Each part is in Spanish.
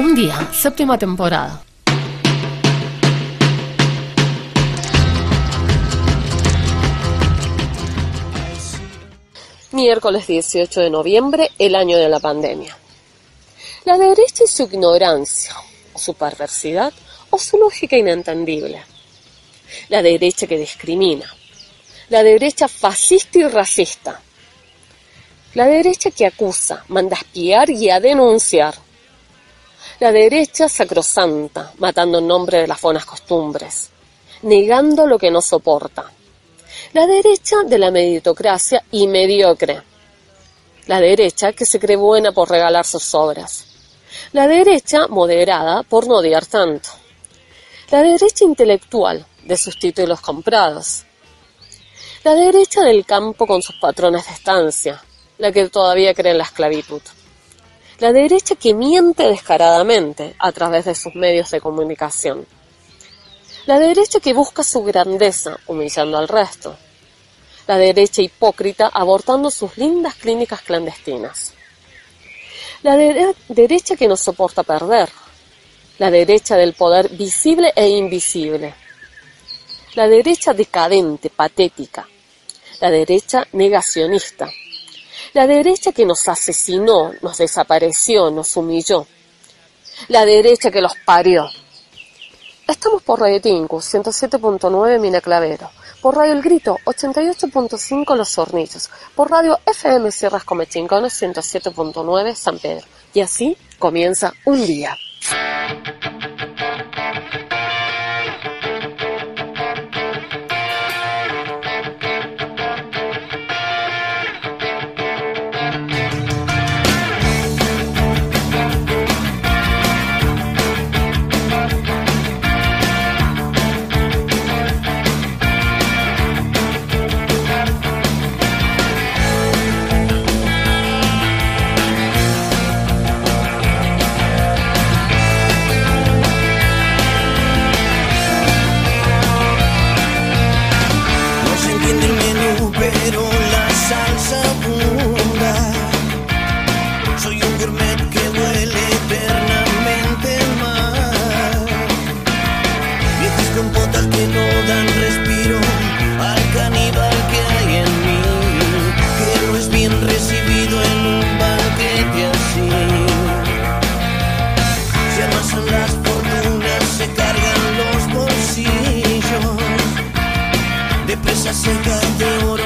Un día, séptima temporada. Miércoles 18 de noviembre, el año de la pandemia. La derecha y su ignorancia, su perversidad, o su lógica inentendible. La derecha que discrimina. La derecha fascista y racista. La derecha que acusa, manda a espiar y a denunciar. La derecha sacrosanta, matando en nombre de las buenas costumbres, negando lo que no soporta. La derecha de la meritocracia y mediocre. La derecha que se cree buena por regalar sus obras. La derecha moderada por no odiar tanto. La derecha intelectual de sus títulos comprados. La derecha del campo con sus patrones de estancia, la que todavía cree en la esclavitud. La derecha que miente descaradamente a través de sus medios de comunicación. La derecha que busca su grandeza humillando al resto. La derecha hipócrita abortando sus lindas clínicas clandestinas. La derecha que no soporta perder. La derecha del poder visible e invisible. La derecha decadente, patética. La derecha negacionista. La derecha que nos asesinó, nos desapareció, nos humilló. La derecha que los parió. Estamos por Radio Tinku, 107.9 Mina Clavero. Por Radio El Grito, 88.5 Los Hornillos. Por Radio FM Sierras Comechincones, 107.9 San Pedro. Y así comienza un día. ya se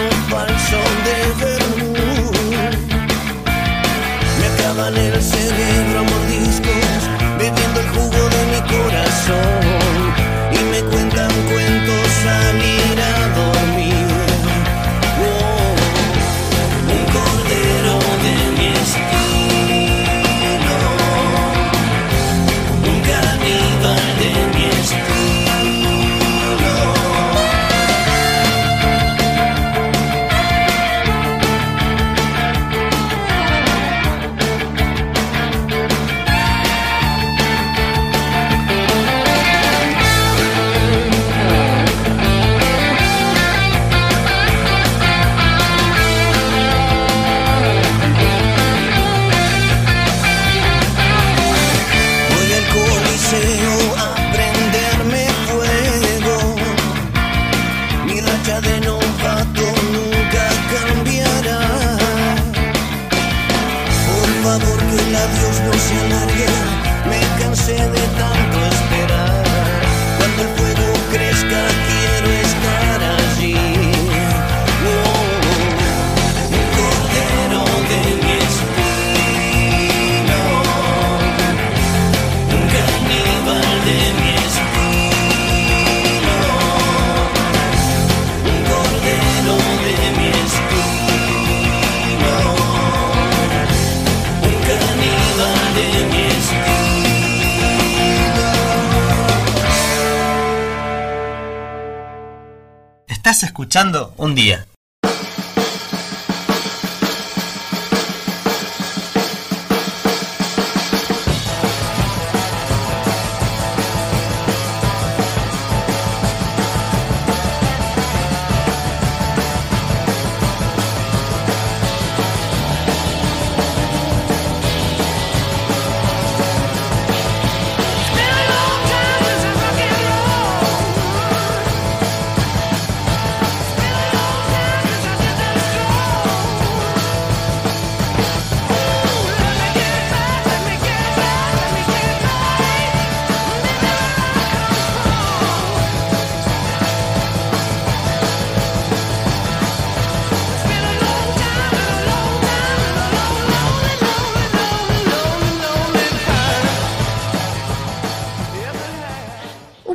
escuchando un día.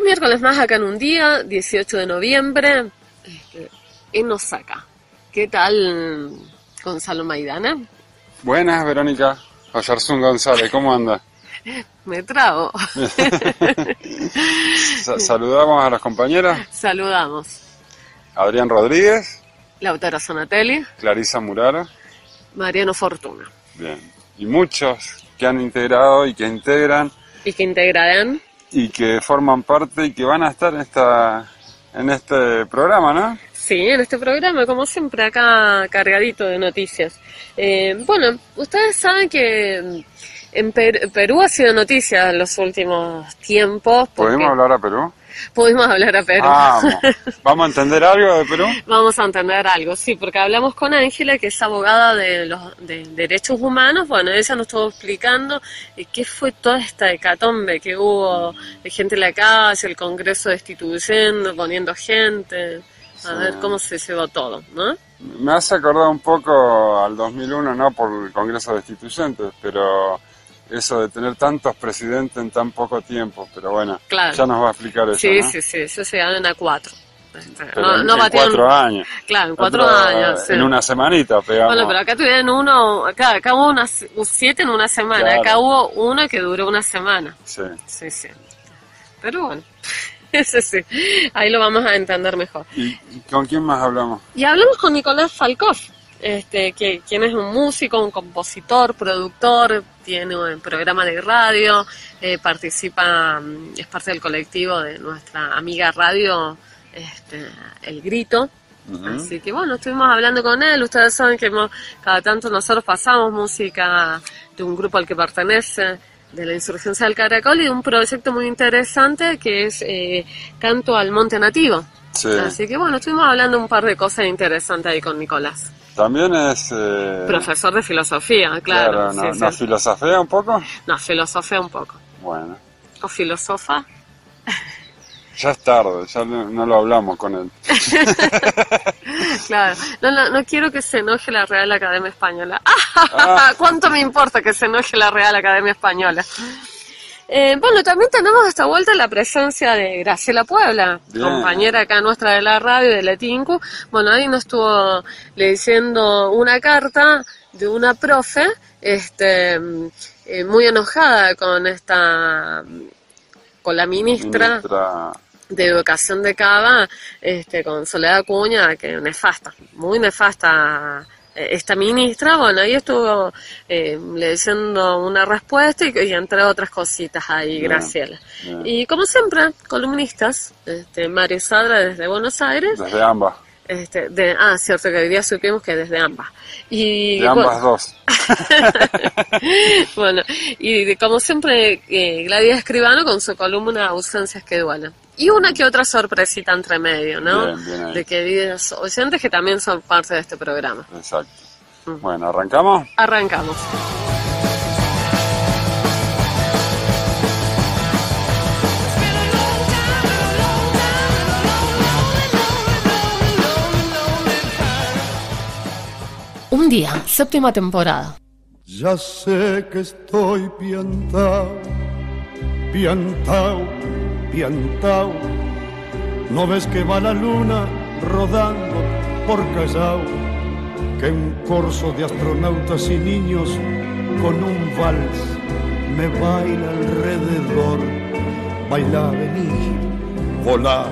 Miércoles más acá en un día, 18 de noviembre, este, en Osaka. ¿Qué tal, Gonzalo Maidana? Buenas, Verónica. Oyarsun González, ¿cómo anda? Me trago. Sa- Saludamos a las compañeras. Saludamos. Adrián Rodríguez, Lautaro Sonatelli, Clarisa Muraro. Mariano Fortuna. Bien. Y muchos que han integrado y que integran Y que integrarán, y que forman parte y que van a estar en, esta, en este programa, ¿no? sí, en este programa, como siempre, acá cargadito de noticias. Eh, bueno, ustedes saben que en Per- Perú ha sido noticia en los últimos tiempos. porque ¿Podemos hablar a Perú? Pudimos hablar a Perú. Vamos. ¿Vamos a entender algo de Perú? Vamos a entender algo, sí, porque hablamos con Ángela, que es abogada de los de derechos humanos. Bueno, ella nos estuvo explicando eh, qué fue toda esta hecatombe que hubo de gente en la calle, el Congreso destituyendo, poniendo gente, a ver cómo se llevó todo, ¿no? Me hace acordar un poco al 2001, no por el Congreso Destituyentes, pero eso de tener tantos presidentes en tan poco tiempo. Pero bueno, Claro. ya nos va a explicar eso, Sí, ¿no? sí, sí, ellos llegaron a cuatro. Pero no, en, no en batieron- cuatro años. Claro, en cuatro Otro, años. sí. En una semanita pegamos. Bueno, pero acá tuvieron uno, acá, acá hubo unas, siete en una semana, Claro. acá hubo uno que duró una semana. Sí. Sí, sí. Pero bueno, ese sí, ahí lo vamos a entender mejor. ¿Y con quién más hablamos? Y hablamos con Nicolás Falkov, este, que, quien es un músico, un compositor, productor, tiene un programa de radio, eh, participa, mm, es parte del colectivo de nuestra amiga radio, este, El Grito. Así que bueno, estuvimos hablando con él. Ustedes saben que hemos- cada tanto nosotros pasamos música de un grupo al que pertenece, de la insurgencia del Caracol, y de un proyecto muy interesante que es eh, Canto al Monte Nativo. Sí. Así que bueno, estuvimos hablando un par de cosas interesantes ahí con Nicolás. También es... eh, Profesor de filosofía, claro. ¿no, sí, ¿Nos sí. filosofea un poco? No, filosofía un poco. Bueno, O filosofa. ya es tarde, ya no, no lo hablamos con él. Claro, no, no, no quiero que se enoje la Real Academia Española. Ah. ¿Cuánto me importa que se enoje la Real Academia Española? Eh, bueno, también tenemos esta vuelta la presencia de Graciela Puebla, Bien. compañera acá nuestra de la radio, de Letinku. Bueno, ahí nos estuvo leyendo una carta de una profe, este, eh, muy enojada con esta, con la ministra Ministra- de Educación de Cava, este, con Soledad Acuña, que nefasta, muy nefasta esta ministra. Bueno, ahí estuvo eh, leyendo una respuesta y, y entre otras cositas ahí, Graciela. Y como siempre, columnistas, este, Mario Sadra desde Buenos Aires, Desde ambas. este, de, ah, cierto que hoy día supimos que desde ambas. Y, De ambas dos. bueno, y como siempre, eh, Gladys Escribano con su columna Ausencias que duelen. Y una que otra sorpresita entre medio, ¿no? Bien, bien de queridos oyentes que también son parte de este programa. Exacto. Mm. Bueno, ¿arrancamos? Arrancamos. Un día, séptima temporada. Ya sé que estoy piantao, piantao, ¿No ves que va la luna rodando por Callao? Que un corso de astronautas y niños con un vals me baila alrededor. Baila, vení, volá.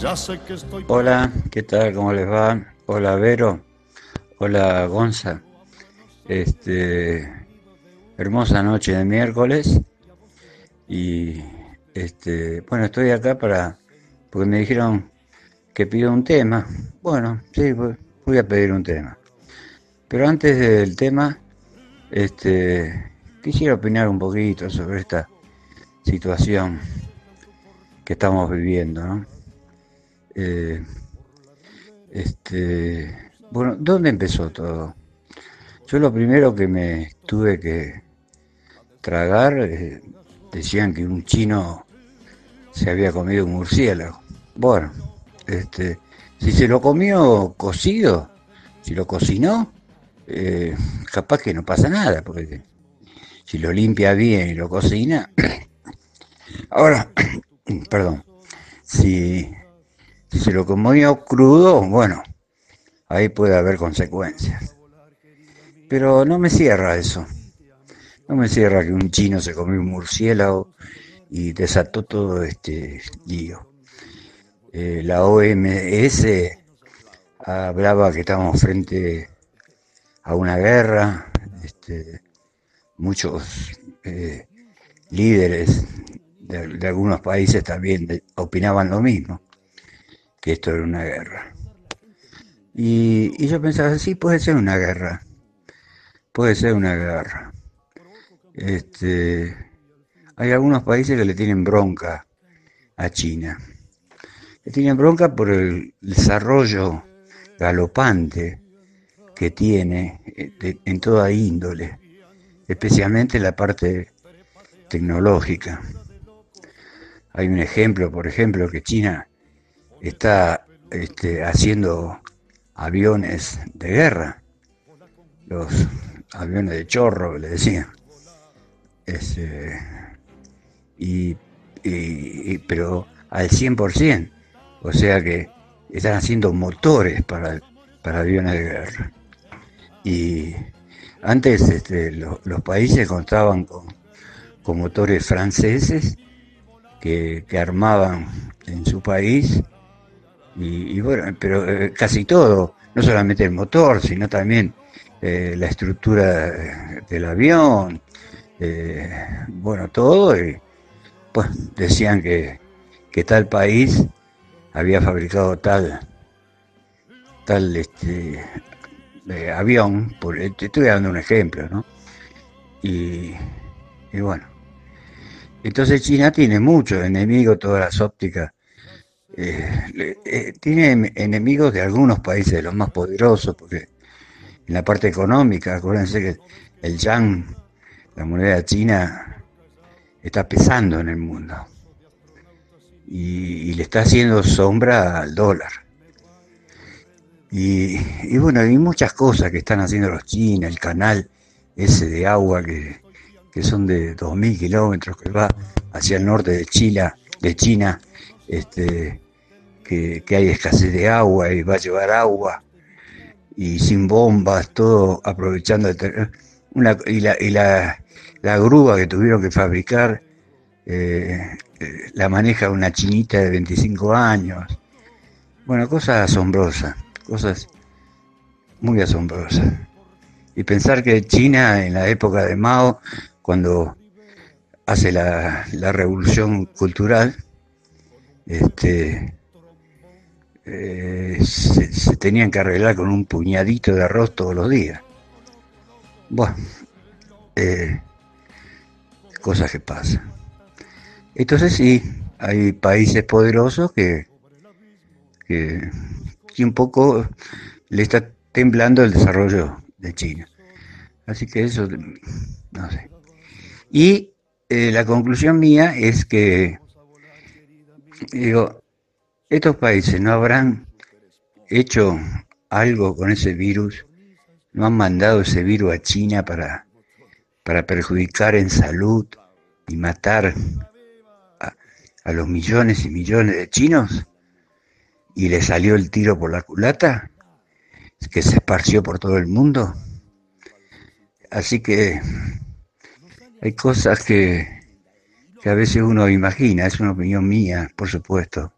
Ya sé que estoy Hola, ¿qué tal? ¿Cómo les va? Hola Vero, hola Gonza. Este, hermosa noche de miércoles y este, bueno, estoy acá para porque me dijeron que pido un tema. Bueno, sí, voy- a pedir un tema. Pero antes del tema, este, quisiera opinar un poquito sobre esta situación que estamos viviendo, ¿no? Eh, este, bueno, ¿dónde empezó todo? Yo lo primero que me tuve que tragar, eh, decían que un chino se había comido un murciélago. Bueno, este, si se lo comió cocido, si lo cocinó, eh, capaz que no pasa nada, porque si lo limpia bien y lo cocina. Ahora, perdón, si, si se lo comió crudo, bueno, ahí puede haber consecuencias. Pero no me cierra eso. No me cierra que un chino se comió un murciélago y desató todo este lío. Eh, la OMS hablaba que estábamos frente a una guerra, este, muchos eh, líderes de, algunos países también opinaban lo mismo, que esto era una guerra. Y, yo pensaba, sí, puede ser una guerra, puede ser una guerra. Este, hay algunos países que le tienen bronca a China. Le tienen bronca por el desarrollo galopante que tiene eh, en toda índole, especialmente la parte tecnológica. Hay un ejemplo, por ejemplo, que China está este, haciendo aviones de guerra, los aviones de chorro, le decían. Este, y, pero al 100%, o sea que están haciendo motores para, para aviones de guerra. Y antes este, los países contaban con, con motores franceses que, armaban en su país. Y, bueno, pero eh, casi todo, no solamente el motor, sino también eh, la estructura del avión, eh, bueno, todo, y pues decían que, que tal país había fabricado tal, tal este, avión, por, te estoy dando un ejemplo, ¿no? Y, y bueno, entonces China tiene muchos enemigos, todas las ópticas. Eh, eh, tiene enemigos de algunos países, los más poderosos, porque en la parte económica, acuérdense que el yuan, la moneda china, está pesando en el mundo. Y, le está haciendo sombra al dólar. Y, y, bueno, hay muchas cosas que están haciendo los chinos, el canal ese de agua que, que son de 2.000 kilómetros, que va hacia el norte de Chile, de China, este, que, hay escasez de agua y va a llevar agua y sin bombas, todo aprovechando y, la, y la, grúa que tuvieron que fabricar eh, eh, la maneja una chinita de 25 años. Bueno, cosas asombrosas, cosas muy asombrosas. Y pensar que China en la época de Mao cuando hace la, revolución cultural, este, eh, se, tenían que arreglar con un puñadito de arroz todos los días. Bueno, eh, cosas que pasan. Entonces sí, hay países poderosos que, que, un poco le está temblando el desarrollo de China. Así que eso, no sé. Y eh, la conclusión mía es que, digo, estos países no habrán hecho algo con ese virus, no han mandado ese virus a China para, para perjudicar en salud y matar a, a los millones y millones de chinos y le salió el tiro por la culata que se esparció por todo el mundo. Así que hay cosas que, a veces uno imagina, es una opinión mía, por supuesto.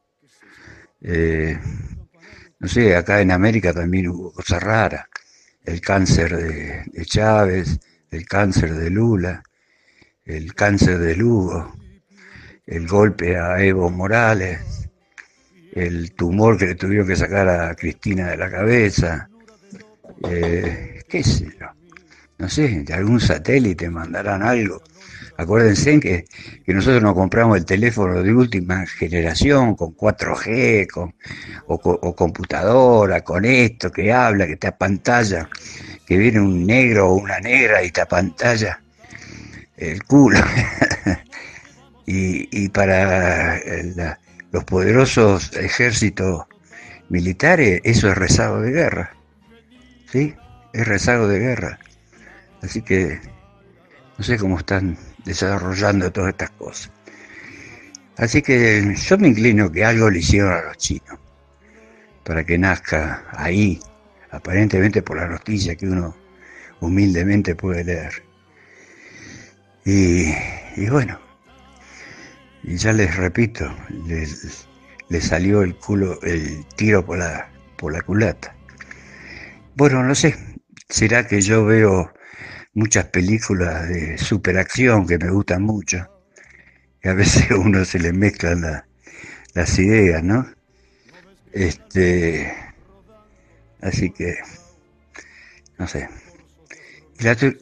Eh, no sé, acá en América también hubo cosas raras. El cáncer de, Chávez, el cáncer de Lula, el cáncer de Lugo, el golpe a Evo Morales, el tumor que le tuvieron que sacar a Cristina de la cabeza, eh, qué sé yo no sé, de algún satélite mandarán algo. Acuérdense que, que nosotros nos compramos el teléfono de última generación con 4G, con, o, computadora, con esto que habla, que te pantalla, que viene un negro o una negra y te pantalla el culo. y, y, para los poderosos ejércitos militares, eso es rezago de guerra. ¿Sí? Es rezago de guerra. Así que no sé cómo están desarrollando todas estas cosas. Así que yo me inclino que algo le hicieron a los chinos para que nazca ahí, aparentemente por la noticia que uno humildemente puede leer. Y, bueno, y ya les repito, le, salió el culo, el tiro por la, por la culata. Bueno, no sé, será que yo veo muchas películas de superacción que me gustan mucho, y a veces a uno se le mezclan las ideas, ¿no? Este, así que, no sé.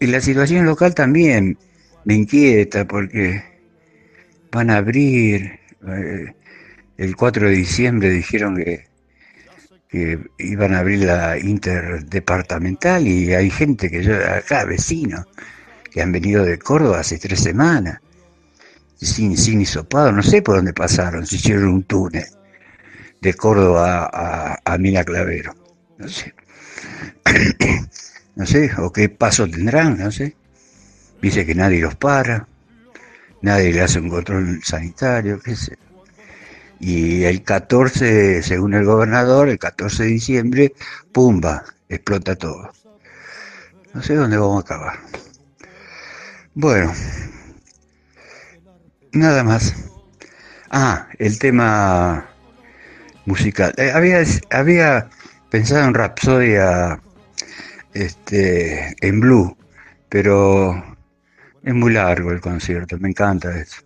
Y la, situación local también me inquieta porque van a abrir, eh, el 4 de diciembre dijeron que, que iban a abrir la interdepartamental y hay gente que yo, acá, vecinos, que han venido de Córdoba hace tres semanas, sin, sin hisopado, no sé por dónde pasaron, se hicieron un túnel de Córdoba a, a, Mina Clavero. No sé. no sé, o qué paso tendrán, no sé. Dice que nadie los para, nadie le hace un control sanitario, qué sé. Y el 14, según el gobernador, el 14 de diciembre, pumba, explota todo. No sé dónde vamos a acabar. Bueno, nada más. Ah, el tema musical. Eh, había, había pensado en Rapsodia este, en Blue, pero es muy largo el concierto, me encanta eso.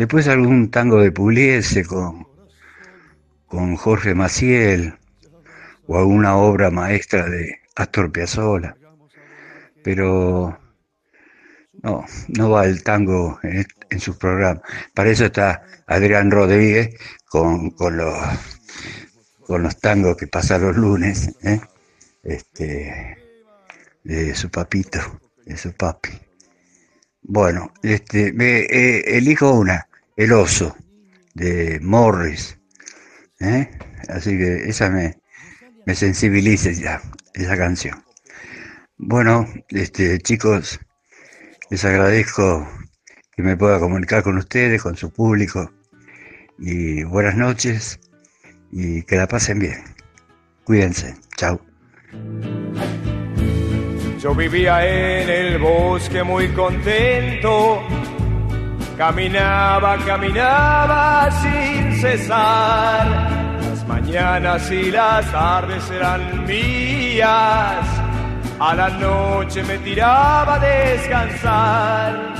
Después algún tango de Pugliese con, con Jorge Maciel o alguna obra maestra de Astor Piazzolla. Pero no, no va el tango en, en su programa. Para eso está Adrián Rodríguez con, con, los, con los tangos que pasan los lunes, ¿eh? este, de su papito, de su papi. Bueno, este, me, eh, elijo una, El oso, de Morris. ¿eh? Así que esa me, me sensibiliza ya, esa canción. Bueno, este, chicos, les agradezco que me pueda comunicar con ustedes, con su público y buenas noches y que la pasen bien. Cuídense. Chao. Yo vivía en el bosque muy contento. Caminaba, caminaba sin cesar. Las mañanas y las tardes eran mías. A la noche me tiraba a descansar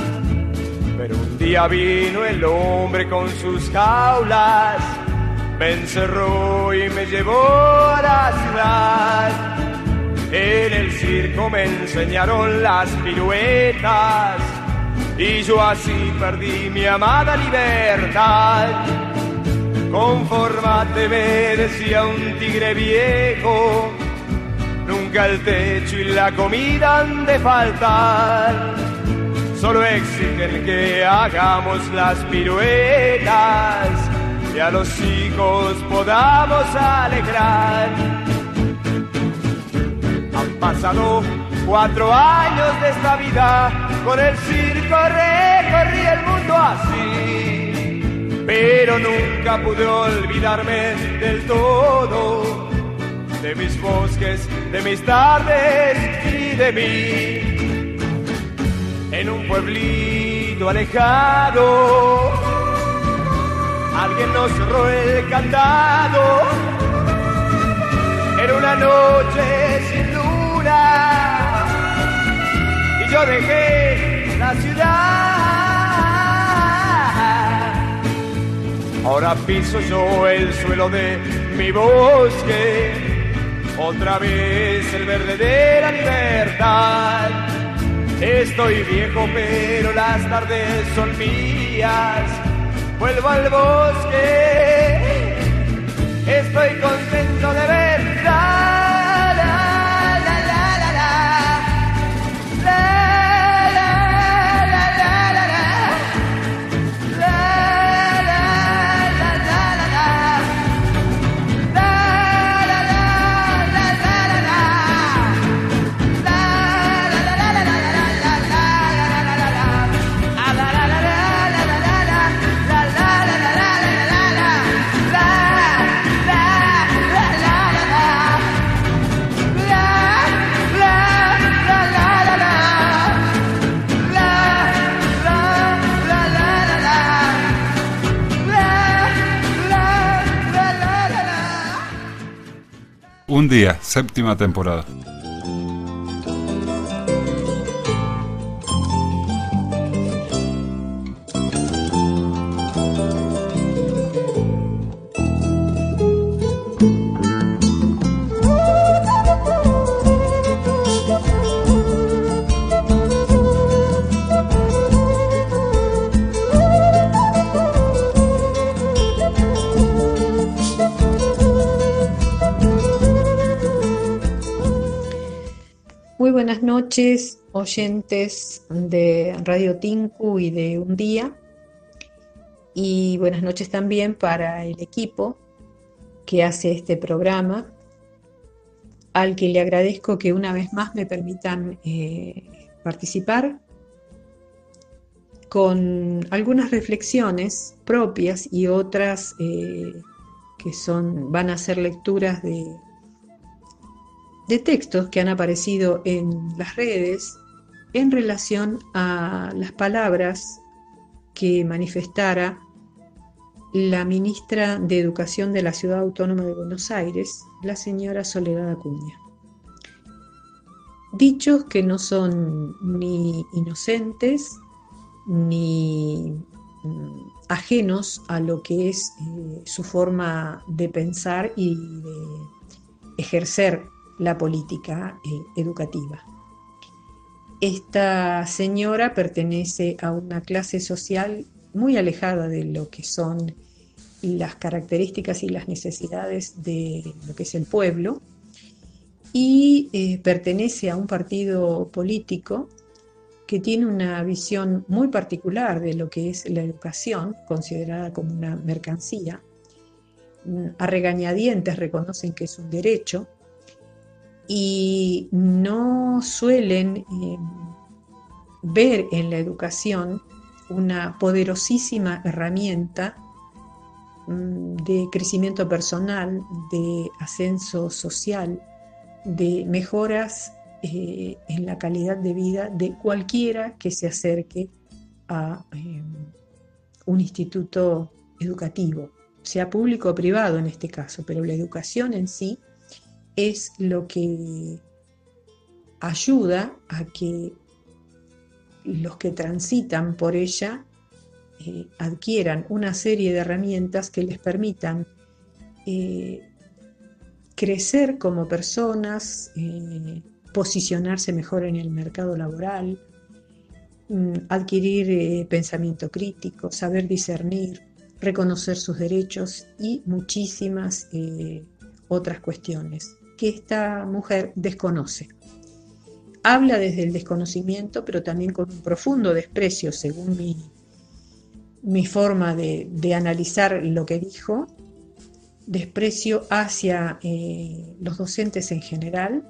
pero un día vino el hombre con sus jaulas, me encerró y me llevó a la ciudad. En el circo me enseñaron las piruetas y yo así perdí mi amada libertad. Conformate, me decía un tigre viejo, nunca el techo y la comida han de faltar solo exigen que hagamos las piruetas y a los hijos podamos alegrar. Han pasado cuatro años de esta vida, con el circo recorrí el mundo así, pero nunca pude olvidarme del todo de mis bosques, de mis tardes y de mí en un pueblito alejado. Alguien nos cerró el candado. Era una noche sin luna. Yo dejé la ciudad. Ahora piso yo el suelo de mi bosque. Otra vez el verde de la libertad Estoy viejo, pero las tardes son mías. Vuelvo al bosque. Estoy contento de verdad. Un día, séptima temporada. Noches, oyentes de Radio Tinku y de Un Día. Y buenas noches también para el equipo que hace este programa, al que le agradezco que una vez más me permitan eh, participar con algunas reflexiones propias y otras eh, que son, van a ser lecturas de de textos que han aparecido en las redes en relación a las palabras que manifestara la ministra de Educación de la Ciudad Autónoma de Buenos Aires, la señora Soledad Acuña. Dichos que no son ni inocentes ni mm, ajenos a lo que es eh, su forma de pensar y de ejercer la política eh, educativa. Esta señora pertenece a una clase social muy alejada de lo que son las características y las necesidades de lo que es el pueblo y eh, pertenece a un partido político que tiene una visión muy particular de lo que es la educación, considerada como una mercancía. A regañadientes reconocen que es un derecho, y no suelen eh, ver en la educación una poderosísima herramienta mm, de crecimiento personal, de ascenso social, de mejoras eh, en la calidad de vida de cualquiera que se acerque a eh, un instituto educativo, sea público o privado en este caso, pero la educación en sí es lo que ayuda a que los que transitan por ella eh, adquieran una serie de herramientas que les permitan eh, crecer como personas, eh, posicionarse mejor en el mercado laboral, mm, adquirir pensamiento crítico, saber discernir, reconocer sus derechos y muchísimas otras cuestiones que esta mujer desconoce. Habla desde el desconocimiento, pero también con un profundo desprecio, según mi, mi forma de, analizar lo que dijo, desprecio hacia eh, los docentes en general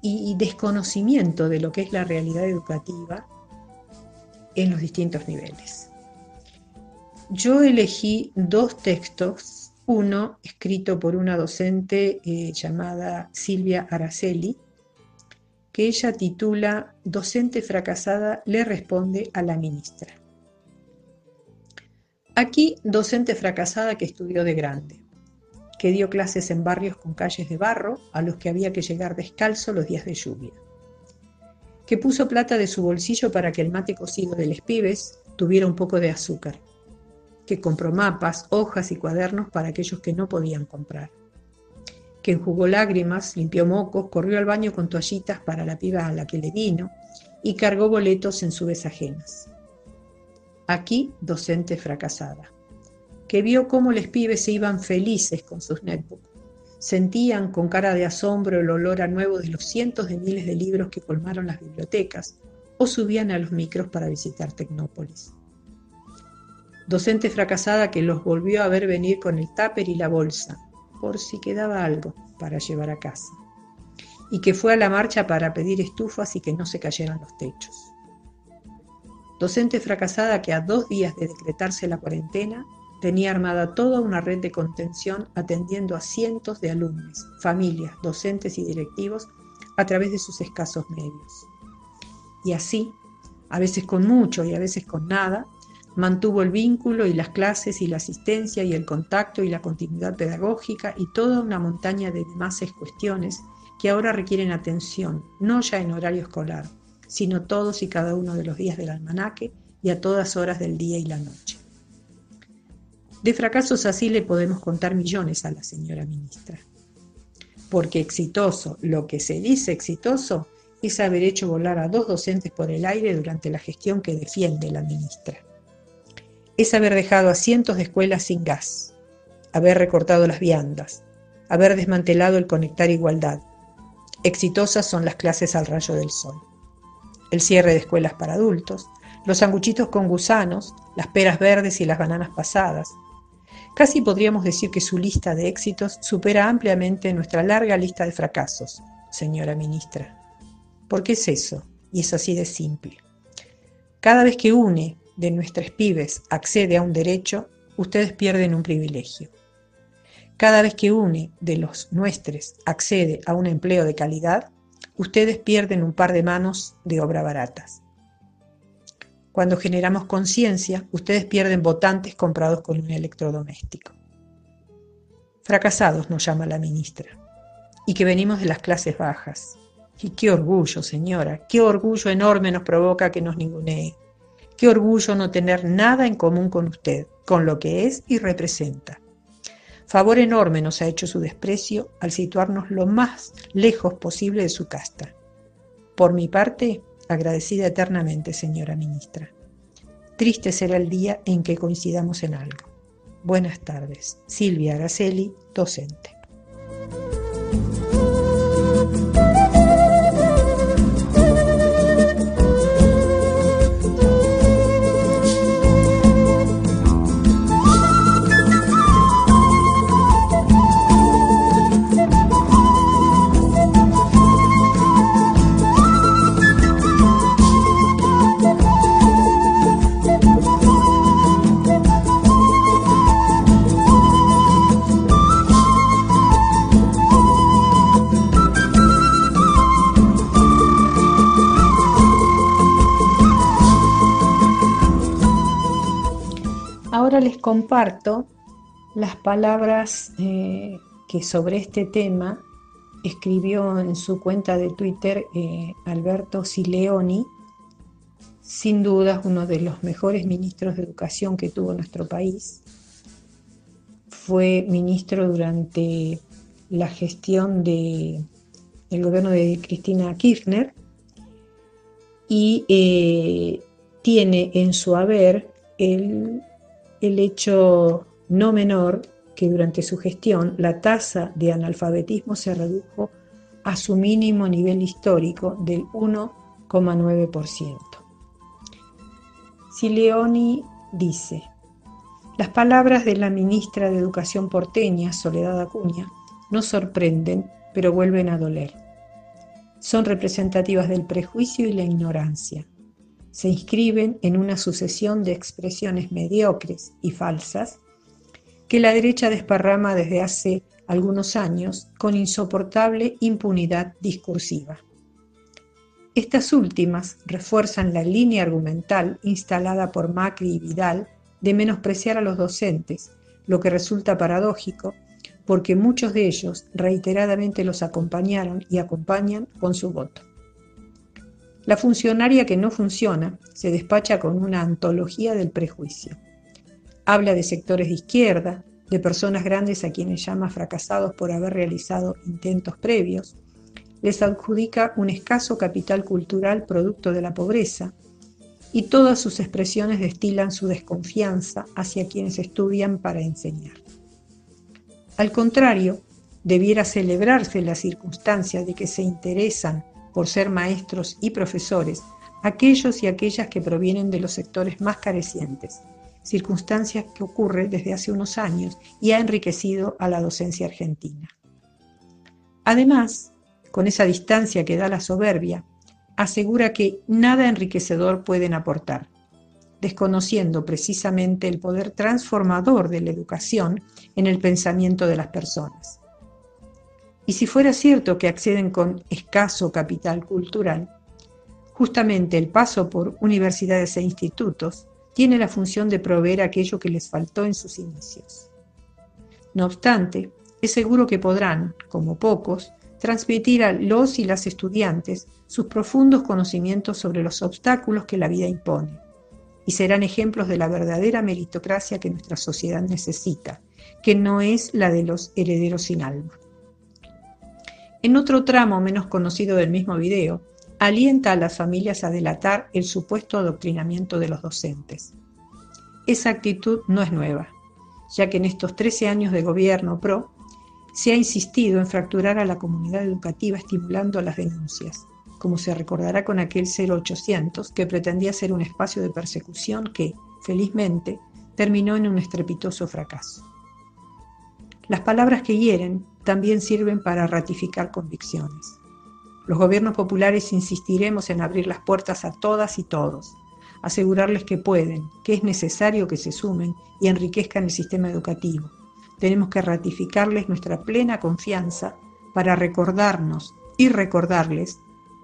y desconocimiento de lo que es la realidad educativa en los distintos niveles. Yo elegí dos textos uno escrito por una docente eh, llamada Silvia Araceli, que ella titula Docente fracasada le responde a la ministra. Aquí, docente fracasada que estudió de grande, que dio clases en barrios con calles de barro a los que había que llegar descalzo los días de lluvia, que puso plata de su bolsillo para que el mate cocido de los pibes tuviera un poco de azúcar, que compró mapas, hojas y cuadernos para aquellos que no podían comprar, que enjugó lágrimas, limpió mocos, corrió al baño con toallitas para la piba a la que le vino y cargó boletos en subes ajenas. Aquí, docente fracasada, que vio cómo los pibes se iban felices con sus netbooks. Sentían con cara de asombro el olor a nuevo de los cientos de miles de libros que colmaron las bibliotecas o subían a los micros para visitar Tecnópolis docente fracasada que los volvió a ver venir con el tupper y la bolsa, por si quedaba algo para llevar a casa, y que fue a la marcha para pedir estufas y que no se cayeran los techos. Docente fracasada que a dos días de decretarse la cuarentena tenía armada toda una red de contención atendiendo a cientos de alumnos, familias, docentes y directivos a través de sus escasos medios. Y así, a veces con mucho y a veces con nada, mantuvo el vínculo y las clases y la asistencia y el contacto y la continuidad pedagógica y toda una montaña de demás cuestiones que ahora requieren atención, no ya en horario escolar, sino todos y cada uno de los días del almanaque y a todas horas del día y la noche. De fracasos así le podemos contar millones a la señora ministra. Porque exitoso, lo que se dice exitoso, es haber hecho volar a dos docentes por el aire durante la gestión que defiende la ministra. Es haber dejado a cientos de escuelas sin gas, haber recortado las viandas, haber desmantelado el conectar igualdad. Exitosas son las clases al rayo del sol. El cierre de escuelas para adultos, los sanguchitos con gusanos, las peras verdes y las bananas pasadas, Casi podríamos decir que su lista de éxitos supera ampliamente nuestra larga lista de fracasos, señora ministra. ¿Por qué es eso? Y es así de simple. Cada vez que une de nuestros pibes accede a un derecho, ustedes pierden un privilegio. Cada vez que une de los nuestros accede a un empleo de calidad, ustedes pierden un par de manos de obra baratas. Cuando generamos conciencia, ustedes pierden votantes comprados con un electrodoméstico. Fracasados nos llama la ministra. Y que venimos de las clases bajas. Y qué orgullo, señora, qué orgullo enorme nos provoca que nos ningunee. Qué orgullo no tener nada en común con usted, con lo que es y representa. Favor enorme nos ha hecho su desprecio al situarnos lo más lejos posible de su casta. Por mi parte, agradecida eternamente, señora ministra. Triste será el día en que coincidamos en algo. Buenas tardes. Silvia Araceli, docente. Les comparto las palabras eh, que sobre este tema escribió en su cuenta de Twitter eh, Alberto Sileoni, sin duda uno de los mejores ministros de educación que tuvo nuestro país. Fue ministro durante la gestión del gobierno de Cristina Kirchner y eh, tiene en su haber el el hecho no menor que durante su gestión la tasa de analfabetismo se redujo a su mínimo nivel histórico del 1,9%. Sileoni dice, las palabras de la ministra de Educación porteña, Soledad Acuña, no sorprenden, pero vuelven a doler. Son representativas del prejuicio y la ignorancia, se inscriben en una sucesión de expresiones mediocres y falsas que la derecha desparrama desde hace algunos años con insoportable impunidad discursiva. Estas últimas refuerzan la línea argumental instalada por Macri y Vidal de menospreciar a los docentes, lo que resulta paradójico porque muchos de ellos reiteradamente los acompañaron y acompañan con su voto. La funcionaria que no funciona se despacha con una antología del prejuicio. Habla de sectores de izquierda, de personas grandes a quienes llama fracasados por haber realizado intentos previos, les adjudica un escaso capital cultural producto de la pobreza, y todas sus expresiones destilan su desconfianza hacia quienes estudian para enseñar. Al contrario, debiera celebrarse la circunstancia de que se interesan por ser maestros y profesores aquellos y aquellas que provienen de los sectores más carecientes, circunstancia que ocurre desde hace unos años y ha enriquecido a la docencia argentina. Además, con esa distancia que da la soberbia, asegura que nada enriquecedor pueden aportar, desconociendo precisamente el poder transformador de la educación en el pensamiento de las personas. Y si fuera cierto que acceden con escaso capital cultural, justamente el paso por universidades e institutos tiene la función de proveer aquello que les faltó en sus inicios. No obstante, es seguro que podrán, como pocos, transmitir a los y las estudiantes sus profundos conocimientos sobre los obstáculos que la vida impone, y serán ejemplos de la verdadera meritocracia que nuestra sociedad necesita, que no es la de los herederos sin alma. En otro tramo menos conocido del mismo video, alienta a las familias a delatar el supuesto adoctrinamiento de los docentes. Esa actitud no es nueva, ya que en estos 13 años de gobierno PRO se ha insistido en fracturar a la comunidad educativa estimulando las denuncias, como se recordará con aquel 0800 que pretendía ser un espacio de persecución que, felizmente, terminó en un estrepitoso fracaso. Las palabras que hieren también sirven para ratificar convicciones. Los gobiernos populares insistiremos en abrir las puertas a todas y todos, asegurarles que pueden, que es necesario que se sumen y enriquezcan el sistema educativo. Tenemos que ratificarles nuestra plena confianza para recordarnos y recordarles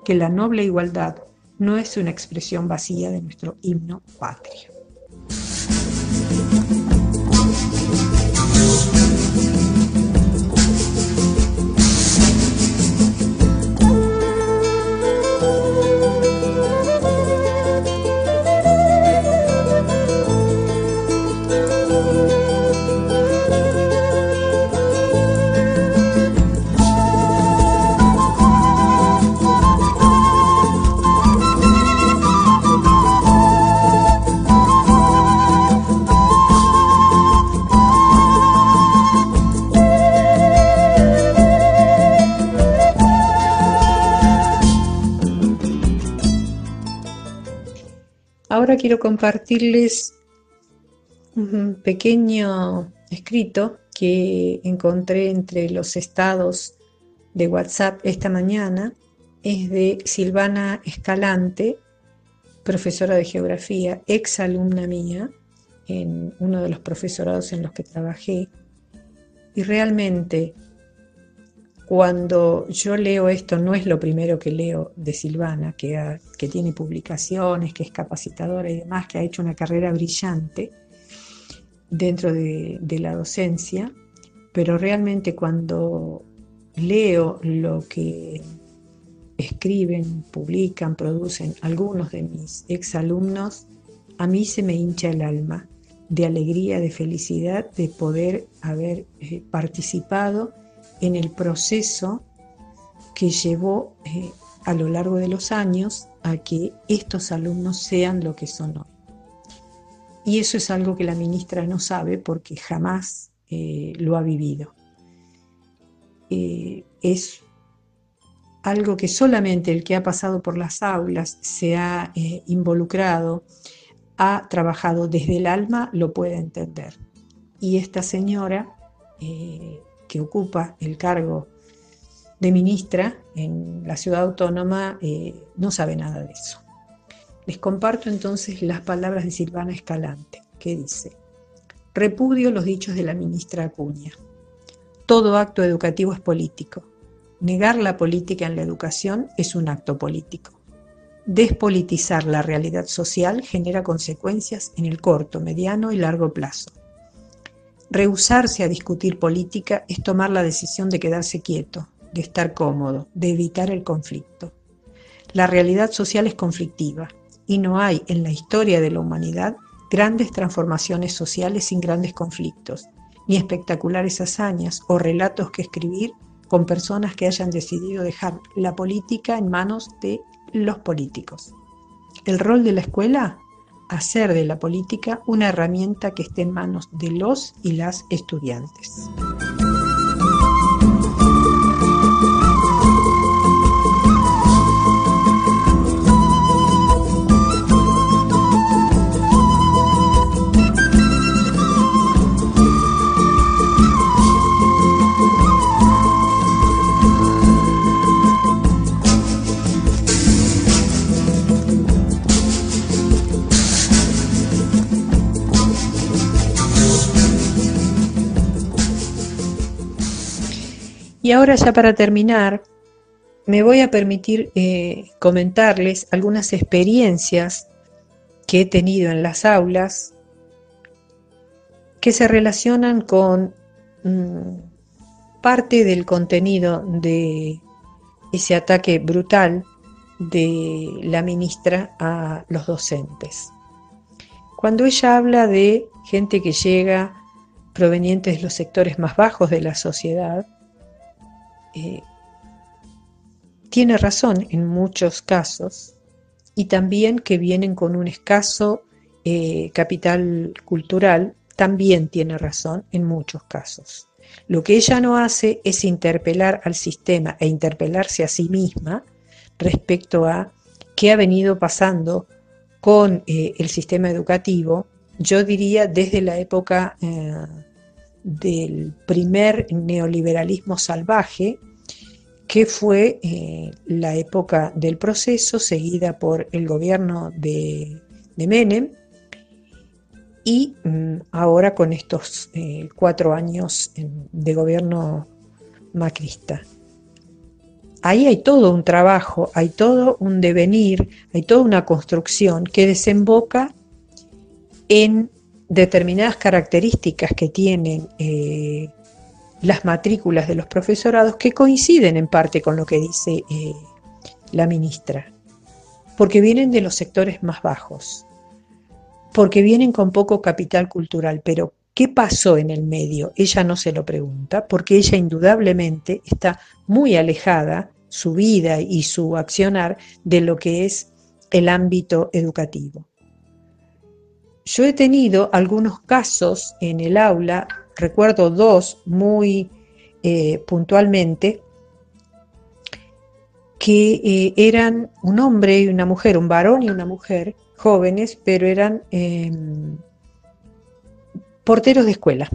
que la noble igualdad no es una expresión vacía de nuestro himno patrio. Ahora quiero compartirles un pequeño escrito que encontré entre los estados de WhatsApp esta mañana. Es de Silvana Escalante, profesora de geografía, ex alumna mía en uno de los profesorados en los que trabajé. Y realmente cuando yo leo esto, no es lo primero que leo de Silvana, que, tiene publicaciones, que es capacitadora y demás, que ha hecho una carrera brillante dentro de, de la docencia, pero realmente cuando leo lo que escriben, publican, producen algunos de mis exalumnos, a mí se me hincha el alma de alegría, de felicidad de poder haber eh, participado en el proceso que llevó eh, a lo largo de los años a que estos alumnos sean lo que son hoy. Y eso es algo que la ministra no sabe porque jamás eh, lo ha vivido. Eh, es algo que solamente el que ha pasado por las aulas, se ha involucrado, ha trabajado desde el alma, lo puede entender. Y esta señora que ocupa el cargo de ministra en la ciudad autónoma eh, no sabe nada de eso. Les comparto entonces las palabras de Silvana Escalante, que dice, repudio los dichos de la ministra Acuña. Todo acto educativo es político. Negar la política en la educación es un acto político. Despolitizar la realidad social genera consecuencias en el corto, mediano y largo plazo. Rehusarse a discutir política es tomar la decisión de quedarse quieto, de estar cómodo, de evitar el conflicto. La realidad social es conflictiva y no hay en la historia de la humanidad grandes transformaciones sociales sin grandes conflictos, ni espectaculares hazañas o relatos que escribir con personas que hayan decidido dejar la política en manos de los políticos. El rol de la escuela hacer de la política una herramienta que esté en manos de los y las estudiantes. Y ahora ya para terminar, me voy a permitir eh, comentarles algunas experiencias que he tenido en las aulas que se relacionan con mm, parte del contenido de ese ataque brutal de la ministra a los docentes. Cuando ella habla de gente que llega provenientes de los sectores más bajos de la sociedad, eh, tiene razón en muchos casos y también que vienen con un escaso eh, capital cultural, también tiene razón en muchos casos. Lo que ella no hace es interpelar al sistema e interpelarse a sí misma respecto a qué ha venido pasando con eh, el sistema educativo, yo diría desde la época del primer neoliberalismo salvaje, que fue eh, la época del proceso seguida por el gobierno de, Menem y mm, ahora con estos cuatro años de gobierno macrista. Ahí hay todo un trabajo, hay todo un devenir, hay toda una construcción que desemboca en determinadas características que tienen eh, las matrículas de los profesorados que coinciden en parte con lo que dice eh, la ministra, porque vienen de los sectores más bajos, porque vienen con poco capital cultural, pero ¿qué pasó en el medio? Ella no se lo pregunta, porque ella indudablemente está muy alejada su vida y su accionar de lo que es el ámbito educativo. Yo he tenido algunos casos en el aula, recuerdo dos muy eh, puntualmente, que eh, eran un hombre y una mujer, un varón y una mujer, jóvenes, pero eran em, porteros de escuela.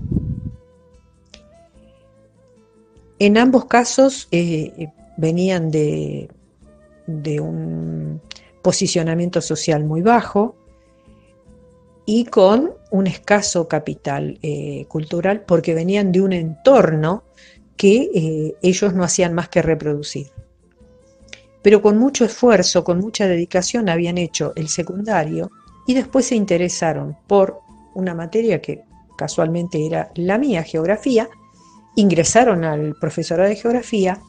En ambos casos eh, venían de, un posicionamiento social muy bajo y con un escaso capital eh, cultural porque venían de un entorno que eh, ellos no hacían más que reproducir. Pero con mucho esfuerzo, con mucha dedicación habían hecho el secundario y después se interesaron por una materia que casualmente era la mía, geografía, ingresaron al profesorado de geografía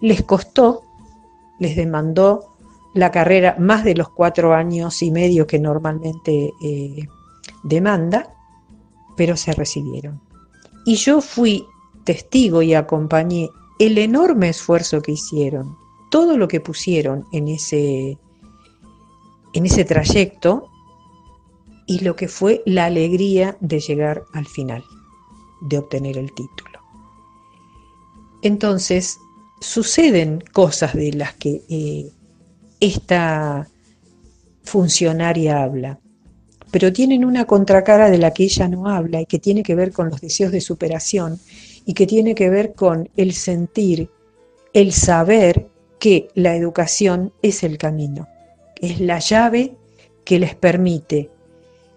les costó, les demandó la carrera más de los cuatro años y medio que normalmente eh, demanda, pero se recibieron. Y yo fui testigo y acompañé el enorme esfuerzo que hicieron, todo lo que pusieron en ese, en ese trayecto y lo que fue la alegría de llegar al final, de obtener el título. Entonces, suceden cosas de las que eh, esta funcionaria habla, pero tienen una contracara de la que ella no habla y que tiene que ver con los deseos de superación y que tiene que ver con el sentir, el saber que la educación es el camino, es la llave que les permite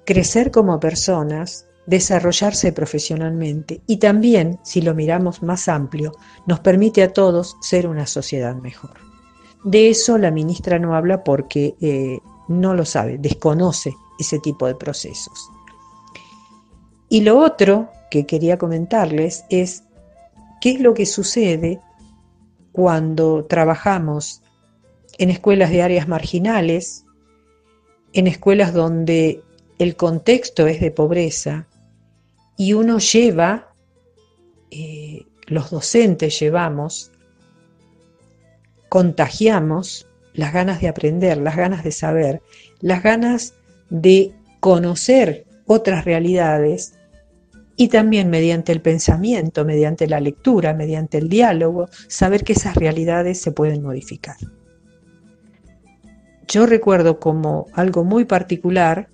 crecer como personas, desarrollarse profesionalmente y también, si lo miramos más amplio, nos permite a todos ser una sociedad mejor. De eso la ministra no habla porque eh, no lo sabe, desconoce ese tipo de procesos. Y lo otro que quería comentarles es qué es lo que sucede cuando trabajamos en escuelas de áreas marginales, en escuelas donde el contexto es de pobreza, y uno lleva, eh, los docentes llevamos, contagiamos las ganas de aprender, las ganas de saber, las ganas de conocer otras realidades y también mediante el pensamiento, mediante la lectura, mediante el diálogo, saber que esas realidades se pueden modificar. Yo recuerdo como algo muy particular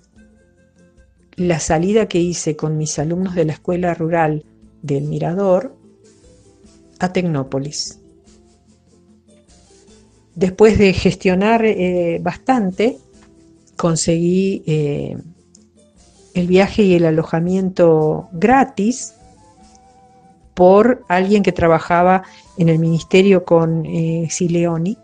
la salida que hice con mis alumnos de la escuela rural del Mirador a Tecnópolis. Después de gestionar eh, bastante, conseguí eh, el viaje y el alojamiento gratis por alguien que trabajaba en el ministerio con eh, Sileoni,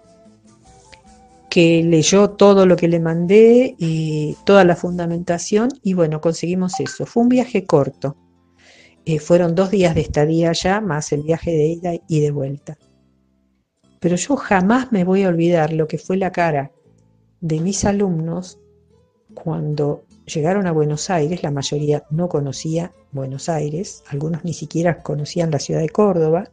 que leyó todo lo que le mandé, eh, toda la fundamentación y bueno, conseguimos eso. Fue un viaje corto. Fueron dos días de estadía allá, más el viaje de ida y de vuelta. Pero yo jamás me voy a olvidar lo que fue la cara de mis alumnos cuando llegaron a Buenos Aires, la mayoría no conocía Buenos Aires, algunos ni siquiera conocían la ciudad de Córdoba.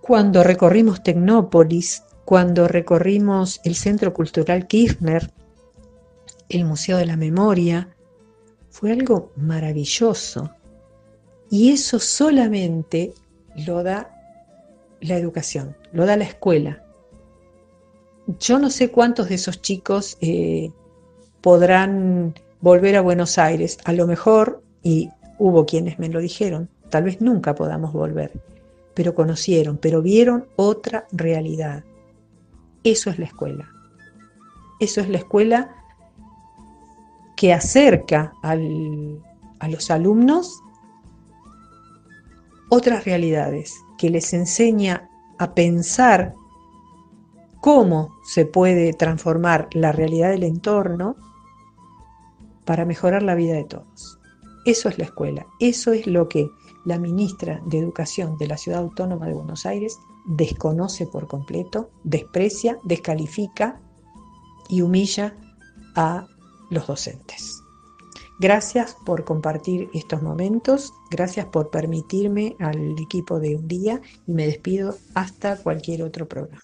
Cuando recorrimos Tecnópolis, cuando recorrimos el Centro Cultural Kirchner, el Museo de la Memoria, fue algo maravilloso. Y eso solamente lo da la educación, lo da la escuela. Yo no sé cuántos de esos chicos eh, podrán volver a Buenos Aires. A lo mejor, y hubo quienes me lo dijeron, tal vez nunca podamos volver, pero conocieron, pero vieron otra realidad. Eso es la escuela. Eso es la escuela que acerca a los alumnos otras realidades, que les enseña a pensar cómo se puede transformar la realidad del entorno para mejorar la vida de todos. Eso es la escuela, eso es lo que la ministra de Educación de la Ciudad Autónoma de Buenos Aires desconoce por completo, desprecia, descalifica y humilla a los docentes. Gracias por compartir estos momentos, gracias por permitirme al equipo de un día y me despido hasta cualquier otro programa.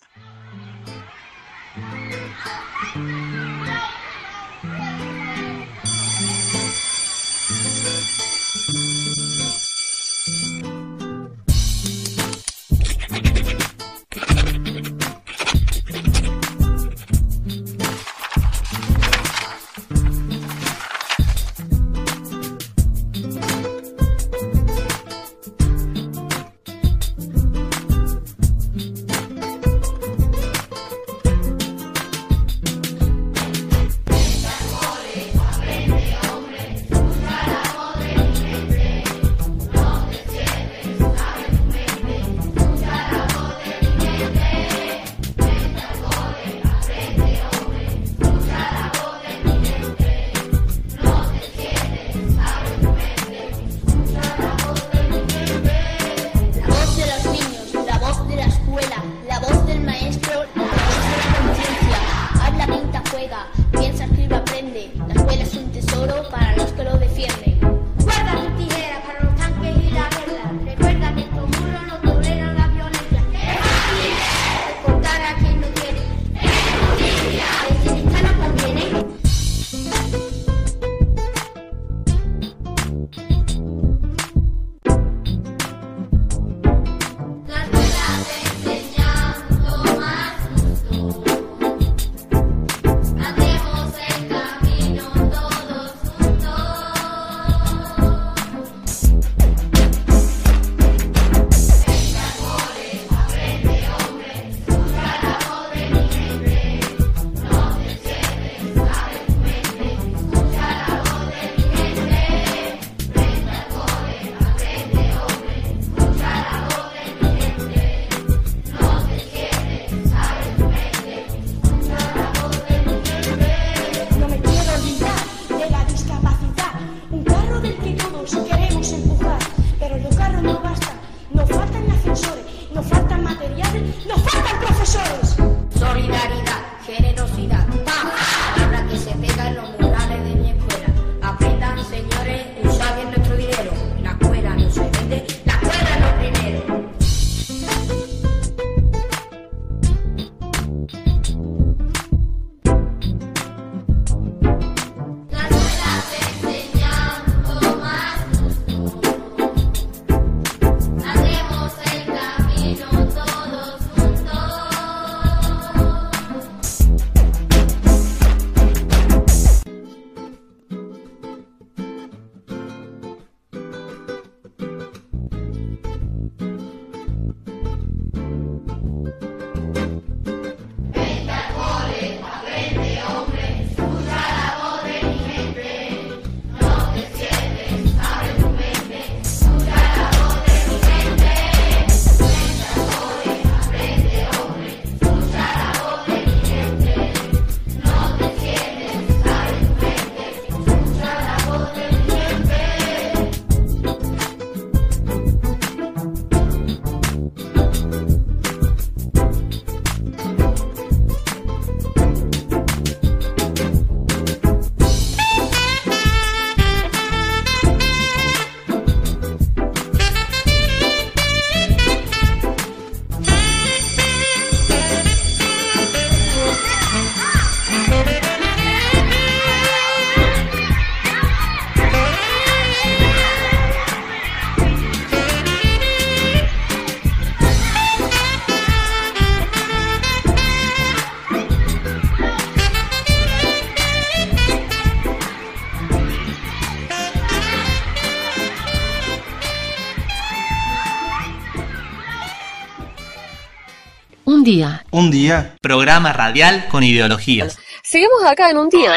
Un día. Un día, programa radial con ideologías. Seguimos acá en un día.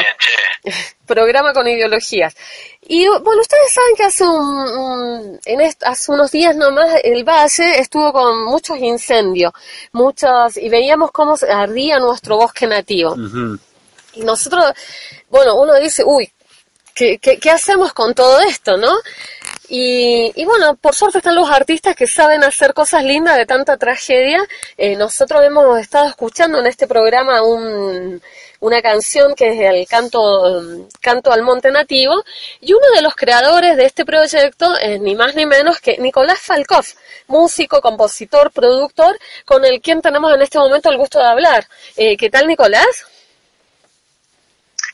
Programa con ideologías. Y bueno, ustedes saben que hace, un, un- en hace unos días nomás el valle estuvo con muchos incendios, muchos, y veíamos cómo se ardía nuestro bosque nativo. Y nosotros, bueno, uno dice, uy, ¿qué, qué, qué hacemos con todo esto, no? Y, y bueno, por suerte están los artistas que saben hacer cosas lindas de tanta tragedia. Eh, nosotros hemos estado escuchando en este programa un- una canción que es el canto, canto al monte nativo y uno de los creadores de este proyecto es ni más ni menos que Nicolás Falkov, músico, compositor, productor, con el quien tenemos en este momento el gusto de hablar. Eh, ¿Qué tal, Nicolás?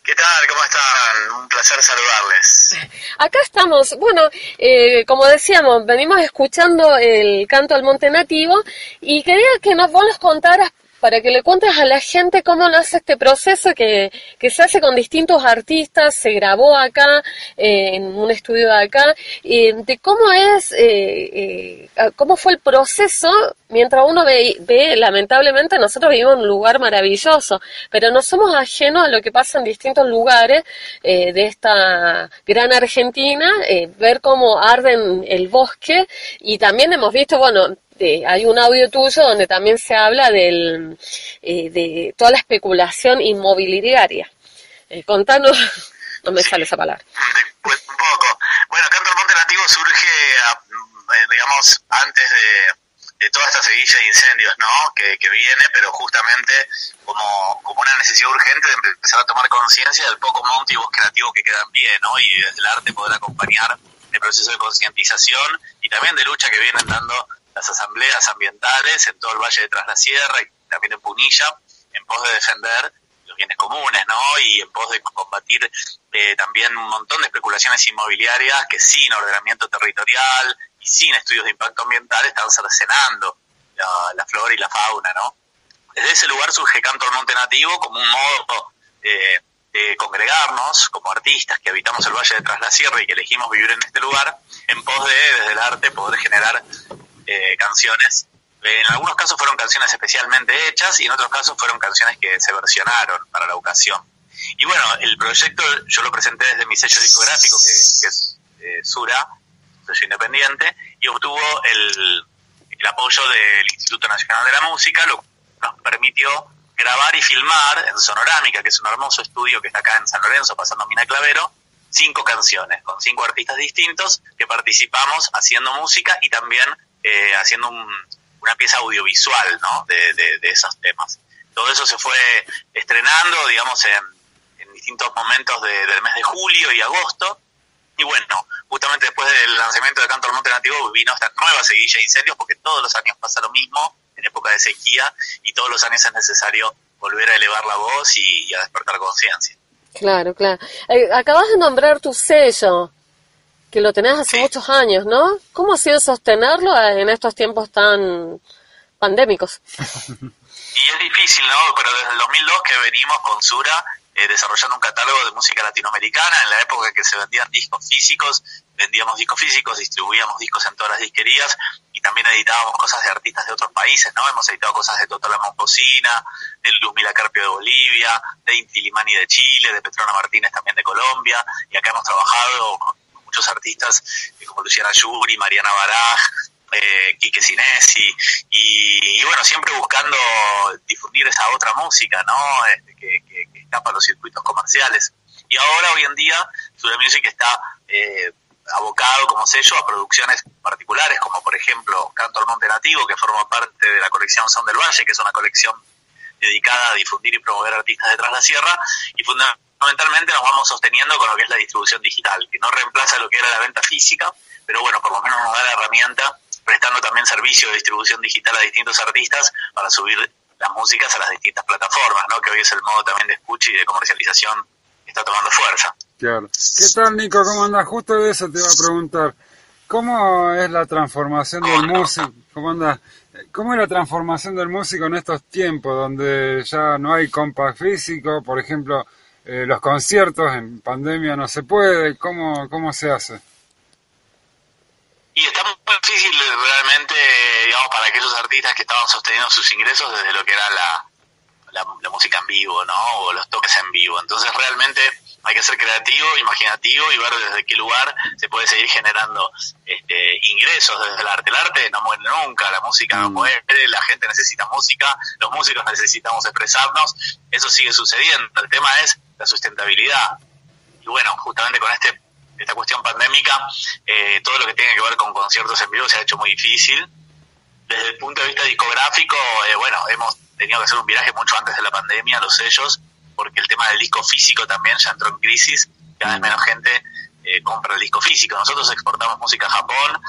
¿Qué tal? ¿Cómo están? Un placer saludarles. Acá estamos, bueno, eh, como decíamos, venimos escuchando el canto al monte nativo y quería que nos, vos nos contaras, para que le cuentes a la gente cómo nace este proceso que, que se hace con distintos artistas, se grabó acá, eh, en un estudio de acá, y de cómo es, eh, eh, cómo fue el proceso mientras uno ve, ve, lamentablemente nosotros vivimos en un lugar maravilloso, pero no somos ajenos a lo que pasa en distintos lugares eh, de esta gran Argentina, ver cómo arden el bosque y también hemos visto, bueno, de- hay un audio tuyo donde también se habla del, eh, de toda la especulación inmobiliaria. Eh, contanos, no me sale esa palabra. Pues, un poco. Bueno, Canto al Monte Nativo surge, a- eh, digamos, antes de, toda esta seguilla de incendios, ¿no? Que, que viene, pero justamente como, una necesidad urgente de empezar a tomar conciencia del poco monte y bosque nativo que quedan bien, ¿no? Y desde el arte poder acompañar el proceso de concientización y también de lucha que vienen dando las asambleas ambientales en todo el Valle de Tras la Sierra y también en Punilla, en pos de defender los bienes comunes, ¿no? Y en pos de combatir eh, también un montón de especulaciones inmobiliarias que sin ordenamiento territorial y sin estudios de impacto ambiental están cercenando la, la flora y la fauna, ¿no? Desde ese lugar surge Canto al Monte Nativo como un modo eh, de congregarnos como artistas que habitamos el Valle de Tras la Sierra y que elegimos vivir en este lugar, en pos de, desde el arte, poder generar eh, canciones. En algunos casos fueron canciones especialmente hechas y en otros casos fueron canciones que se versionaron para la ocasión. Y bueno, el proyecto yo lo presenté desde mi sello discográfico, que, es eh, Sura, sello independiente, y obtuvo el, el apoyo del Instituto Nacional de la Música, lo que nos permitió grabar y filmar en Sonorámica, que es un hermoso estudio que está acá en San Lorenzo, pasando Mina Clavero, cinco canciones con cinco artistas distintos que participamos haciendo música y también eh, haciendo un- una pieza audiovisual ¿no? de, esos temas. Todo eso se fue estrenando, digamos, en, en distintos momentos de- del mes de julio y agosto. Y bueno, justamente después del lanzamiento de Canto al Monte Nativo vino esta nueva seguilla de incendios porque todos los años pasa lo mismo en época de sequía y todos los años es necesario volver a elevar la voz y, y a despertar conciencia. Claro, claro. Eh, acabas de nombrar tu sello, que lo tenés hace muchos años, ¿no? ¿Cómo ha sido sostenerlo en estos tiempos tan pandémicos? Y es difícil, ¿no? Pero desde el 2002 que venimos con Sura eh, desarrollando un catálogo de música latinoamericana, en la época en que se vendían discos físicos, vendíamos discos físicos, distribuíamos discos en todas las disquerías y también editábamos cosas de artistas de otros países, ¿no? Hemos editado cosas de Toto La Momposina, de Luz Carpio de Bolivia, de Inti Limani de Chile, de Petrona Martínez también de Colombia, y acá hemos trabajado con muchos artistas eh, como Luciana Yuri, Mariana Baraj, eh, Quique Sinesi, y, bueno, siempre buscando difundir esa otra música, ¿no? Este, que, escapa a los circuitos comerciales. Y ahora, hoy en día, Sura Music está eh, abocado como sello a producciones particulares, como por ejemplo Canto al Monte Nativo, que forma parte de la colección Son del Valle, que es una colección dedicada a difundir y promover artistas de Tras la Sierra, y fundamentalmente nos vamos sosteniendo con lo que es la distribución digital, que no reemplaza lo que era la venta física, pero bueno, por lo menos nos da la herramienta prestando también servicio de distribución digital a distintos artistas para subir las músicas a las distintas plataformas, ¿no? que hoy es el modo también de escucha y de comercialización que está tomando fuerza. Claro. ¿Qué tal, Nico? ¿Cómo andas? Justo de eso te iba a preguntar. ¿Cómo es la transformación del músico? ¿Cómo andas? ¿Cómo es la transformación del músico en estos tiempos donde ya no hay compact físico? Por ejemplo, eh, los conciertos en pandemia no se puede. ¿Cómo, cómo se hace? Y estamos difícil realmente, digamos, para aquellos artistas que estaban sosteniendo sus ingresos desde lo que era la, la, música en vivo, ¿no? O los toques en vivo. Entonces realmente hay que ser creativo, imaginativo y ver desde qué lugar se puede seguir generando este, ingresos desde el arte. El arte no muere nunca, la música no mm. muere, la gente necesita música, los músicos necesitamos expresarnos, eso sigue sucediendo. El tema es la sustentabilidad. Y bueno, justamente con este esta cuestión pandémica, eh, todo lo que tiene que ver con conciertos en vivo se ha hecho muy difícil. Desde el punto de vista discográfico, eh, bueno, hemos tenido que hacer un viraje mucho antes de la pandemia, los sellos, porque el tema del disco físico también ya entró en crisis, cada vez menos gente eh, compra el disco físico. Nosotros exportamos música a Japón,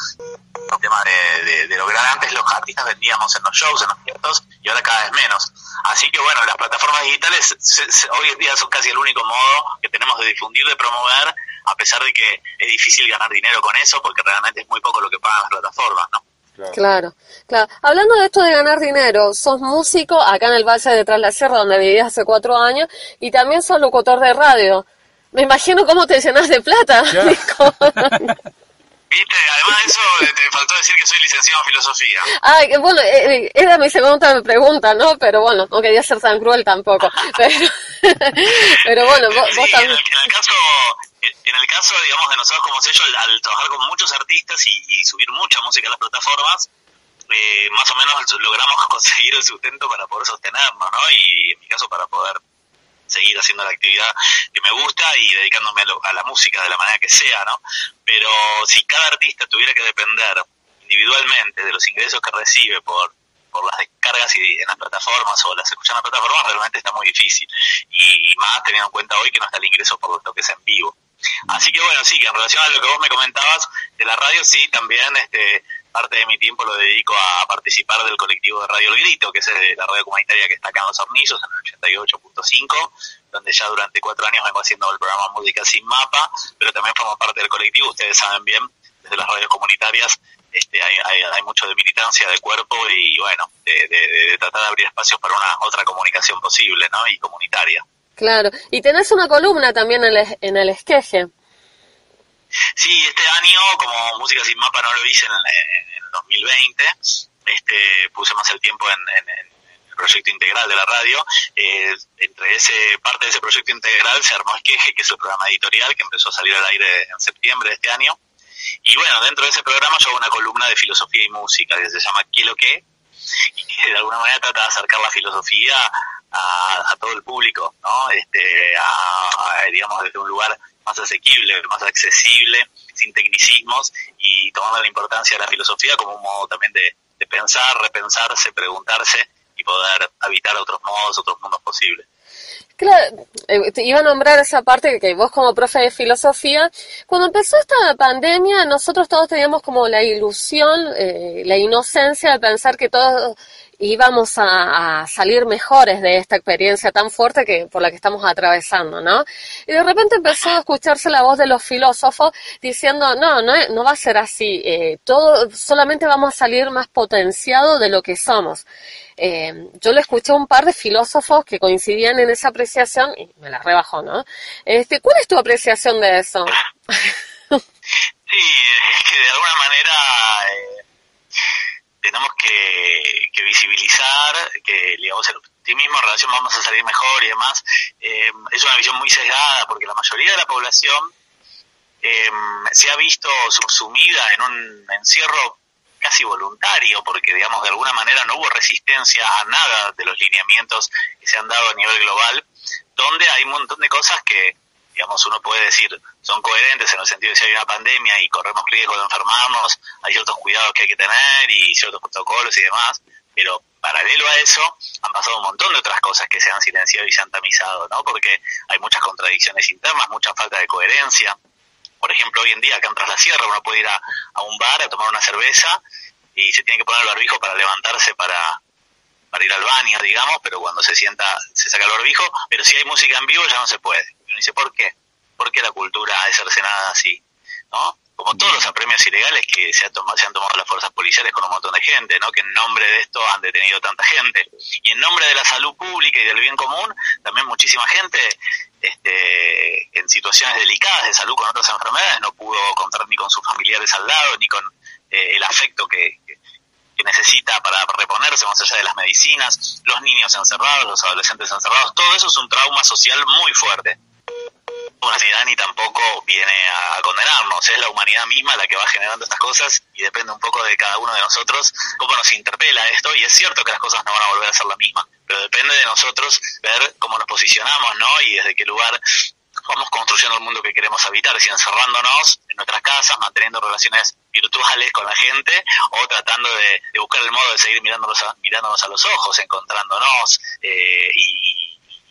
el tema de, de, lograr antes los artistas vendíamos en los shows, en los conciertos, y ahora cada vez menos. Así que bueno, las plataformas digitales hoy en día son casi el único modo que tenemos de difundir, de promover a pesar de que es difícil ganar dinero con eso, porque realmente es muy poco lo que pagan las plataformas, ¿no? Claro. claro, Hablando de esto de ganar dinero, sos músico acá en el Valle de Tras la Sierra, donde vivías hace cuatro años, y también sos locutor de radio. Me imagino cómo te llenas de plata. Viste, además de eso, te faltó decir que soy licenciado en filosofía. Ay, bueno, eh, eh, era mi segunda pregunta, ¿no? Pero bueno, no quería ser tan cruel tampoco. Pero, pero bueno, vos, también. En el, caso, en el caso, digamos, de nosotros como sello, al, trabajar con muchos artistas y, subir mucha música a las plataformas, eh, más o menos logramos conseguir el sustento para poder sostenernos, ¿no? Y en mi caso para poder seguir haciendo la actividad que me gusta y dedicándome a, la música de la manera que sea, ¿no? Pero si cada artista tuviera que depender individualmente de los ingresos que recibe por por las descargas y en las plataformas o las escuchas en las plataformas realmente está muy difícil y, más teniendo en cuenta hoy que no está el ingreso por los toques en vivo. Así que bueno, sí, que en relación a lo que vos me comentabas de la radio, sí, también este, parte de mi tiempo lo dedico a participar del colectivo de Radio El que es la radio comunitaria que está acá en Los Hornillos, en el 88.5, donde ya durante cuatro años vengo haciendo el programa Música Sin Mapa, pero también formo parte del colectivo, ustedes saben bien, desde las radios comunitarias este, hay, hay, mucho de militancia de cuerpo y bueno, de, tratar de abrir espacios para una otra comunicación posible ¿no? y comunitaria. Claro, y tenés una columna también en el, en el esqueje. Sí, este año, como Música Sin Mapa no lo hice en, el 2020, este, puse más el tiempo en, el proyecto integral de la radio. Eh, entre ese parte de ese proyecto integral se armó Esqueje, que es el programa editorial que empezó a salir al aire en septiembre de este año. Y bueno, dentro de ese programa yo hago una columna de filosofía y música que se llama ¿Qué lo qué? Y que de alguna manera trata de acercar la filosofía a, todo el público, ¿no? Este, a, digamos, desde un lugar más asequible, más accesible, sin tecnicismos y tomando la importancia de la filosofía como un modo también de, pensar, repensarse, preguntarse y poder habitar otros modos, otros mundos posibles. Claro, eh, te iba a nombrar esa parte que vos como profe de filosofía, cuando empezó esta pandemia, nosotros todos teníamos como la ilusión, eh, la inocencia de pensar que todos íbamos a, salir mejores de esta experiencia tan fuerte que por la que estamos atravesando, ¿no? Y de repente empezó a escucharse la voz de los filósofos diciendo, no, no, no va a ser así, eh, todo, solamente vamos a salir más potenciado de lo que somos. Eh, yo le escuché a un par de filósofos que coincidían en esa apreciación y me la rebajó, ¿no? Este, ¿Cuál es tu apreciación de eso? Sí, es que de alguna manera eh, tenemos que, visibilizar que, digamos, el optimismo en relación vamos a salir mejor y demás, eh, es una visión muy sesgada porque la mayoría de la población se ha visto subsumida en un encierro casi voluntario, porque digamos de alguna manera no hubo resistencia a nada de los lineamientos que se han dado a nivel global, donde hay un montón de cosas que, digamos, uno puede decir son coherentes en el sentido de si hay una pandemia y corremos riesgo de enfermarnos, hay ciertos cuidados que hay que tener y ciertos protocolos y demás, pero paralelo a eso han pasado un montón de otras cosas que se han silenciado y se han tamizado, ¿no? Porque hay muchas contradicciones internas, mucha falta de coherencia, por ejemplo, hoy en día acá en Tras la Sierra uno puede ir a, un bar a tomar una cerveza y se tiene que poner el barbijo para levantarse para, para ir al baño, digamos, pero cuando se sienta se saca el barbijo, pero si hay música en vivo ya no se puede. Y uno dice, ¿por qué? ¿Por qué la cultura ha de cercenada así? ¿No? Como todos los apremios ilegales que se, han tomado, se han tomado las fuerzas policiales con un montón de gente, ¿no? Que en nombre de esto han detenido tanta gente. Y en nombre de la salud pública y del bien común, también muchísima gente este, en situaciones delicadas de salud con otras enfermedades, no pudo contar ni con sus familiares al lado, ni con, eh, el afecto que, que, necesita para reponerse más allá de las medicinas, los niños encerrados, los adolescentes encerrados, todo eso es un trauma social muy fuerte. Humanidad ni tampoco viene a condenarnos, es la humanidad misma la que va generando estas cosas y depende un poco de cada uno de nosotros cómo nos interpela esto. Y es cierto que las cosas no van a volver a ser la misma, pero depende de nosotros ver cómo nos posicionamos, ¿no? Y desde qué lugar vamos construyendo el mundo que queremos habitar, si encerrándonos en nuestras casas, manteniendo relaciones virtuales con la gente o tratando de, buscar el modo de seguir mirándonos a, mirándonos a los ojos, encontrándonos eh, y,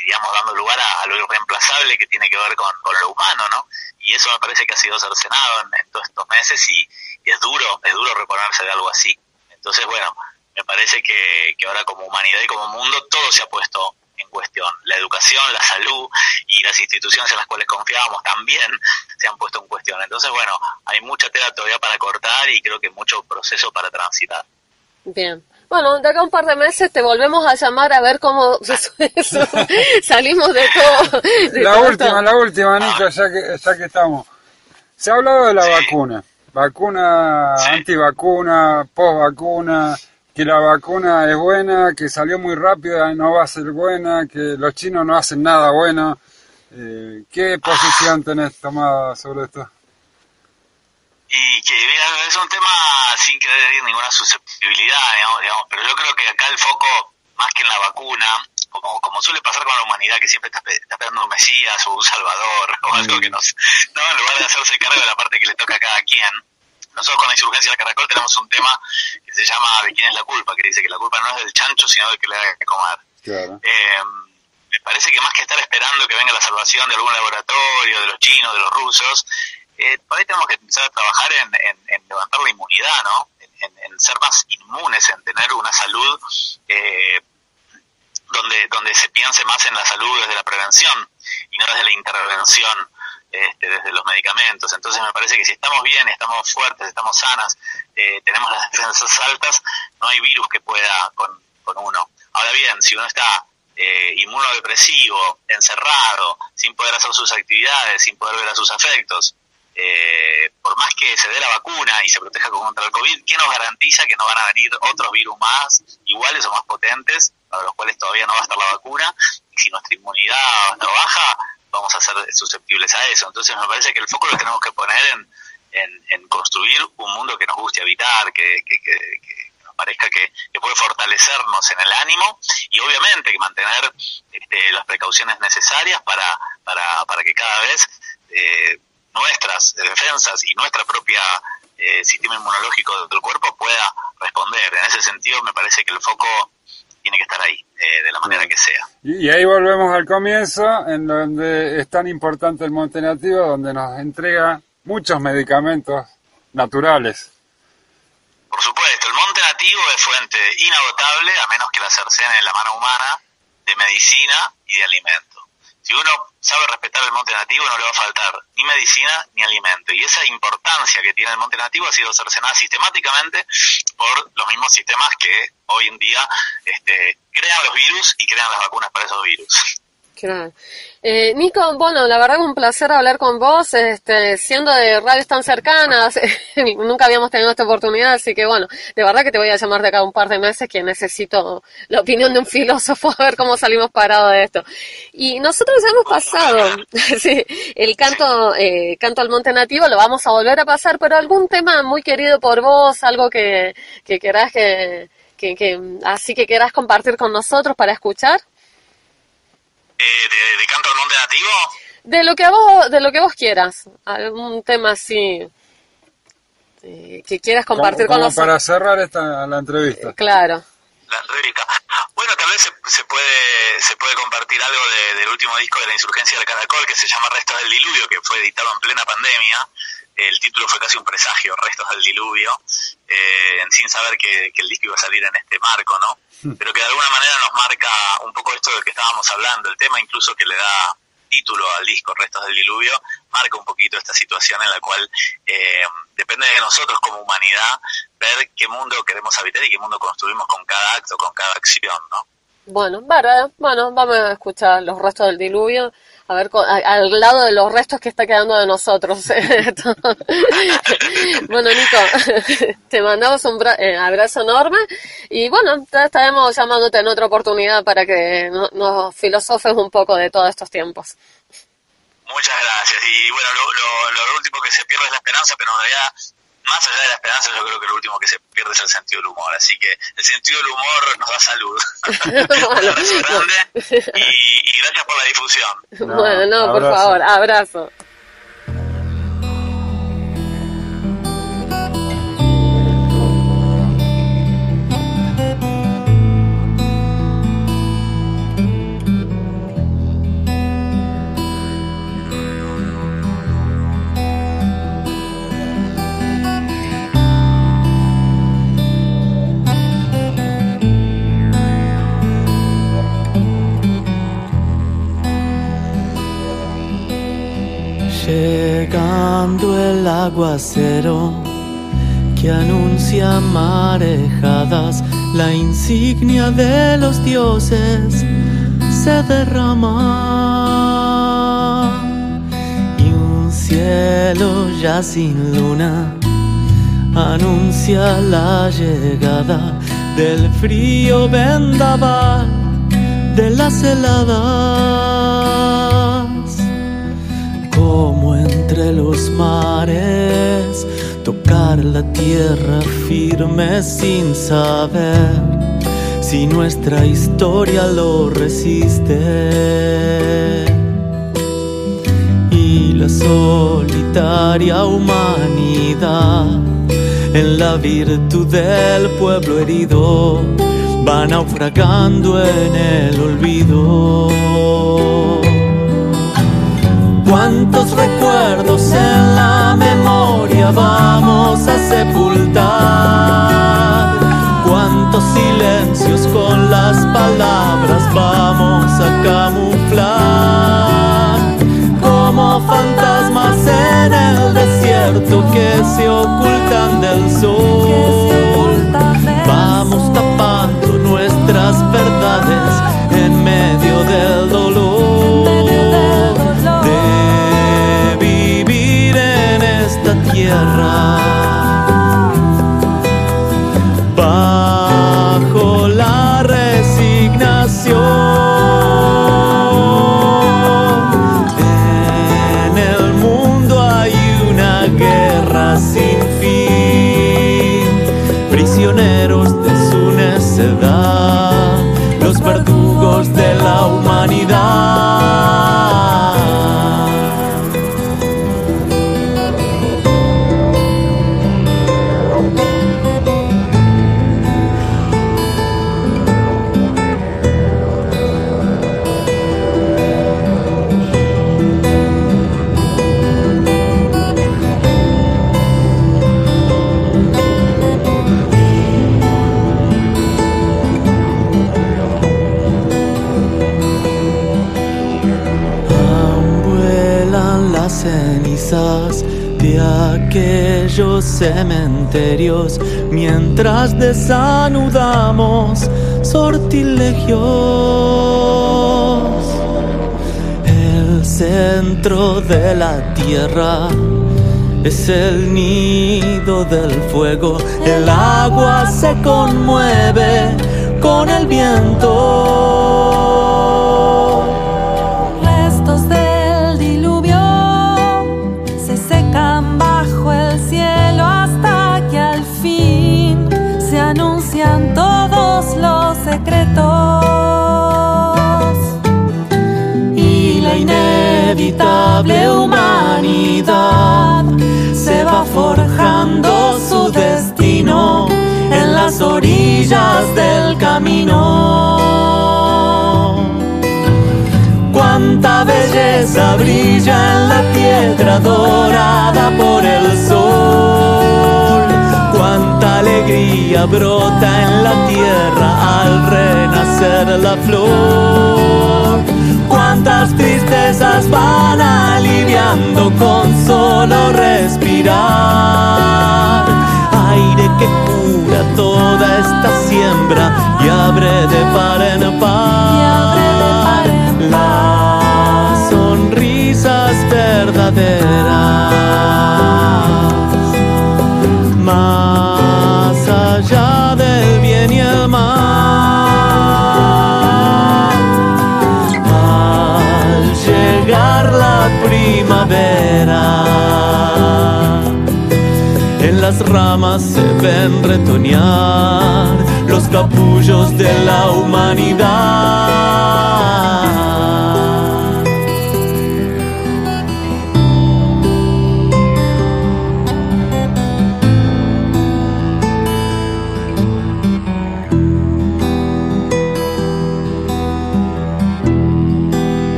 digamos, dando lugar a, lo irreemplazable que tiene que ver con, lo humano, ¿no? Y eso me parece que ha sido cercenado en, todos estos meses y, es duro, es duro reponerse de algo así. Entonces, bueno, me parece que, que ahora como humanidad y como mundo todo se ha puesto en cuestión. La educación, la salud y las instituciones en las cuales confiábamos también se han puesto en cuestión. Entonces, bueno, hay mucha tela todavía para cortar y creo que mucho proceso para transitar. Bien. Bueno, de acá un par de meses te volvemos a llamar a ver cómo salimos de todo. la última, la última, Nico, ya que, ya que estamos. Se ha hablado de la vacuna. Vacuna, antivacuna, postvacuna que la vacuna es buena, que salió muy rápida, no va a ser buena, que los chinos no hacen nada bueno. Eh, ¿Qué posición tenés tomada sobre esto? Y que es un tema sin querer ninguna susceptibilidad, digamos, pero yo creo que acá el foco, más que en la vacuna, como, como suele pasar con la humanidad, que siempre está, esperando un Mesías o un Salvador o algo que nos... No, en lugar de hacerse cargo de la parte que le toca a cada quien, nosotros con la insurgencia del caracol tenemos un tema que se llama ¿De quién es la culpa? que dice que la culpa no es del chancho, sino del que le que comer. Eh, me parece que más que estar esperando que venga la salvación de algún laboratorio, de los chinos, de los rusos, eh, por ahí tenemos que empezar a trabajar en, levantar la inmunidad, ¿no? En, ser más inmunes, en tener una salud eh, donde, donde se piense más en la salud desde la prevención y no desde la intervención este, desde los medicamentos. Entonces me parece que si estamos bien, estamos fuertes, estamos sanas, eh, tenemos las defensas altas, no hay virus que pueda con, con uno. Ahora bien, si uno está eh, inmunodepresivo, encerrado, sin poder hacer sus actividades, sin poder ver a sus afectos, eh, por más que se dé la vacuna y se proteja contra el COVID, ¿quién nos garantiza que no van a venir otros virus más, iguales o más potentes, para los cuales todavía no va a estar la vacuna? Y si nuestra inmunidad no baja, vamos a ser susceptibles a eso. Entonces me parece que el foco lo tenemos que poner en, construir un mundo que nos guste habitar, que, que, que, nos parezca que, puede fortalecernos en el ánimo y obviamente que mantener este, las precauciones necesarias para, para, para que cada vez eh, nuestras defensas y nuestra propia eh, sistema inmunológico del cuerpo pueda responder. En ese sentido me parece que el foco tiene que estar ahí, eh, de la manera que sea. Y, ahí volvemos al comienzo, en donde es tan importante el monte nativo, donde nos entrega muchos medicamentos naturales. Por supuesto, el monte nativo es fuente inagotable, a menos que la cercene en la mano humana, de medicina y de alimento. Si uno sabe respetar el monte nativo, no le va a faltar ni medicina ni alimento. Y esa importancia que tiene el monte nativo ha sido cercenada sistemáticamente por los mismos sistemas que hoy en día este, crean los virus y crean las vacunas para esos virus. Eh, Nico, bueno, la verdad es un placer hablar con vos, este, siendo de radios tan cercanas, nunca habíamos tenido esta oportunidad, así que bueno, de verdad que te voy a llamar de acá un par de meses que necesito la opinión de un filósofo a ver cómo salimos parados de esto. Y nosotros hemos pasado, sí, el canto, eh, canto al monte nativo, lo vamos a volver a pasar, pero algún tema muy querido por vos, algo que, que querás que, que, que así que quieras compartir con nosotros para escuchar de, canto al monte nativo? De lo que vos, de lo que vos quieras, algún tema así eh, que quieras compartir con nosotros. Para cerrar esta la entrevista. Eh, claro. La entrevista. Bueno, tal vez se, puede se puede compartir algo del último disco de la insurgencia del Caracol que se llama Restos del Diluvio, que fue editado en plena pandemia. El título fue casi un presagio, Restos del Diluvio, eh, sin saber que, que el disco iba a salir en este marco, ¿no? pero que de alguna manera nos marca un poco esto del que estábamos hablando, el tema incluso que le da título al disco Restos del Diluvio, marca un poquito esta situación en la cual eh, depende de nosotros como humanidad ver qué mundo queremos habitar y qué mundo construimos con cada acto, con cada acción, ¿no? Bueno, vale, bueno, vamos a escuchar los restos del diluvio, a ver, a- al lado de los restos que está quedando de nosotros. Bueno, Nico, te mandamos un eh, abrazo enorme y bueno, te estaremos llamándote en otra oportunidad para que no- nos filosofes un poco de todos estos tiempos. Muchas gracias. Y bueno, lo, lo, lo último que se pierde es la esperanza, pero en realidad, más allá de la esperanza, yo creo que lo último que se pierde es el sentido del humor. Así que el sentido del humor nos da salud. grande y, y gracias por la difusión. bueno, no, por abrazo. favor, abrazo. Aguacero que anuncia marejadas, la insignia de los dioses se derrama. Y un cielo ya sin luna anuncia la llegada del frío vendaval de las heladas entre los mares, tocar la tierra firme sin saber si nuestra historia lo resiste. Y la solitaria humanidad, en la virtud del pueblo herido, va naufragando en el olvido. Cuántos recuerdos vamos a sepultar. Cuántos silencios con las palabras vamos a camuflar. Como fantasmas en el desierto que se ocultan del sol. Cementerios mientras desanudamos sortilegios. El centro de la tierra es el nido del fuego, el agua se conmueve con el viento. Humanidad se va forjando su destino en las orillas del camino. Cuánta belleza brilla en la piedra dorada por el sol. Cuánta alegría brota en la tierra al renacer la flor. Nuestras tristezas van aliviando con solo respirar. Aire que cura toda esta siembra y abre de par en par las sonrisas verdaderas. Ramas se ven retoñar los capullos de la humanidad.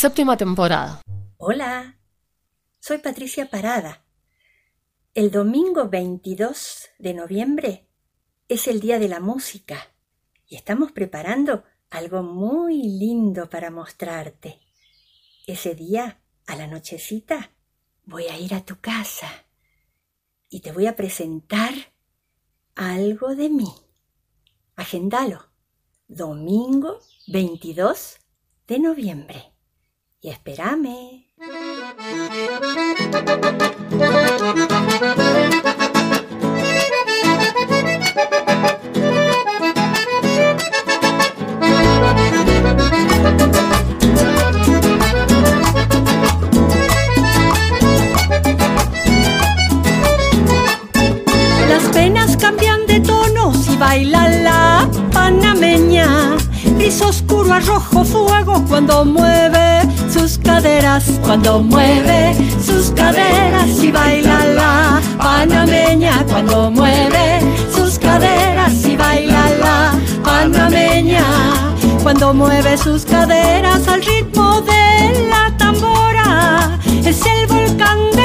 Séptima temporada. Hola, soy Patricia Parada. El domingo 22 de noviembre es el Día de la Música y estamos preparando algo muy lindo para mostrarte. Ese día, a la nochecita, voy a ir a tu casa y te voy a presentar algo de mí. Agendalo. Domingo 22 de noviembre. Y espérame. Las penas cambian de tonos y baila la panameña. Gris oscuro a rojo fuego cuando mueve sus caderas, cuando mueve sus caderas y baila la panameña. Cuando mueve sus caderas y baila la panameña. Cuando mueve sus caderas al ritmo de la tambora. Es el volcán de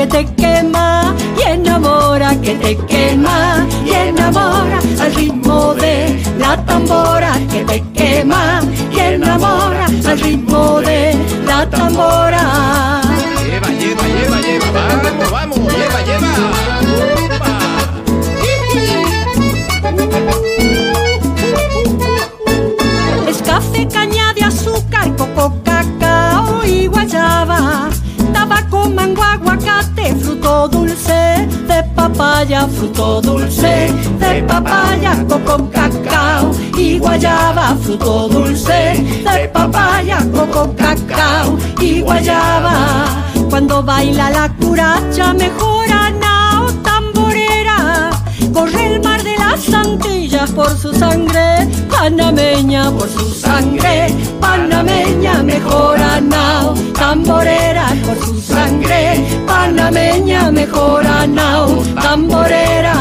que te quema y enamora, que te quema y enamora al ritmo de la tambora que te quema y enamora al ritmo de la tambora. Lleva, lleva, lleva, lleva, vamos, vamos, lleva, lleva. Es café, caña de azúcar, coco, mango, aguacate, fruto dulce de papaya, fruto dulce de papaya, coco, cacao y guayaba, fruto dulce de papaya, coco, cacao y guayaba. Cuando baila la curacha mejora el mar de las Antillas por su sangre, panameña por su sangre, panameña mejora nao tamborera por su sangre, panameña mejora nao tamborera.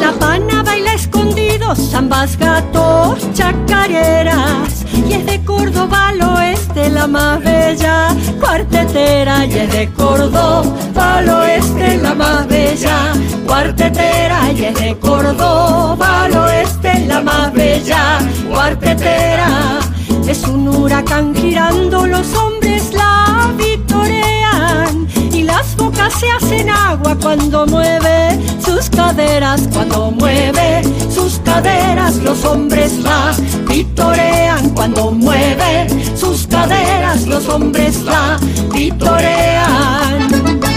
La pana baila escondidos, zambas, gatos, chacareras. Es de Córdoba al oeste la más bella cuartetera. Y es de Córdoba al oeste la más bella cuartetera. Y es de Córdoba al oeste la más bella cuartetera. Es un huracán girando, los hombres la vitorean y las bocas se hacen agua cuando mueve sus caderas, cuando mueve sus caderas, los hombres la vitorean cuando mueve sus caderas, los hombres la vitorean.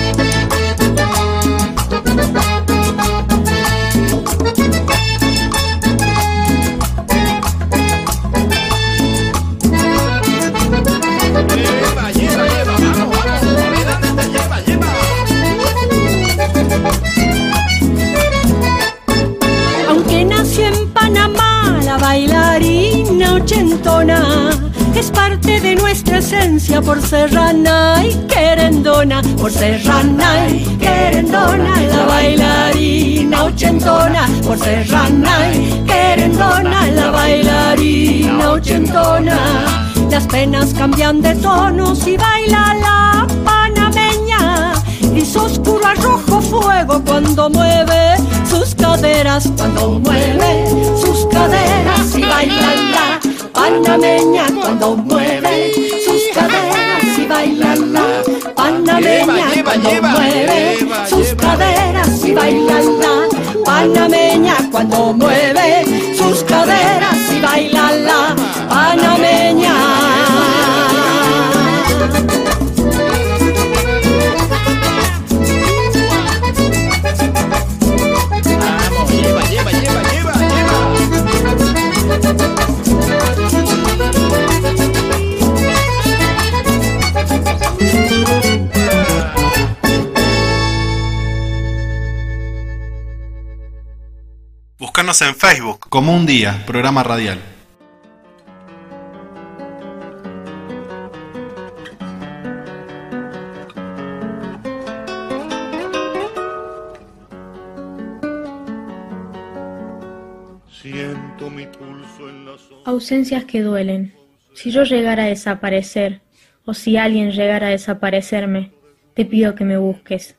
Es parte de nuestra esencia por serrana y querendona, por serrana y querendona, la bailarina ochentona, por serrana y querendona, la bailarina ochentona. Las penas cambian de tonos y baila la panameña. Gris oscuro a rojo fuego cuando mueve sus caderas, cuando mueve sus caderas y baila la panameña cuando mueve sus caderas y baila la panameña Lleva, cuando lleva, mueve lleva, sus caderas y baila la panameña cuando mueve sus caderas y baila Buscarnos en Facebook como un día, programa radial. Siento mi pulso en la sombra. Ausencias que duelen. Si yo llegara a desaparecer, o si alguien llegara a desaparecerme, te pido que me busques.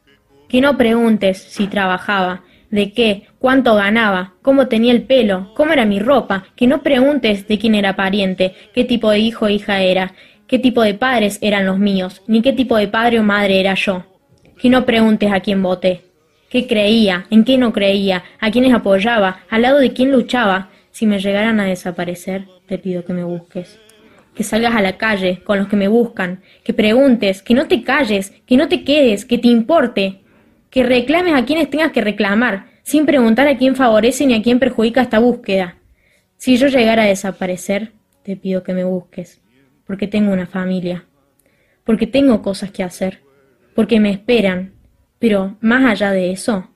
Que no preguntes si trabajaba, de qué, cuánto ganaba, cómo tenía el pelo, cómo era mi ropa, que no preguntes de quién era pariente, qué tipo de hijo o hija era, qué tipo de padres eran los míos, ni qué tipo de padre o madre era yo. Que no preguntes a quién voté, qué creía, en qué no creía, a quiénes apoyaba, al lado de quién luchaba. Si me llegaran a desaparecer, te pido que me busques. Que salgas a la calle con los que me buscan, que preguntes, que no te calles, que no te quedes, que te importe, que reclames a quienes tengas que reclamar, sin preguntar a quién favorece ni a quién perjudica esta búsqueda. Si yo llegara a desaparecer, te pido que me busques, porque tengo una familia, porque tengo cosas que hacer, porque me esperan, pero más allá de eso,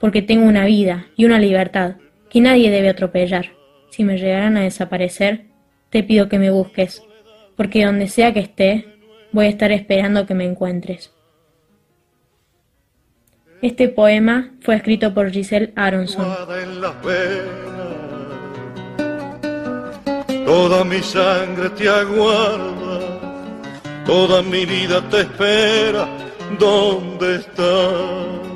porque tengo una vida y una libertad que nadie debe atropellar. Si me llegaran a desaparecer, te pido que me busques, porque donde sea que esté, voy a estar esperando que me encuentres. Este poema fue escrito por Giselle Aronson. Toda mi sangre te aguarda, toda mi vida te espera. ¿Dónde estás?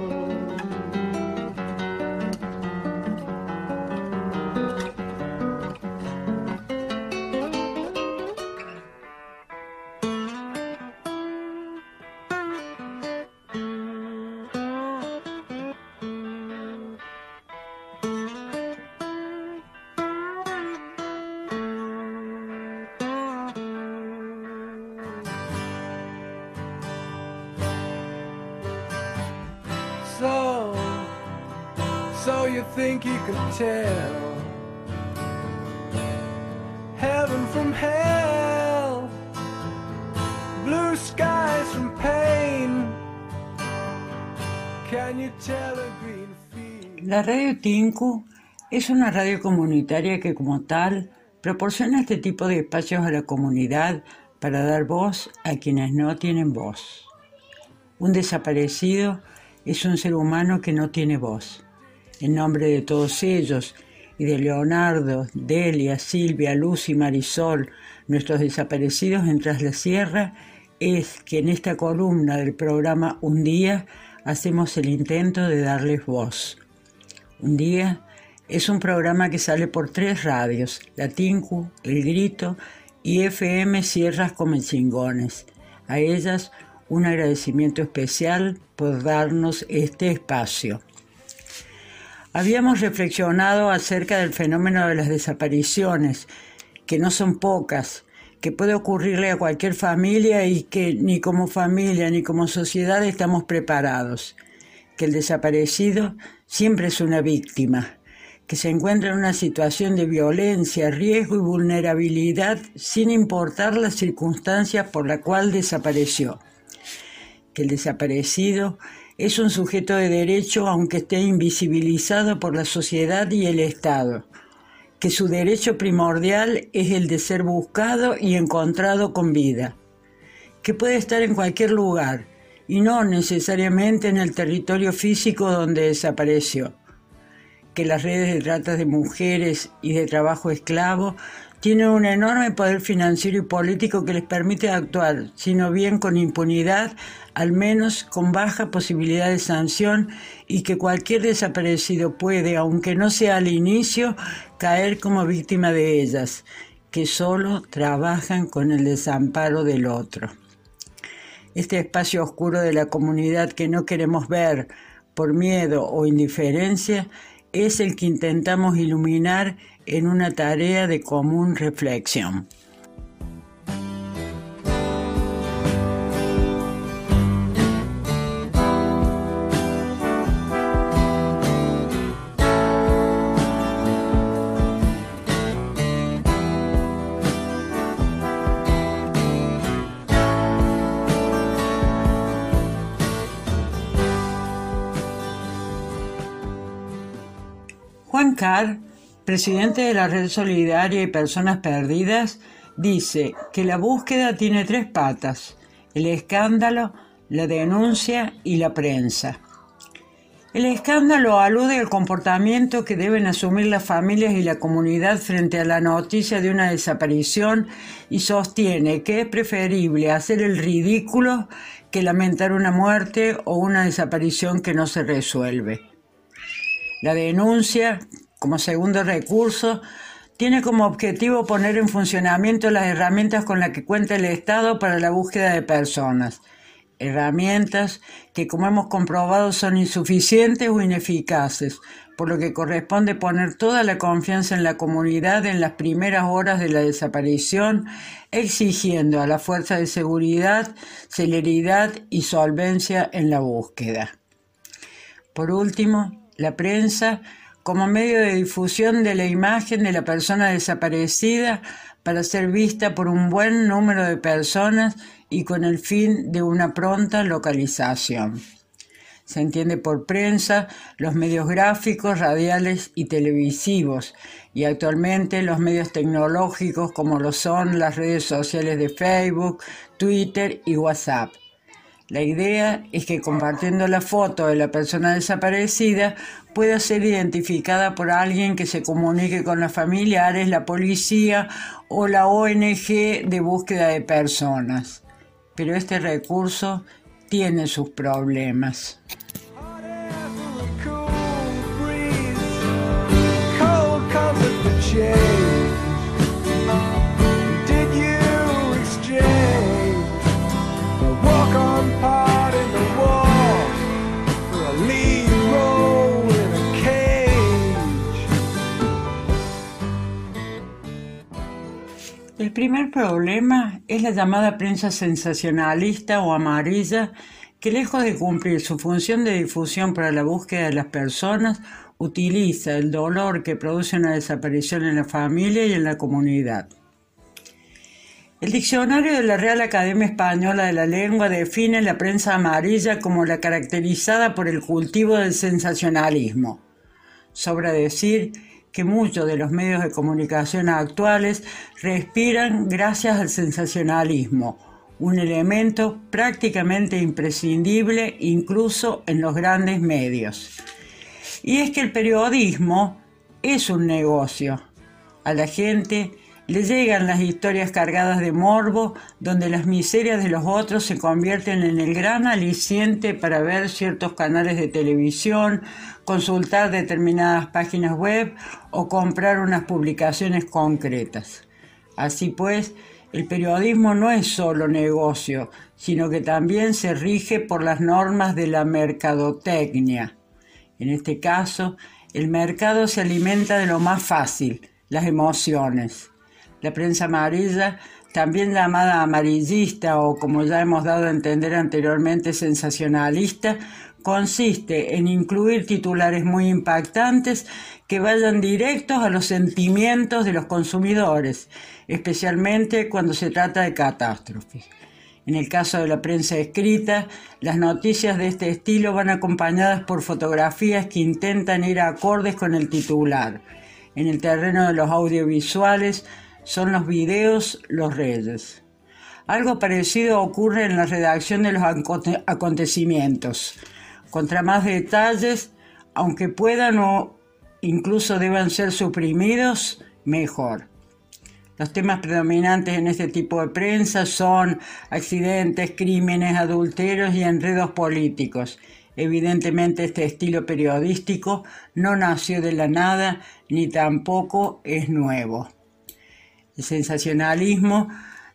Tinku es una radio comunitaria que como tal proporciona este tipo de espacios a la comunidad para dar voz a quienes no tienen voz. Un desaparecido es un ser humano que no tiene voz. En nombre de todos ellos y de Leonardo, Delia, Silvia, Lucy, Marisol, nuestros desaparecidos en Tras la Sierra, es que en esta columna del programa Un Día hacemos el intento de darles voz. Un Día es un programa que sale por tres radios, La Tinku, El Grito y FM Sierras Comechingones. A ellas un agradecimiento especial por darnos este espacio. Habíamos reflexionado acerca del fenómeno de las desapariciones, que no son pocas, que puede ocurrirle a cualquier familia y que ni como familia ni como sociedad estamos preparados, que el desaparecido siempre es una víctima, que se encuentra en una situación de violencia, riesgo y vulnerabilidad sin importar las circunstancias por la cual desapareció. Que el desaparecido es un sujeto de derecho aunque esté invisibilizado por la sociedad y el Estado, que su derecho primordial es el de ser buscado y encontrado con vida, que puede estar en cualquier lugar y no necesariamente en el territorio físico donde desapareció, que las redes de trata de mujeres y de trabajo esclavo tienen un enorme poder financiero y político que les permite actuar, sino bien con impunidad, al menos con baja posibilidad de sanción, y que cualquier desaparecido puede, aunque no sea al inicio, caer como víctima de ellas, que solo trabajan con el desamparo del otro. Este espacio oscuro de la comunidad que no queremos ver, por miedo o indiferencia, es el que intentamos iluminar en una tarea de común reflexión. Carr, presidente de la Red Solidaria y Personas Perdidas, dice que la búsqueda tiene tres patas, el escándalo, la denuncia y la prensa. El escándalo alude al comportamiento que deben asumir las familias y la comunidad frente a la noticia de una desaparición y sostiene que es preferible hacer el ridículo que lamentar una muerte o una desaparición que no se resuelve. La denuncia, como segundo recurso, tiene como objetivo poner en funcionamiento las herramientas con las que cuenta el Estado para la búsqueda de personas. Herramientas que, como hemos comprobado, son insuficientes o ineficaces, por lo que corresponde poner toda la confianza en la comunidad en las primeras horas de la desaparición, exigiendo a la fuerza de seguridad celeridad y solvencia en la búsqueda. Por último, la prensa como medio de difusión de la imagen de la persona desaparecida para ser vista por un buen número de personas y con el fin de una pronta localización. Se entiende por prensa los medios gráficos, radiales y televisivos, y actualmente los medios tecnológicos como lo son las redes sociales de Facebook, Twitter y WhatsApp. La idea es que compartiendo la foto de la persona desaparecida pueda ser identificada por alguien que se comunique con los familiares, la policía o la ONG de búsqueda de personas. Pero este recurso tiene sus problemas. El primer problema es la llamada prensa sensacionalista o amarilla que lejos de cumplir su función de difusión para la búsqueda de las personas, utiliza el dolor que produce una desaparición en la familia y en la comunidad. El diccionario de la Real Academia Española de la Lengua define la prensa amarilla como la caracterizada por el cultivo del sensacionalismo. Sobra decir que muchos de los medios de comunicación actuales respiran gracias al sensacionalismo, un elemento prácticamente imprescindible incluso en los grandes medios. Y es que el periodismo es un negocio. A la gente le llegan las historias cargadas de morbo, donde las miserias de los otros se convierten en el gran aliciente para ver ciertos canales de televisión, consultar determinadas páginas web o comprar unas publicaciones concretas. Así pues, el periodismo no es solo negocio, sino que también se rige por las normas de la mercadotecnia. En este caso, el mercado se alimenta de lo más fácil, las emociones. La prensa amarilla, también llamada amarillista o como ya hemos dado a entender anteriormente sensacionalista, consiste en incluir titulares muy impactantes que vayan directos a los sentimientos de los consumidores, especialmente cuando se trata de catástrofes. En el caso de la prensa escrita, las noticias de este estilo van acompañadas por fotografías que intentan ir acordes con el titular. En el terreno de los audiovisuales, son los videos los reyes. Algo parecido ocurre en la redacción de los acontecimientos. Contra más detalles, aunque puedan o incluso deban ser suprimidos, mejor. Los temas predominantes en este tipo de prensa son accidentes, crímenes, adulterios y enredos políticos. Evidentemente este estilo periodístico no nació de la nada ni tampoco es nuevo. El sensacionalismo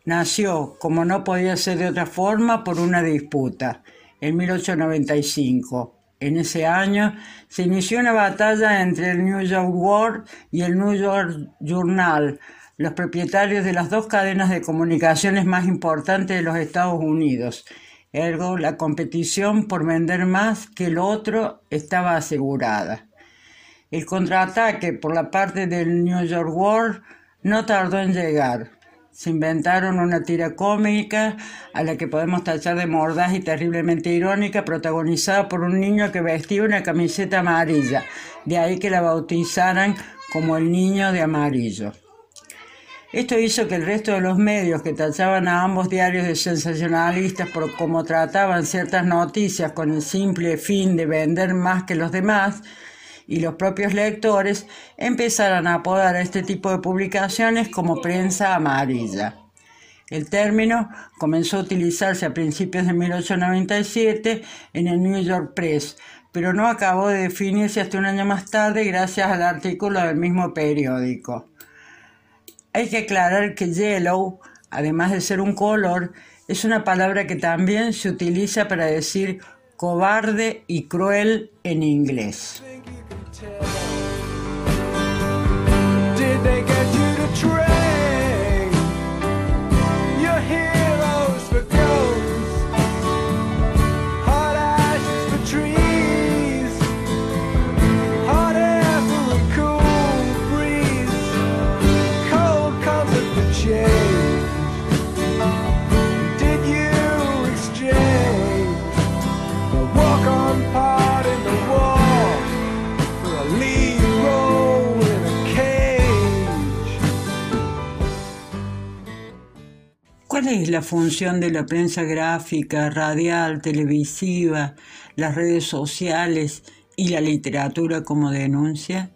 nació, como no podía ser de otra forma, por una disputa. En 1895, En ese año se inició una batalla entre el New York World y el New York Journal, los propietarios de las dos cadenas de comunicaciones más importantes de los Estados Unidos. Ergo, la competición por vender más que el otro estaba asegurada. El contraataque por la parte del New York World no tardó en llegar. Se inventaron una tira cómica a la que podemos tachar de mordaz y terriblemente irónica, protagonizada por un niño que vestía una camiseta amarilla, de ahí que la bautizaran como el niño de amarillo. Esto hizo que el resto de los medios que tachaban a ambos diarios de sensacionalistas por cómo trataban ciertas noticias con el simple fin de vender más que los demás, y los propios lectores empezaran a apodar a este tipo de publicaciones como prensa amarilla. El término comenzó a utilizarse a principios de 1897 en el New York Press, pero no acabó de definirse hasta un año más tarde gracias al artículo del mismo periódico. Hay que aclarar que yellow, además de ser un color, es una palabra que también se utiliza para decir cobarde y cruel en inglés. Did they get you to train ¿Cuál es la función de la prensa gráfica, radial, televisiva, las redes sociales y la literatura como denuncia?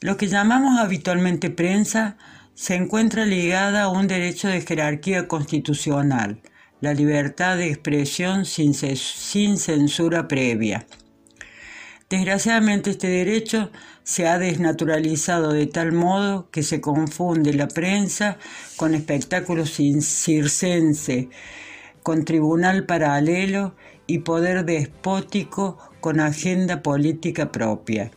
Lo que llamamos habitualmente prensa se encuentra ligada a un derecho de jerarquía constitucional, la libertad de expresión sin, sin censura previa. Desgraciadamente este derecho se ha desnaturalizado de tal modo que se confunde la prensa con espectáculo cin- circense, con tribunal paralelo y poder despótico con agenda política propia.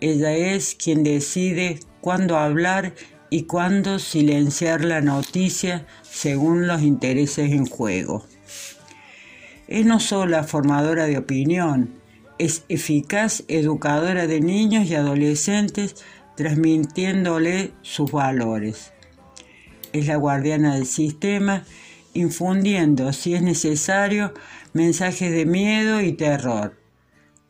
Ella es quien decide cuándo hablar y cuándo silenciar la noticia según los intereses en juego. Es no solo formadora de opinión, es eficaz educadora de niños y adolescentes transmitiéndole sus valores. Es la guardiana del sistema, infundiendo, si es necesario, mensajes de miedo y terror.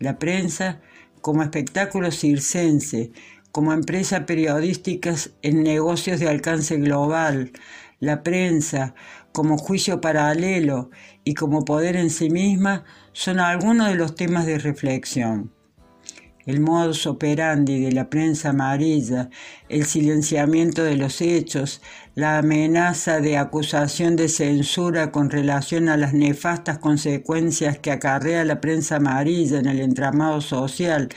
La prensa, como espectáculo circense, como empresa periodística en negocios de alcance global, la prensa, como juicio paralelo y como poder en sí misma, son algunos de los temas de reflexión. El modus operandi de la prensa amarilla, el silenciamiento de los hechos, la amenaza de acusación de censura con relación a las nefastas consecuencias que acarrea la prensa amarilla en el entramado social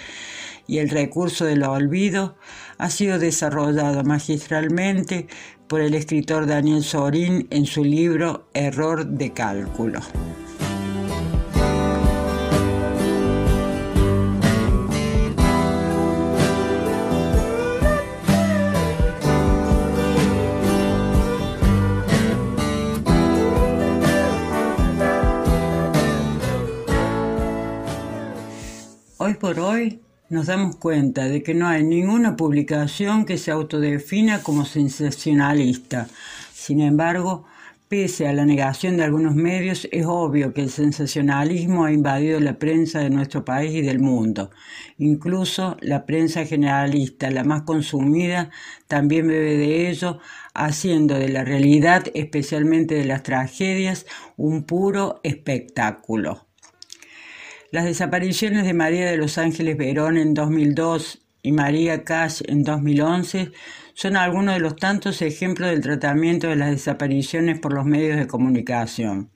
y el recurso del olvido, ha sido desarrollado magistralmente por el escritor Daniel Sorín en su libro Error de cálculo. Hoy por hoy nos damos cuenta de que no hay ninguna publicación que se autodefina como sensacionalista. Sin embargo, pese a la negación de algunos medios, es obvio que el sensacionalismo ha invadido la prensa de nuestro país y del mundo. Incluso la prensa generalista, la más consumida, también bebe de ello, haciendo de la realidad, especialmente de las tragedias, un puro espectáculo. Las desapariciones de María de los Ángeles Verón en 2002 y María Cash en 2011 son algunos de los tantos ejemplos del tratamiento de las desapariciones por los medios de comunicación.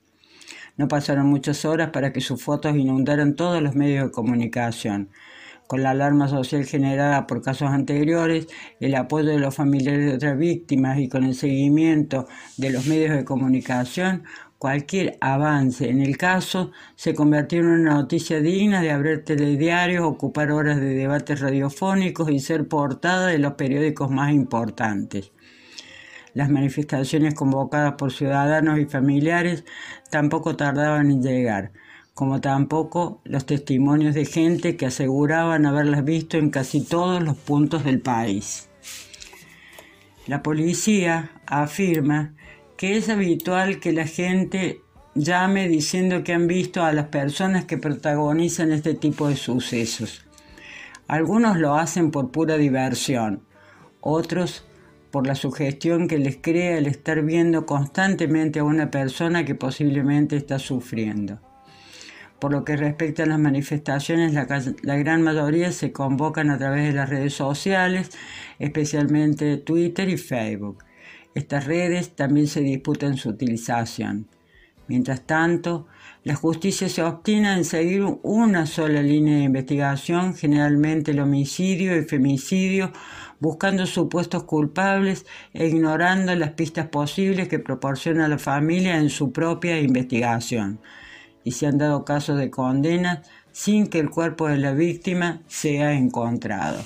No pasaron muchas horas para que sus fotos inundaran todos los medios de comunicación. Con la alarma social generada por casos anteriores, el apoyo de los familiares de otras víctimas y con el seguimiento de los medios de comunicación, Cualquier avance en el caso se convirtió en una noticia digna de abrir telediarios, ocupar horas de debates radiofónicos y ser portada de los periódicos más importantes. Las manifestaciones convocadas por ciudadanos y familiares tampoco tardaban en llegar, como tampoco los testimonios de gente que aseguraban haberlas visto en casi todos los puntos del país. La policía afirma que es habitual que la gente llame diciendo que han visto a las personas que protagonizan este tipo de sucesos. Algunos lo hacen por pura diversión, otros por la sugestión que les crea el estar viendo constantemente a una persona que posiblemente está sufriendo. Por lo que respecta a las manifestaciones, la, la, gran mayoría se convocan a través de las redes sociales, especialmente Twitter y Facebook. Estas redes también se disputan su utilización. Mientras tanto, la justicia se obstina en seguir una sola línea de investigación, generalmente el homicidio y femicidio, buscando supuestos culpables e ignorando las pistas posibles que proporciona la familia en su propia investigación. Y se han dado casos de condenas sin que el cuerpo de la víctima sea encontrado.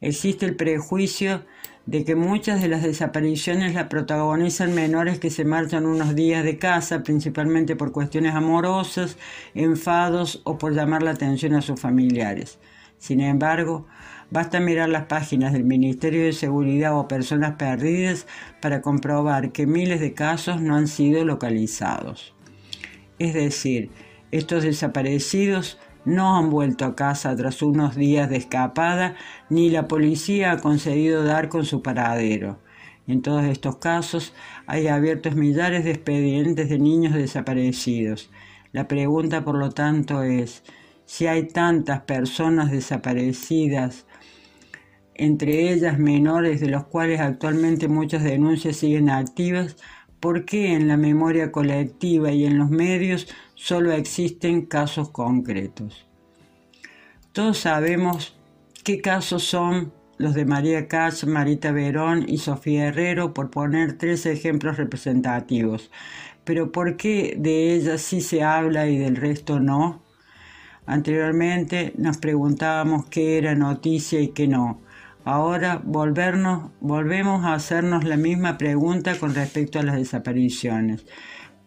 Existe el prejuicio de que muchas de las desapariciones las protagonizan menores que se marchan unos días de casa, principalmente por cuestiones amorosas, enfados o por llamar la atención a sus familiares. Sin embargo, basta mirar las páginas del Ministerio de Seguridad o Personas Perdidas para comprobar que miles de casos no han sido localizados. Es decir, estos desaparecidos no han vuelto a casa tras unos días de escapada, ni la policía ha conseguido dar con su paradero. En todos estos casos hay abiertos millares de expedientes de niños desaparecidos. La pregunta, por lo tanto, es, si hay tantas personas desaparecidas, entre ellas menores de los cuales actualmente muchas denuncias siguen activas, ¿por qué en la memoria colectiva y en los medios solo existen casos concretos. Todos sabemos qué casos son los de María Cach, Marita Verón y Sofía Herrero, por poner tres ejemplos representativos. Pero ¿por qué de ellas sí se habla y del resto no? Anteriormente nos preguntábamos qué era noticia y qué no. Ahora volvemos a hacernos la misma pregunta con respecto a las desapariciones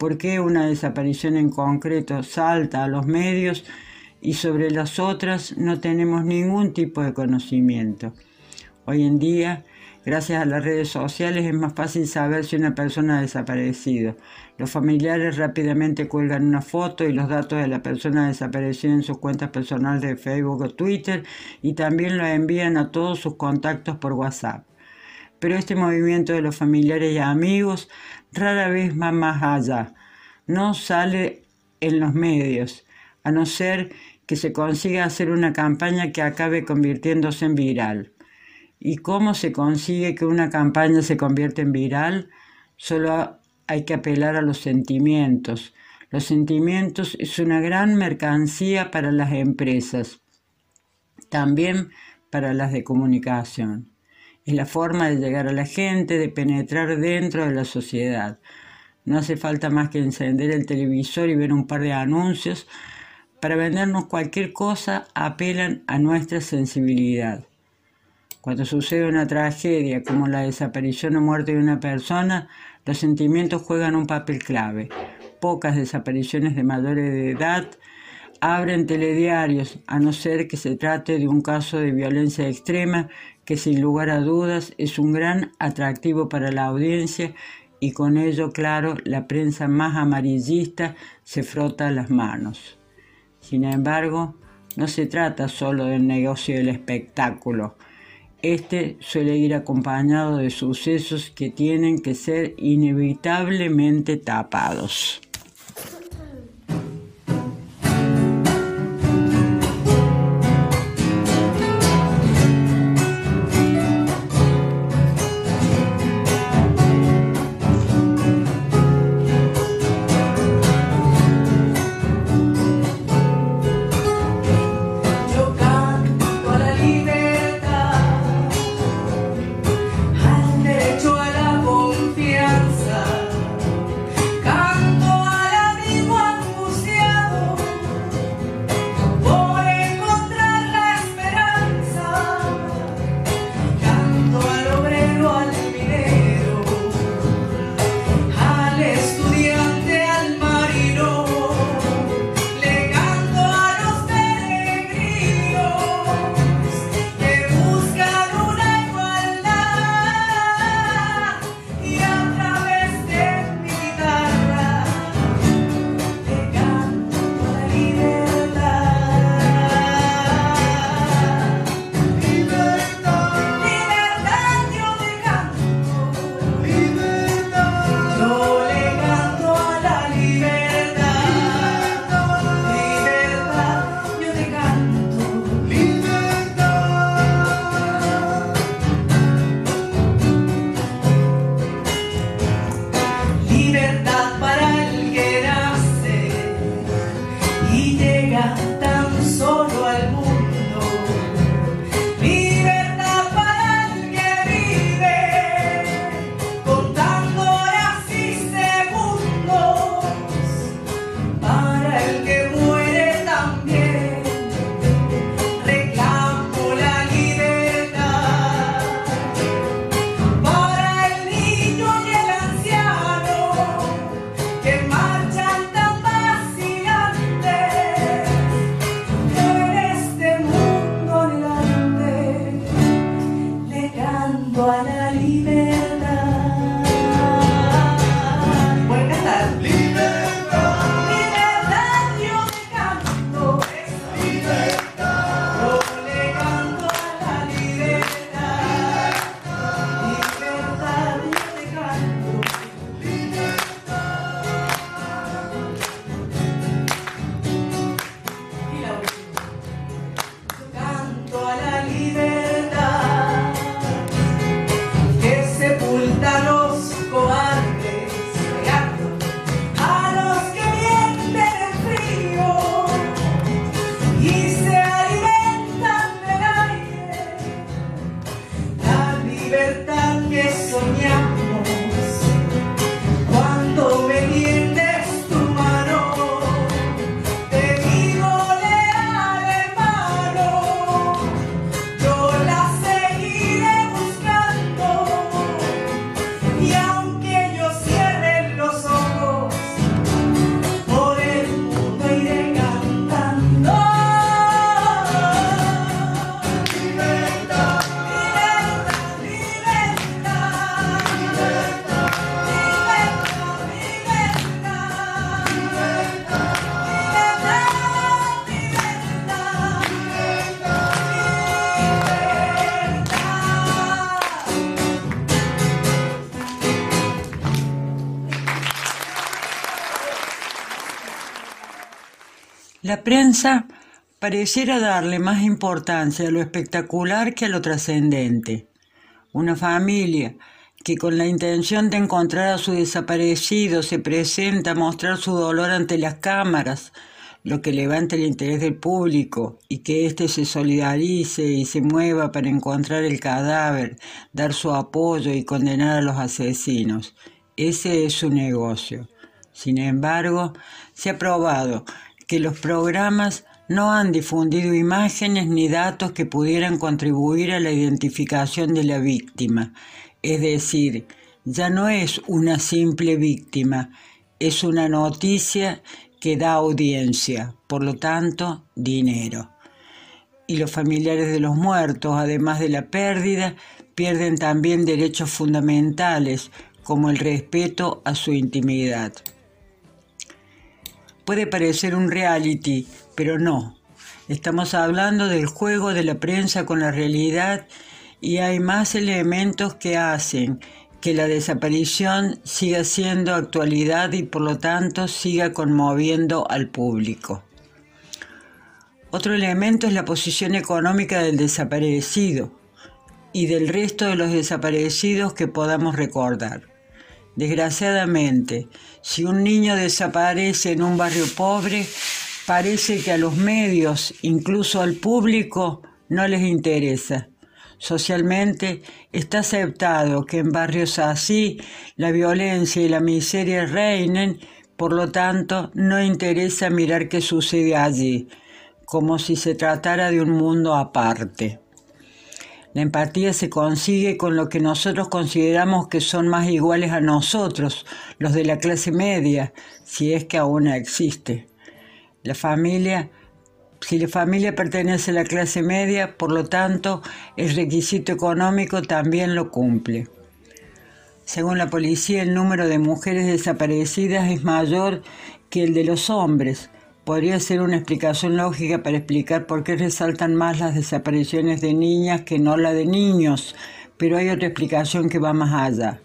por qué una desaparición en concreto salta a los medios y sobre las otras no tenemos ningún tipo de conocimiento. Hoy en día, gracias a las redes sociales, es más fácil saber si una persona ha desaparecido. Los familiares rápidamente cuelgan una foto y los datos de la persona desaparecida en sus cuentas personales de Facebook o Twitter y también lo envían a todos sus contactos por WhatsApp. Pero este movimiento de los familiares y amigos rara vez va más allá. No sale en los medios, a no ser que se consiga hacer una campaña que acabe convirtiéndose en viral. ¿Y cómo se consigue que una campaña se convierta en viral? Solo hay que apelar a los sentimientos. Los sentimientos es una gran mercancía para las empresas, también para las de comunicación. Es la forma de llegar a la gente, de penetrar dentro de la sociedad. No hace falta más que encender el televisor y ver un par de anuncios. Para vendernos cualquier cosa apelan a nuestra sensibilidad. Cuando sucede una tragedia como la desaparición o muerte de una persona, los sentimientos juegan un papel clave. Pocas desapariciones de mayores de edad abren telediarios, a no ser que se trate de un caso de violencia extrema que sin lugar a dudas es un gran atractivo para la audiencia y con ello, claro, la prensa más amarillista se frota las manos. Sin embargo, no se trata solo del negocio del espectáculo. Este suele ir acompañado de sucesos que tienen que ser inevitablemente tapados. La prensa pareciera darle más importancia a lo espectacular que a lo trascendente. Una familia que con la intención de encontrar a su desaparecido se presenta a mostrar su dolor ante las cámaras, lo que levanta el interés del público y que éste se solidarice y se mueva para encontrar el cadáver, dar su apoyo y condenar a los asesinos. Ese es su negocio. Sin embargo, se ha probado que los programas no han difundido imágenes ni datos que pudieran contribuir a la identificación de la víctima. Es decir, ya no es una simple víctima, es una noticia que da audiencia, por lo tanto, dinero. Y los familiares de los muertos, además de la pérdida, pierden también derechos fundamentales, como el respeto a su intimidad. Puede parecer un reality, pero no. Estamos hablando del juego de la prensa con la realidad y hay más elementos que hacen que la desaparición siga siendo actualidad y por lo tanto siga conmoviendo al público. Otro elemento es la posición económica del desaparecido y del resto de los desaparecidos que podamos recordar. Desgraciadamente, si un niño desaparece en un barrio pobre, parece que a los medios, incluso al público, no les interesa. Socialmente está aceptado que en barrios así la violencia y la miseria reinen, por lo tanto no interesa mirar qué sucede allí, como si se tratara de un mundo aparte. La empatía se consigue con lo que nosotros consideramos que son más iguales a nosotros, los de la clase media, si es que aún existe. La familia, si la familia pertenece a la clase media, por lo tanto, el requisito económico también lo cumple. Según la policía, el número de mujeres desaparecidas es mayor que el de los hombres, Podría ser una explicación lógica para explicar por qué resaltan más las desapariciones de niñas que no la de niños, pero hay otra explicación que va más allá.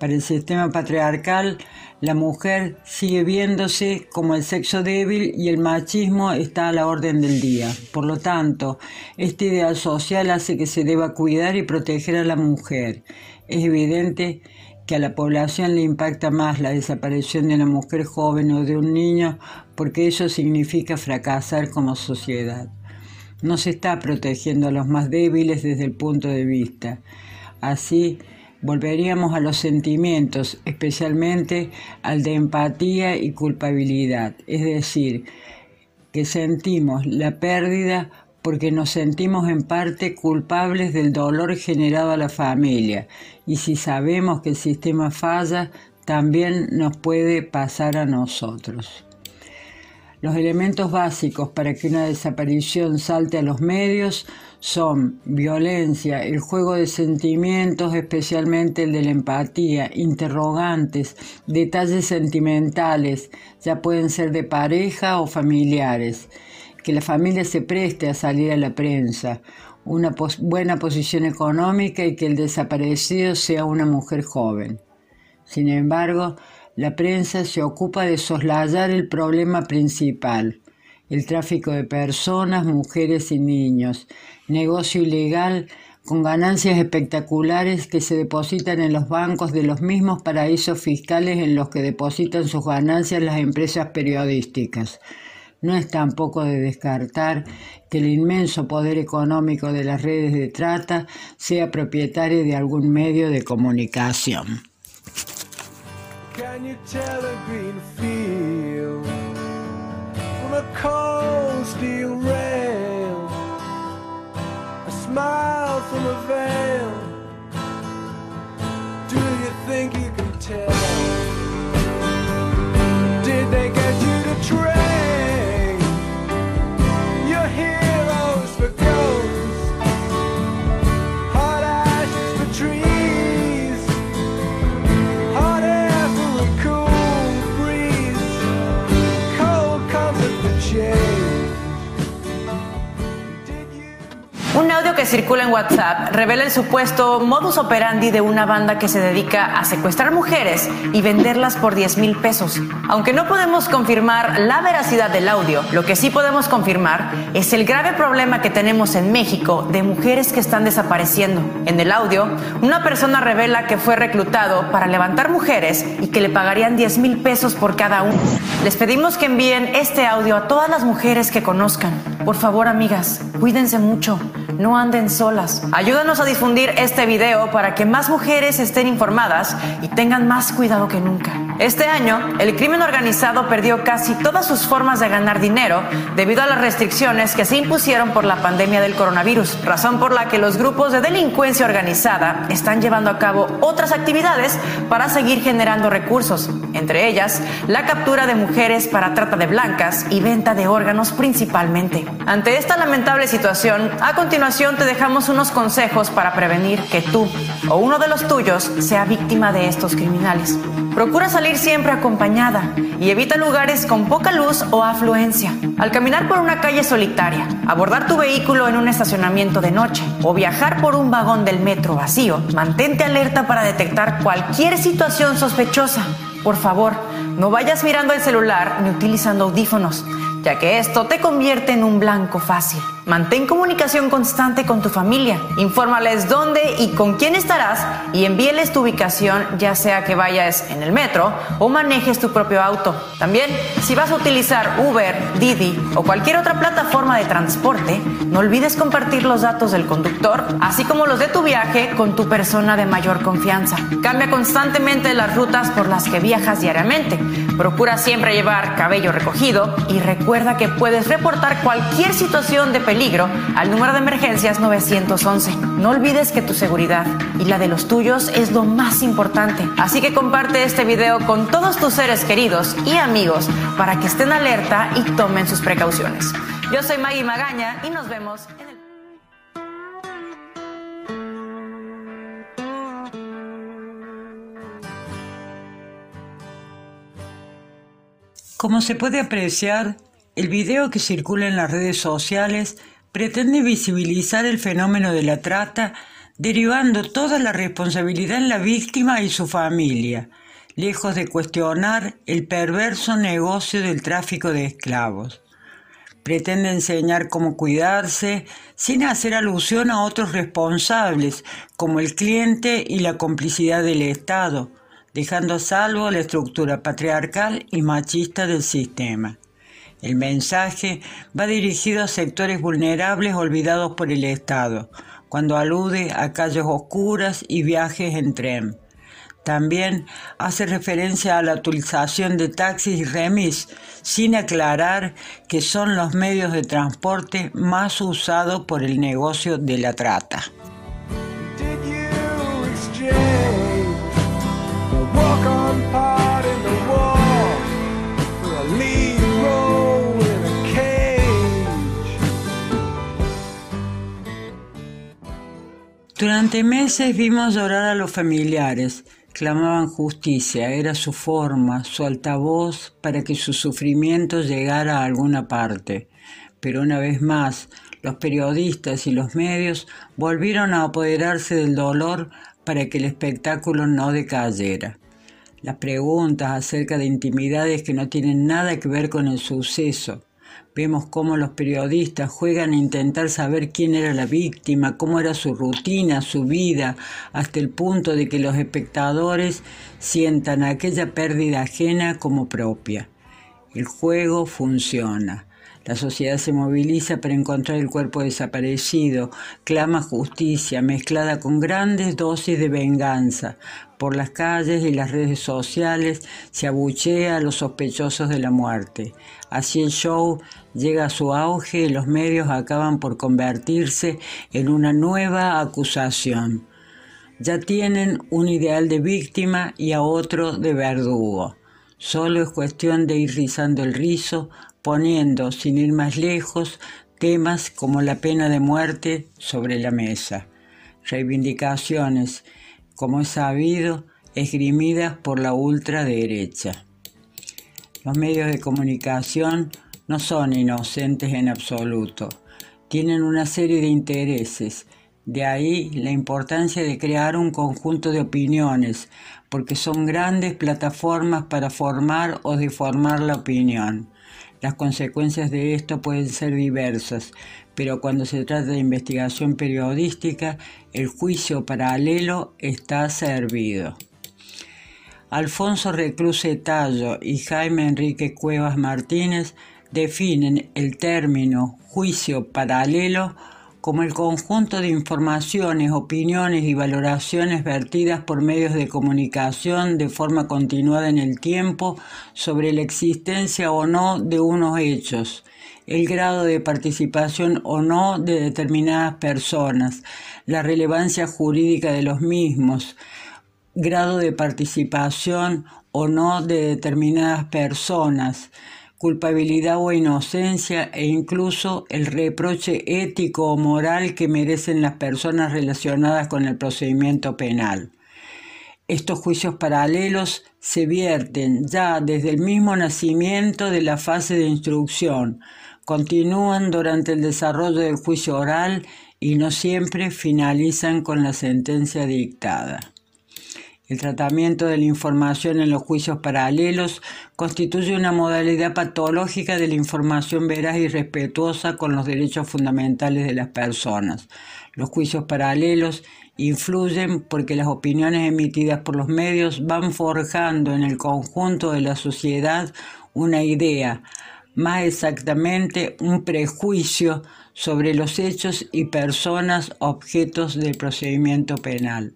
Para el sistema patriarcal, la mujer sigue viéndose como el sexo débil y el machismo está a la orden del día. Por lo tanto, este ideal social hace que se deba cuidar y proteger a la mujer. Es evidente que a la población le impacta más la desaparición de una mujer joven o de un niño porque eso significa fracasar como sociedad. No se está protegiendo a los más débiles desde el punto de vista. Así, volveríamos a los sentimientos, especialmente al de empatía y culpabilidad, es decir, que sentimos la pérdida porque nos sentimos en parte culpables del dolor generado a la familia y si sabemos que el sistema falla, también nos puede pasar a nosotros. Los elementos básicos para que una desaparición salte a los medios son violencia, el juego de sentimientos, especialmente el de la empatía, interrogantes, detalles sentimentales, ya pueden ser de pareja o familiares, que la familia se preste a salir a la prensa, una buena posición económica y que el desaparecido sea una mujer joven. Sin embargo, la prensa se ocupa de soslayar el problema principal, el tráfico de personas, mujeres y niños, negocio ilegal con ganancias espectaculares que se depositan en los bancos de los mismos paraísos fiscales en los que depositan sus ganancias las empresas periodísticas. No es tampoco de descartar que el inmenso poder económico de las redes de trata sea propietario de algún medio de comunicación. Can you tell a green field from a cold steel rail? A smile from a veil. Do you think you can tell? Un audio que circula en WhatsApp revela el supuesto modus operandi de una banda que se dedica a secuestrar mujeres y venderlas por 10 mil pesos. Aunque no podemos confirmar la veracidad del audio, lo que sí podemos confirmar es el grave problema que tenemos en México de mujeres que están desapareciendo. En el audio, una persona revela que fue reclutado para levantar mujeres y que le pagarían 10 mil pesos por cada una. Les pedimos que envíen este audio a todas las mujeres que conozcan. Por favor, amigas, cuídense mucho. No anden solas. Ayúdanos a difundir este video para que más mujeres estén informadas y tengan más cuidado que nunca. Este año, el crimen organizado perdió casi todas sus formas de ganar dinero debido a las restricciones que se impusieron por la pandemia del coronavirus, razón por la que los grupos de delincuencia organizada están llevando a cabo otras actividades para seguir generando recursos, entre ellas la captura de mujeres para trata de blancas y venta de órganos principalmente. Ante esta lamentable situación, a continuación te dejamos unos consejos para prevenir que tú o uno de los tuyos sea víctima de estos criminales. Procura salir siempre acompañada y evita lugares con poca luz o afluencia. Al caminar por una calle solitaria, abordar tu vehículo en un estacionamiento de noche o viajar por un vagón del metro vacío, mantente alerta para detectar cualquier situación sospechosa. Por favor, no vayas mirando el celular ni utilizando audífonos, ya que esto te convierte en un blanco fácil. Mantén comunicación constante con tu familia, infórmales dónde y con quién estarás y envíeles tu ubicación, ya sea que vayas en el metro o manejes tu propio auto. También, si vas a utilizar Uber, Didi o cualquier otra plataforma de transporte, no olvides compartir los datos del conductor, así como los de tu viaje con tu persona de mayor confianza. Cambia constantemente las rutas por las que viajas diariamente. Procura siempre llevar cabello recogido y recuerda que puedes reportar cualquier situación de peligro al número de emergencias 911. No olvides que tu seguridad y la de los tuyos es lo más importante. Así que comparte este video con todos tus seres queridos y amigos para que estén alerta y tomen sus precauciones. Yo soy Maggie Magaña y nos vemos en el... Como se puede apreciar, el video que circula en las redes sociales pretende visibilizar el fenómeno de la trata, derivando toda la responsabilidad en la víctima y su familia, lejos de cuestionar el perverso negocio del tráfico de esclavos. Pretende enseñar cómo cuidarse sin hacer alusión a otros responsables, como el cliente y la complicidad del Estado, dejando a salvo la estructura patriarcal y machista del sistema. El mensaje va dirigido a sectores vulnerables olvidados por el Estado, cuando alude a calles oscuras y viajes en tren. También hace referencia a la utilización de taxis y remis, sin aclarar que son los medios de transporte más usados por el negocio de la trata. Durante meses vimos llorar a los familiares. Clamaban justicia, era su forma, su altavoz para que su sufrimiento llegara a alguna parte. Pero una vez más, los periodistas y los medios volvieron a apoderarse del dolor para que el espectáculo no decayera. Las preguntas acerca de intimidades que no tienen nada que ver con el suceso. Vemos cómo los periodistas juegan a intentar saber quién era la víctima, cómo era su rutina, su vida, hasta el punto de que los espectadores sientan aquella pérdida ajena como propia. El juego funciona. La sociedad se moviliza para encontrar el cuerpo desaparecido, clama justicia mezclada con grandes dosis de venganza. Por las calles y las redes sociales se abuchea a los sospechosos de la muerte. Así el show llega a su auge y los medios acaban por convertirse en una nueva acusación. ya tienen un ideal de víctima y a otro de verdugo. Solo es cuestión de ir rizando el rizo, poniendo, sin ir más lejos, temas como la pena de muerte sobre la mesa. Reivindicaciones, como es sabido, esgrimidas por la ultraderecha. Los medios de comunicación no son inocentes en absoluto. Tienen una serie de intereses. De ahí la importancia de crear un conjunto de opiniones, porque son grandes plataformas para formar o deformar la opinión. Las consecuencias de esto pueden ser diversas, pero cuando se trata de investigación periodística, el juicio paralelo está servido. Alfonso Recluse Tallo y Jaime Enrique Cuevas Martínez definen el término juicio paralelo como el conjunto de informaciones, opiniones y valoraciones vertidas por medios de comunicación de forma continuada en el tiempo sobre la existencia o no de unos hechos, el grado de participación o no de determinadas personas, la relevancia jurídica de los mismos, grado de participación o no de determinadas personas, culpabilidad o inocencia e incluso el reproche ético o moral que merecen las personas relacionadas con el procedimiento penal. Estos juicios paralelos se vierten ya desde el mismo nacimiento de la fase de instrucción, continúan durante el desarrollo del juicio oral y no siempre finalizan con la sentencia dictada. El tratamiento de la información en los juicios paralelos constituye una modalidad patológica de la información veraz y respetuosa con los derechos fundamentales de las personas. Los juicios paralelos influyen porque las opiniones emitidas por los medios van forjando en el conjunto de la sociedad una idea, más exactamente un prejuicio sobre los hechos y personas objetos del procedimiento penal.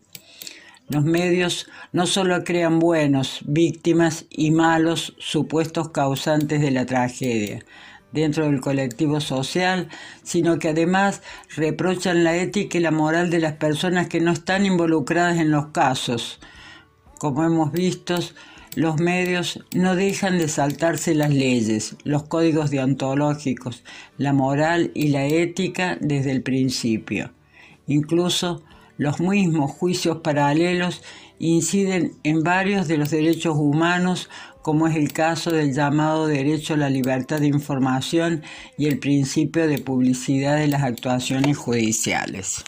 Los medios no solo crean buenos, víctimas y malos, supuestos causantes de la tragedia dentro del colectivo social, sino que además reprochan la ética y la moral de las personas que no están involucradas en los casos. Como hemos visto, los medios no dejan de saltarse las leyes, los códigos deontológicos, la moral y la ética desde el principio. Incluso los mismos juicios paralelos inciden en varios de los derechos humanos, como es el caso del llamado derecho a la libertad de información y el principio de publicidad de las actuaciones judiciales.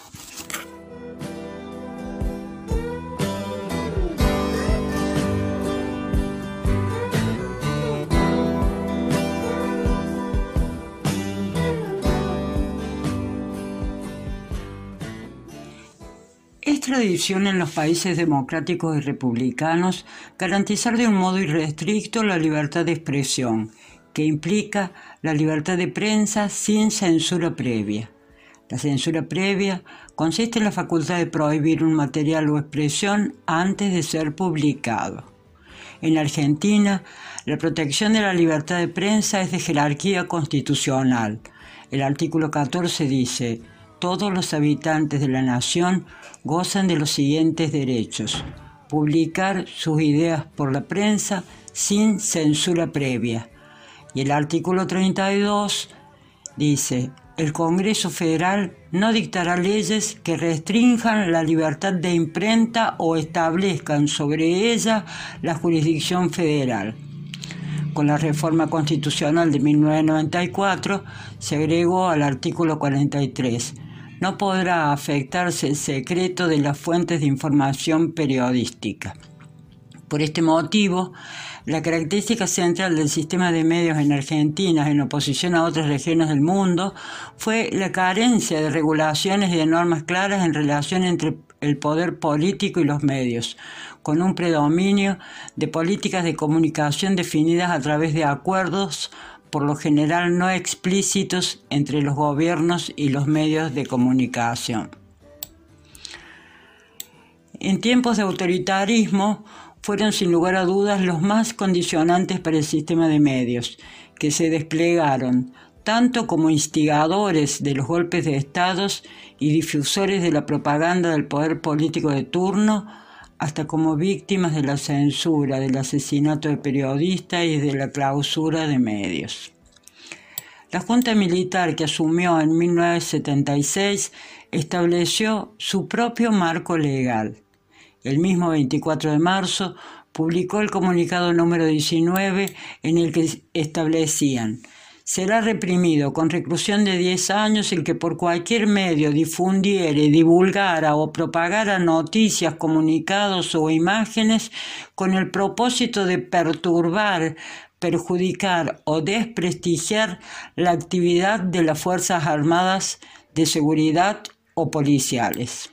Tradición en los países democráticos y republicanos garantizar de un modo irrestricto la libertad de expresión, que implica la libertad de prensa sin censura previa. La censura previa consiste en la facultad de prohibir un material o expresión antes de ser publicado. En Argentina, la protección de la libertad de prensa es de jerarquía constitucional. El artículo 14 dice, todos los habitantes de la nación gozan de los siguientes derechos. Publicar sus ideas por la prensa sin censura previa. Y el artículo 32 dice, el Congreso Federal no dictará leyes que restrinjan la libertad de imprenta o establezcan sobre ella la jurisdicción federal. Con la reforma constitucional de 1994 se agregó al artículo 43 no podrá afectarse el secreto de las fuentes de información periodística. Por este motivo, la característica central del sistema de medios en Argentina, en oposición a otras regiones del mundo, fue la carencia de regulaciones y de normas claras en relación entre el poder político y los medios, con un predominio de políticas de comunicación definidas a través de acuerdos por lo general no explícitos entre los gobiernos y los medios de comunicación. En tiempos de autoritarismo fueron sin lugar a dudas los más condicionantes para el sistema de medios, que se desplegaron tanto como instigadores de los golpes de estados y difusores de la propaganda del poder político de turno, hasta como víctimas de la censura, del asesinato de periodistas y de la clausura de medios. La Junta Militar que asumió en 1976 estableció su propio marco legal. El mismo 24 de marzo publicó el comunicado número 19 en el que establecían será reprimido con reclusión de 10 años el que por cualquier medio difundiere, divulgara o propagara noticias, comunicados o imágenes con el propósito de perturbar, perjudicar o desprestigiar la actividad de las Fuerzas Armadas de Seguridad o policiales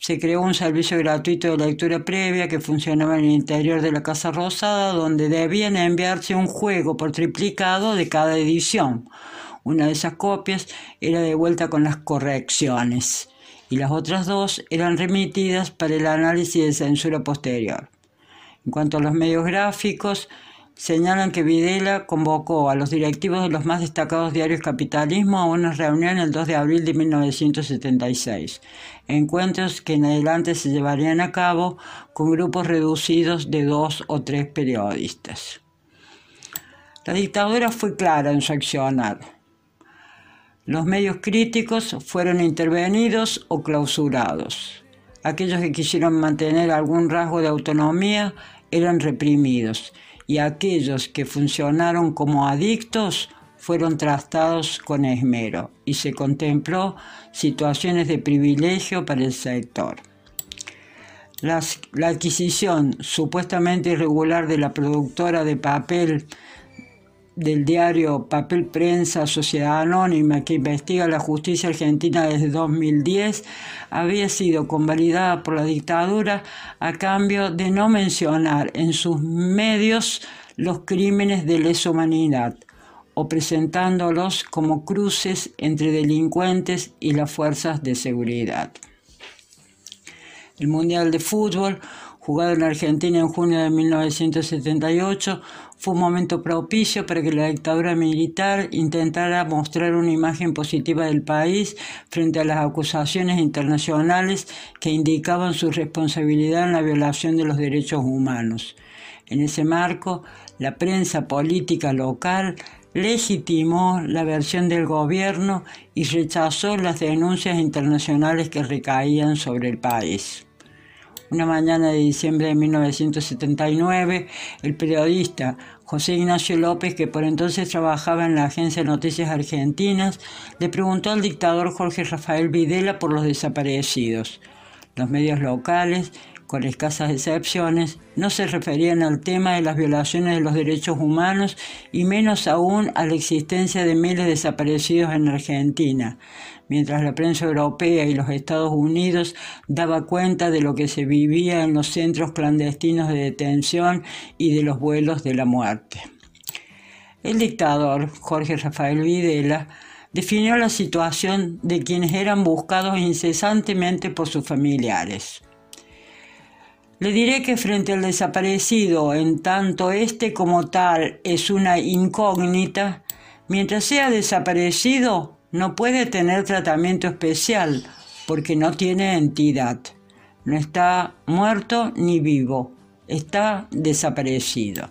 se creó un servicio gratuito de lectura previa que funcionaba en el interior de la Casa Rosada, donde debían enviarse un juego por triplicado de cada edición. Una de esas copias era devuelta con las correcciones y las otras dos eran remitidas para el análisis de censura posterior. En cuanto a los medios gráficos, señalan que Videla convocó a los directivos de los más destacados diarios capitalismo a una reunión el 2 de abril de 1976, encuentros que en adelante se llevarían a cabo con grupos reducidos de dos o tres periodistas. La dictadura fue clara en su accionar. Los medios críticos fueron intervenidos o clausurados. Aquellos que quisieron mantener algún rasgo de autonomía eran reprimidos y aquellos que funcionaron como adictos fueron tratados con esmero y se contempló situaciones de privilegio para el sector. La adquisición supuestamente irregular de la productora de papel del diario Papel Prensa Sociedad Anónima que investiga la justicia argentina desde 2010 había sido convalidada por la dictadura a cambio de no mencionar en sus medios los crímenes de lesa humanidad o presentándolos como cruces entre delincuentes y las fuerzas de seguridad. El Mundial de Fútbol, jugado en Argentina en junio de 1978, fue un momento propicio para que la dictadura militar intentara mostrar una imagen positiva del país frente a las acusaciones internacionales que indicaban su responsabilidad en la violación de los derechos humanos. En ese marco, la prensa política local legitimó la versión del gobierno y rechazó las denuncias internacionales que recaían sobre el país. Una mañana de diciembre de 1979, el periodista José Ignacio López, que por entonces trabajaba en la Agencia de Noticias Argentinas, le preguntó al dictador Jorge Rafael Videla por los desaparecidos. Los medios locales, con escasas excepciones, no se referían al tema de las violaciones de los derechos humanos y menos aún a la existencia de miles de desaparecidos en Argentina, mientras la prensa europea y los Estados Unidos daba cuenta de lo que se vivía en los centros clandestinos de detención y de los vuelos de la muerte. El dictador Jorge Rafael Videla definió la situación de quienes eran buscados incesantemente por sus familiares. Le diré que frente al desaparecido, en tanto este como tal es una incógnita, mientras sea desaparecido no puede tener tratamiento especial porque no tiene entidad. No está muerto ni vivo, está desaparecido.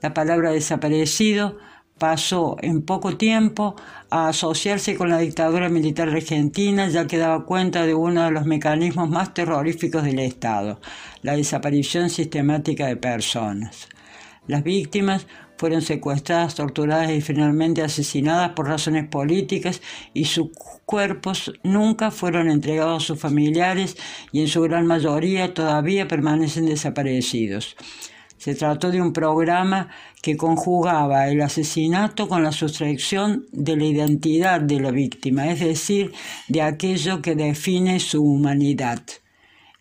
La palabra desaparecido pasó en poco tiempo a asociarse con la dictadura militar argentina, ya que daba cuenta de uno de los mecanismos más terroríficos del Estado, la desaparición sistemática de personas. Las víctimas fueron secuestradas, torturadas y finalmente asesinadas por razones políticas y sus cuerpos nunca fueron entregados a sus familiares y en su gran mayoría todavía permanecen desaparecidos. Se trató de un programa que conjugaba el asesinato con la sustracción de la identidad de la víctima, es decir, de aquello que define su humanidad.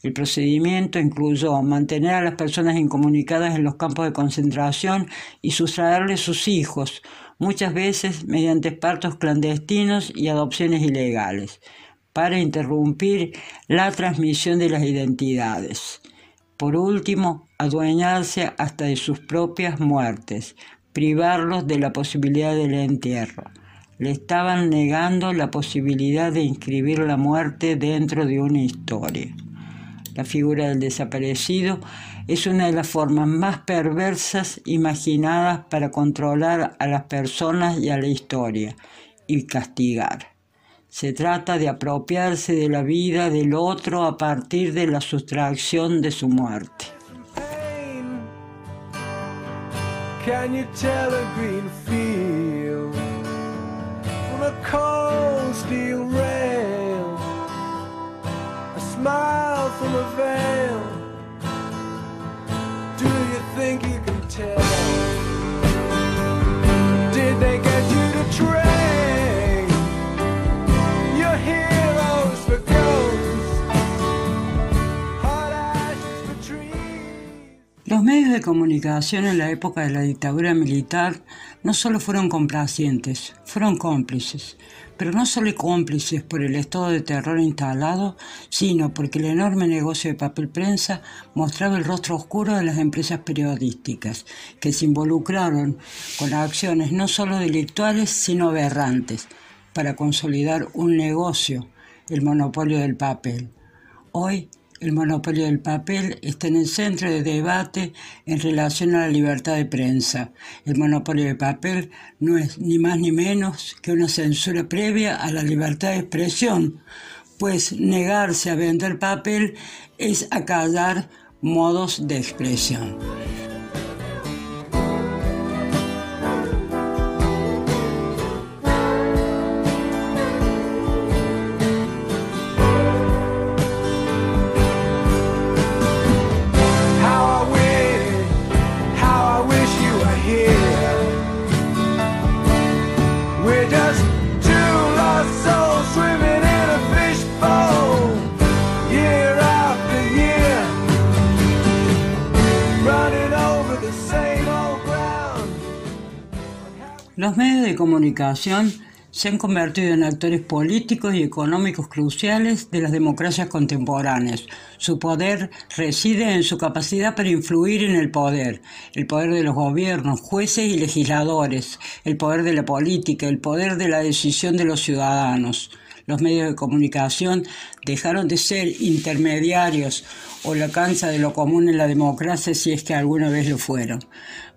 El procedimiento incluyó mantener a las personas incomunicadas en los campos de concentración y sustraerles sus hijos, muchas veces mediante partos clandestinos y adopciones ilegales, para interrumpir la transmisión de las identidades. Por último, adueñarse hasta de sus propias muertes, privarlos de la posibilidad del entierro. Le estaban negando la posibilidad de inscribir la muerte dentro de una historia. La figura del desaparecido es una de las formas más perversas imaginadas para controlar a las personas y a la historia y castigar. Se trata de apropiarse de la vida del otro a partir de la sustracción de su muerte. Los medios de comunicación en la época de la dictadura militar no solo fueron complacientes, fueron cómplices, pero no solo cómplices por el estado de terror instalado, sino porque el enorme negocio de papel prensa mostraba el rostro oscuro de las empresas periodísticas, que se involucraron con acciones no solo delictuales, sino aberrantes, para consolidar un negocio, el monopolio del papel. Hoy, el monopolio del papel está en el centro de debate en relación a la libertad de prensa. El monopolio del papel no es ni más ni menos que una censura previa a la libertad de expresión, pues negarse a vender papel es acallar modos de expresión. Los medios de comunicación se han convertido en actores políticos y económicos cruciales de las democracias contemporáneas. Su poder reside en su capacidad para influir en el poder, el poder de los gobiernos, jueces y legisladores, el poder de la política, el poder de la decisión de los ciudadanos. Los medios de comunicación dejaron de ser intermediarios o la cancha de lo común en la democracia si es que alguna vez lo fueron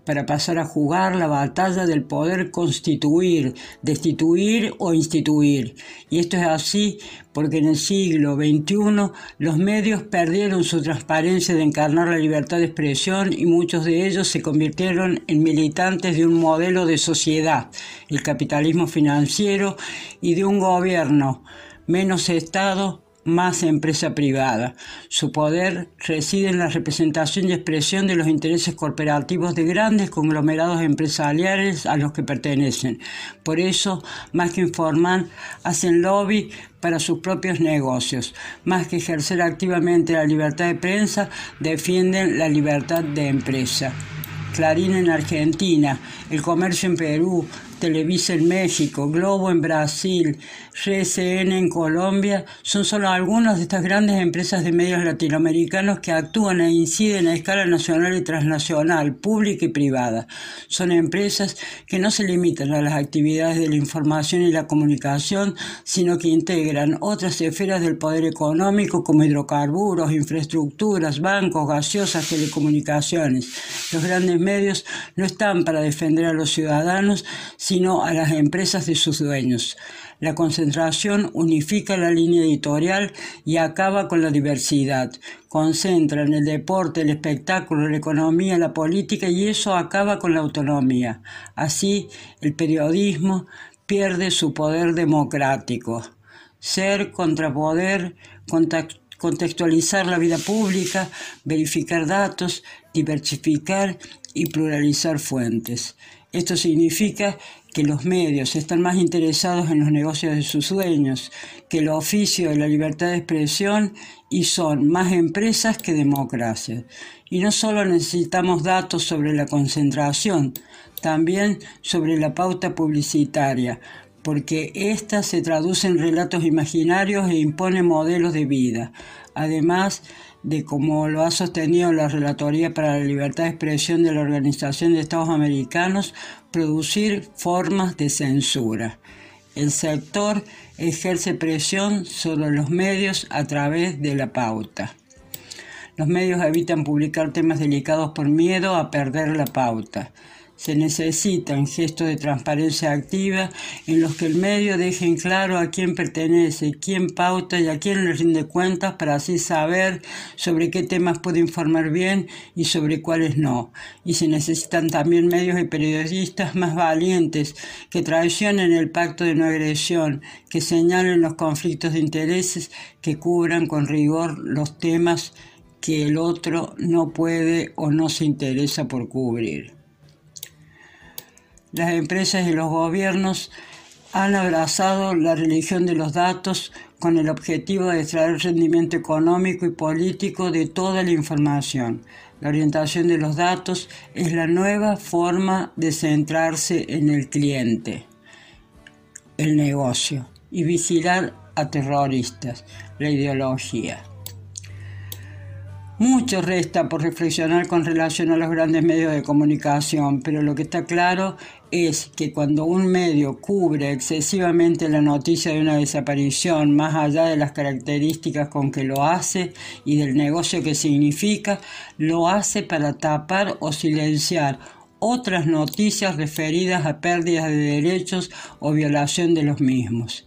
para pasar a jugar la batalla del poder constituir, destituir o instituir. Y esto es así porque en el siglo XXI los medios perdieron su transparencia de encarnar la libertad de expresión y muchos de ellos se convirtieron en militantes de un modelo de sociedad, el capitalismo financiero y de un gobierno menos Estado más empresa privada. Su poder reside en la representación y expresión de los intereses corporativos de grandes conglomerados empresariales a los que pertenecen. Por eso, más que informar, hacen lobby para sus propios negocios. Más que ejercer activamente la libertad de prensa, defienden la libertad de empresa. Clarín en Argentina, El Comercio en Perú, Televisa en México, Globo en Brasil, GCN en Colombia, son solo algunas de estas grandes empresas de medios latinoamericanos que actúan e inciden a escala nacional y transnacional, pública y privada. Son empresas que no se limitan a las actividades de la información y la comunicación, sino que integran otras esferas del poder económico como hidrocarburos, infraestructuras, bancos, gaseosas, telecomunicaciones. Los grandes medios no están para defender a los ciudadanos, sino a las empresas de sus dueños. La concentración unifica la línea editorial y acaba con la diversidad. Concentra en el deporte, el espectáculo, la economía, la política y eso acaba con la autonomía. Así, el periodismo pierde su poder democrático. Ser contra poder, contextualizar la vida pública, verificar datos, diversificar y pluralizar fuentes. Esto significa que los medios están más interesados en los negocios de sus dueños que el oficio de la libertad de expresión y son más empresas que democracias. Y no solo necesitamos datos sobre la concentración, también sobre la pauta publicitaria, porque ésta se traduce en relatos imaginarios e impone modelos de vida. Además, de como lo ha sostenido la Relatoría para la Libertad de Expresión de la Organización de Estados Americanos, producir formas de censura. El sector ejerce presión sobre los medios a través de la pauta. Los medios evitan publicar temas delicados por miedo a perder la pauta. Se necesitan gestos de transparencia activa en los que el medio deje en claro a quién pertenece, quién pauta y a quién le rinde cuentas para así saber sobre qué temas puede informar bien y sobre cuáles no. Y se necesitan también medios y periodistas más valientes que traicionen el pacto de no agresión, que señalen los conflictos de intereses, que cubran con rigor los temas que el otro no puede o no se interesa por cubrir. Las empresas y los gobiernos han abrazado la religión de los datos con el objetivo de extraer rendimiento económico y político de toda la información. La orientación de los datos es la nueva forma de centrarse en el cliente, el negocio, y vigilar a terroristas, la ideología. Mucho resta por reflexionar con relación a los grandes medios de comunicación, pero lo que está claro es que cuando un medio cubre excesivamente la noticia de una desaparición, más allá de las características con que lo hace y del negocio que significa, lo hace para tapar o silenciar otras noticias referidas a pérdidas de derechos o violación de los mismos.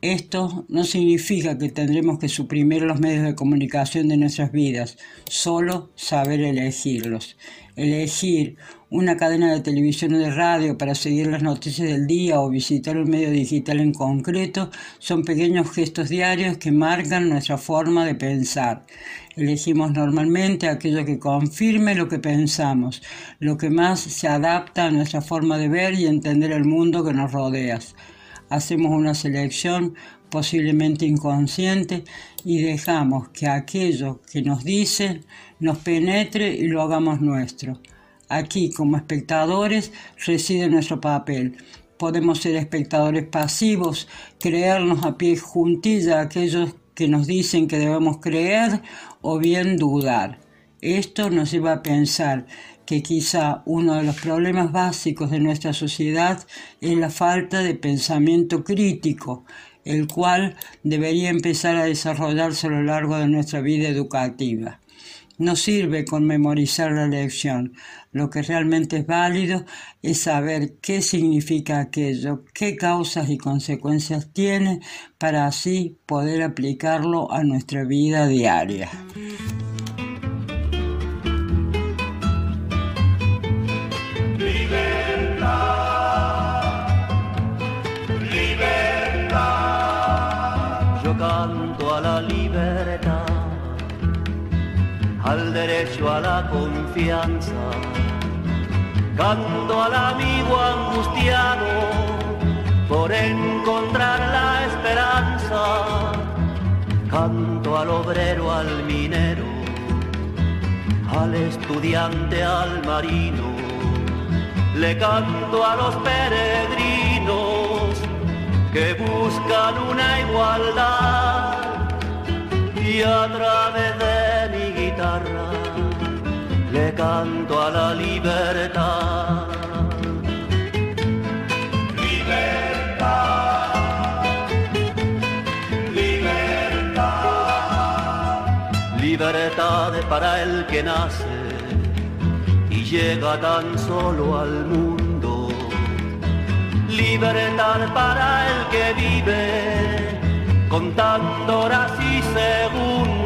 Esto no significa que tendremos que suprimir los medios de comunicación de nuestras vidas, solo saber elegirlos. Elegir una cadena de televisión o de radio para seguir las noticias del día o visitar un medio digital en concreto son pequeños gestos diarios que marcan nuestra forma de pensar. Elegimos normalmente aquello que confirme lo que pensamos, lo que más se adapta a nuestra forma de ver y entender el mundo que nos rodea hacemos una selección posiblemente inconsciente y dejamos que aquello que nos dicen nos penetre y lo hagamos nuestro. Aquí, como espectadores, reside nuestro papel. Podemos ser espectadores pasivos, creernos a pie juntilla aquellos que nos dicen que debemos creer o bien dudar. Esto nos lleva a pensar que quizá uno de los problemas básicos de nuestra sociedad es la falta de pensamiento crítico, el cual debería empezar a desarrollarse a lo largo de nuestra vida educativa. No sirve con memorizar la lección. Lo que realmente es válido es saber qué significa aquello, qué causas y consecuencias tiene para así poder aplicarlo a nuestra vida diaria. Al derecho a la confianza. Canto al amigo angustiado por encontrar la esperanza. Canto al obrero, al minero, al estudiante, al marino. Le canto a los peregrinos que buscan una igualdad y a través de canto a la libertad. Libertad, libertad, libertad para el que nace y llega tan solo al mundo. Libertad para el que vive contando horas y segundos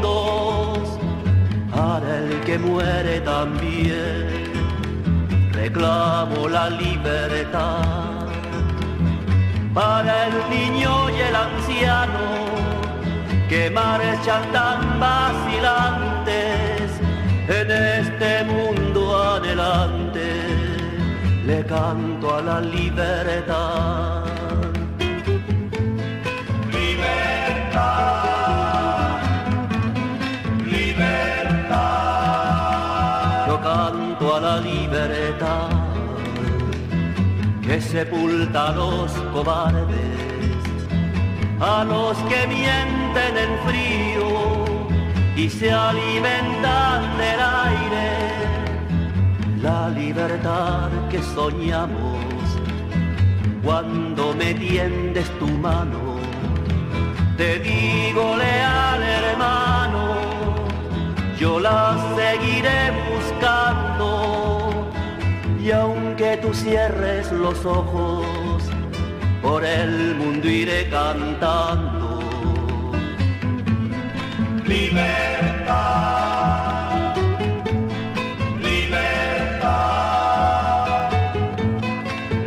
para el que muere también. Reclamo la libertad para el niño y el anciano que marchan tan vacilantes en este mundo adelante. Le canto a la libertad que sepulta a los cobardes, a los que mienten en frío, y se alimentan del aire. La libertad que soñamos cuando me tiendes tu mano. Te digo leal hermano, yo la aunque tú cierres los ojos, por el mundo iré cantando. Libertad, libertad,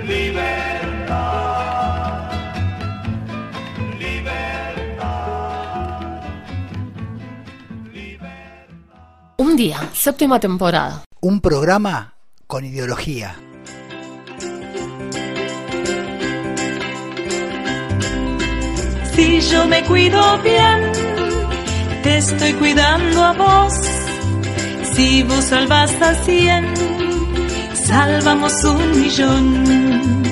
libertad, Un día, séptima temporada. Un programa con ideología. Si yo me cuido bien, te estoy cuidando a vos. Si vos salvas a cien, salvamos un millón.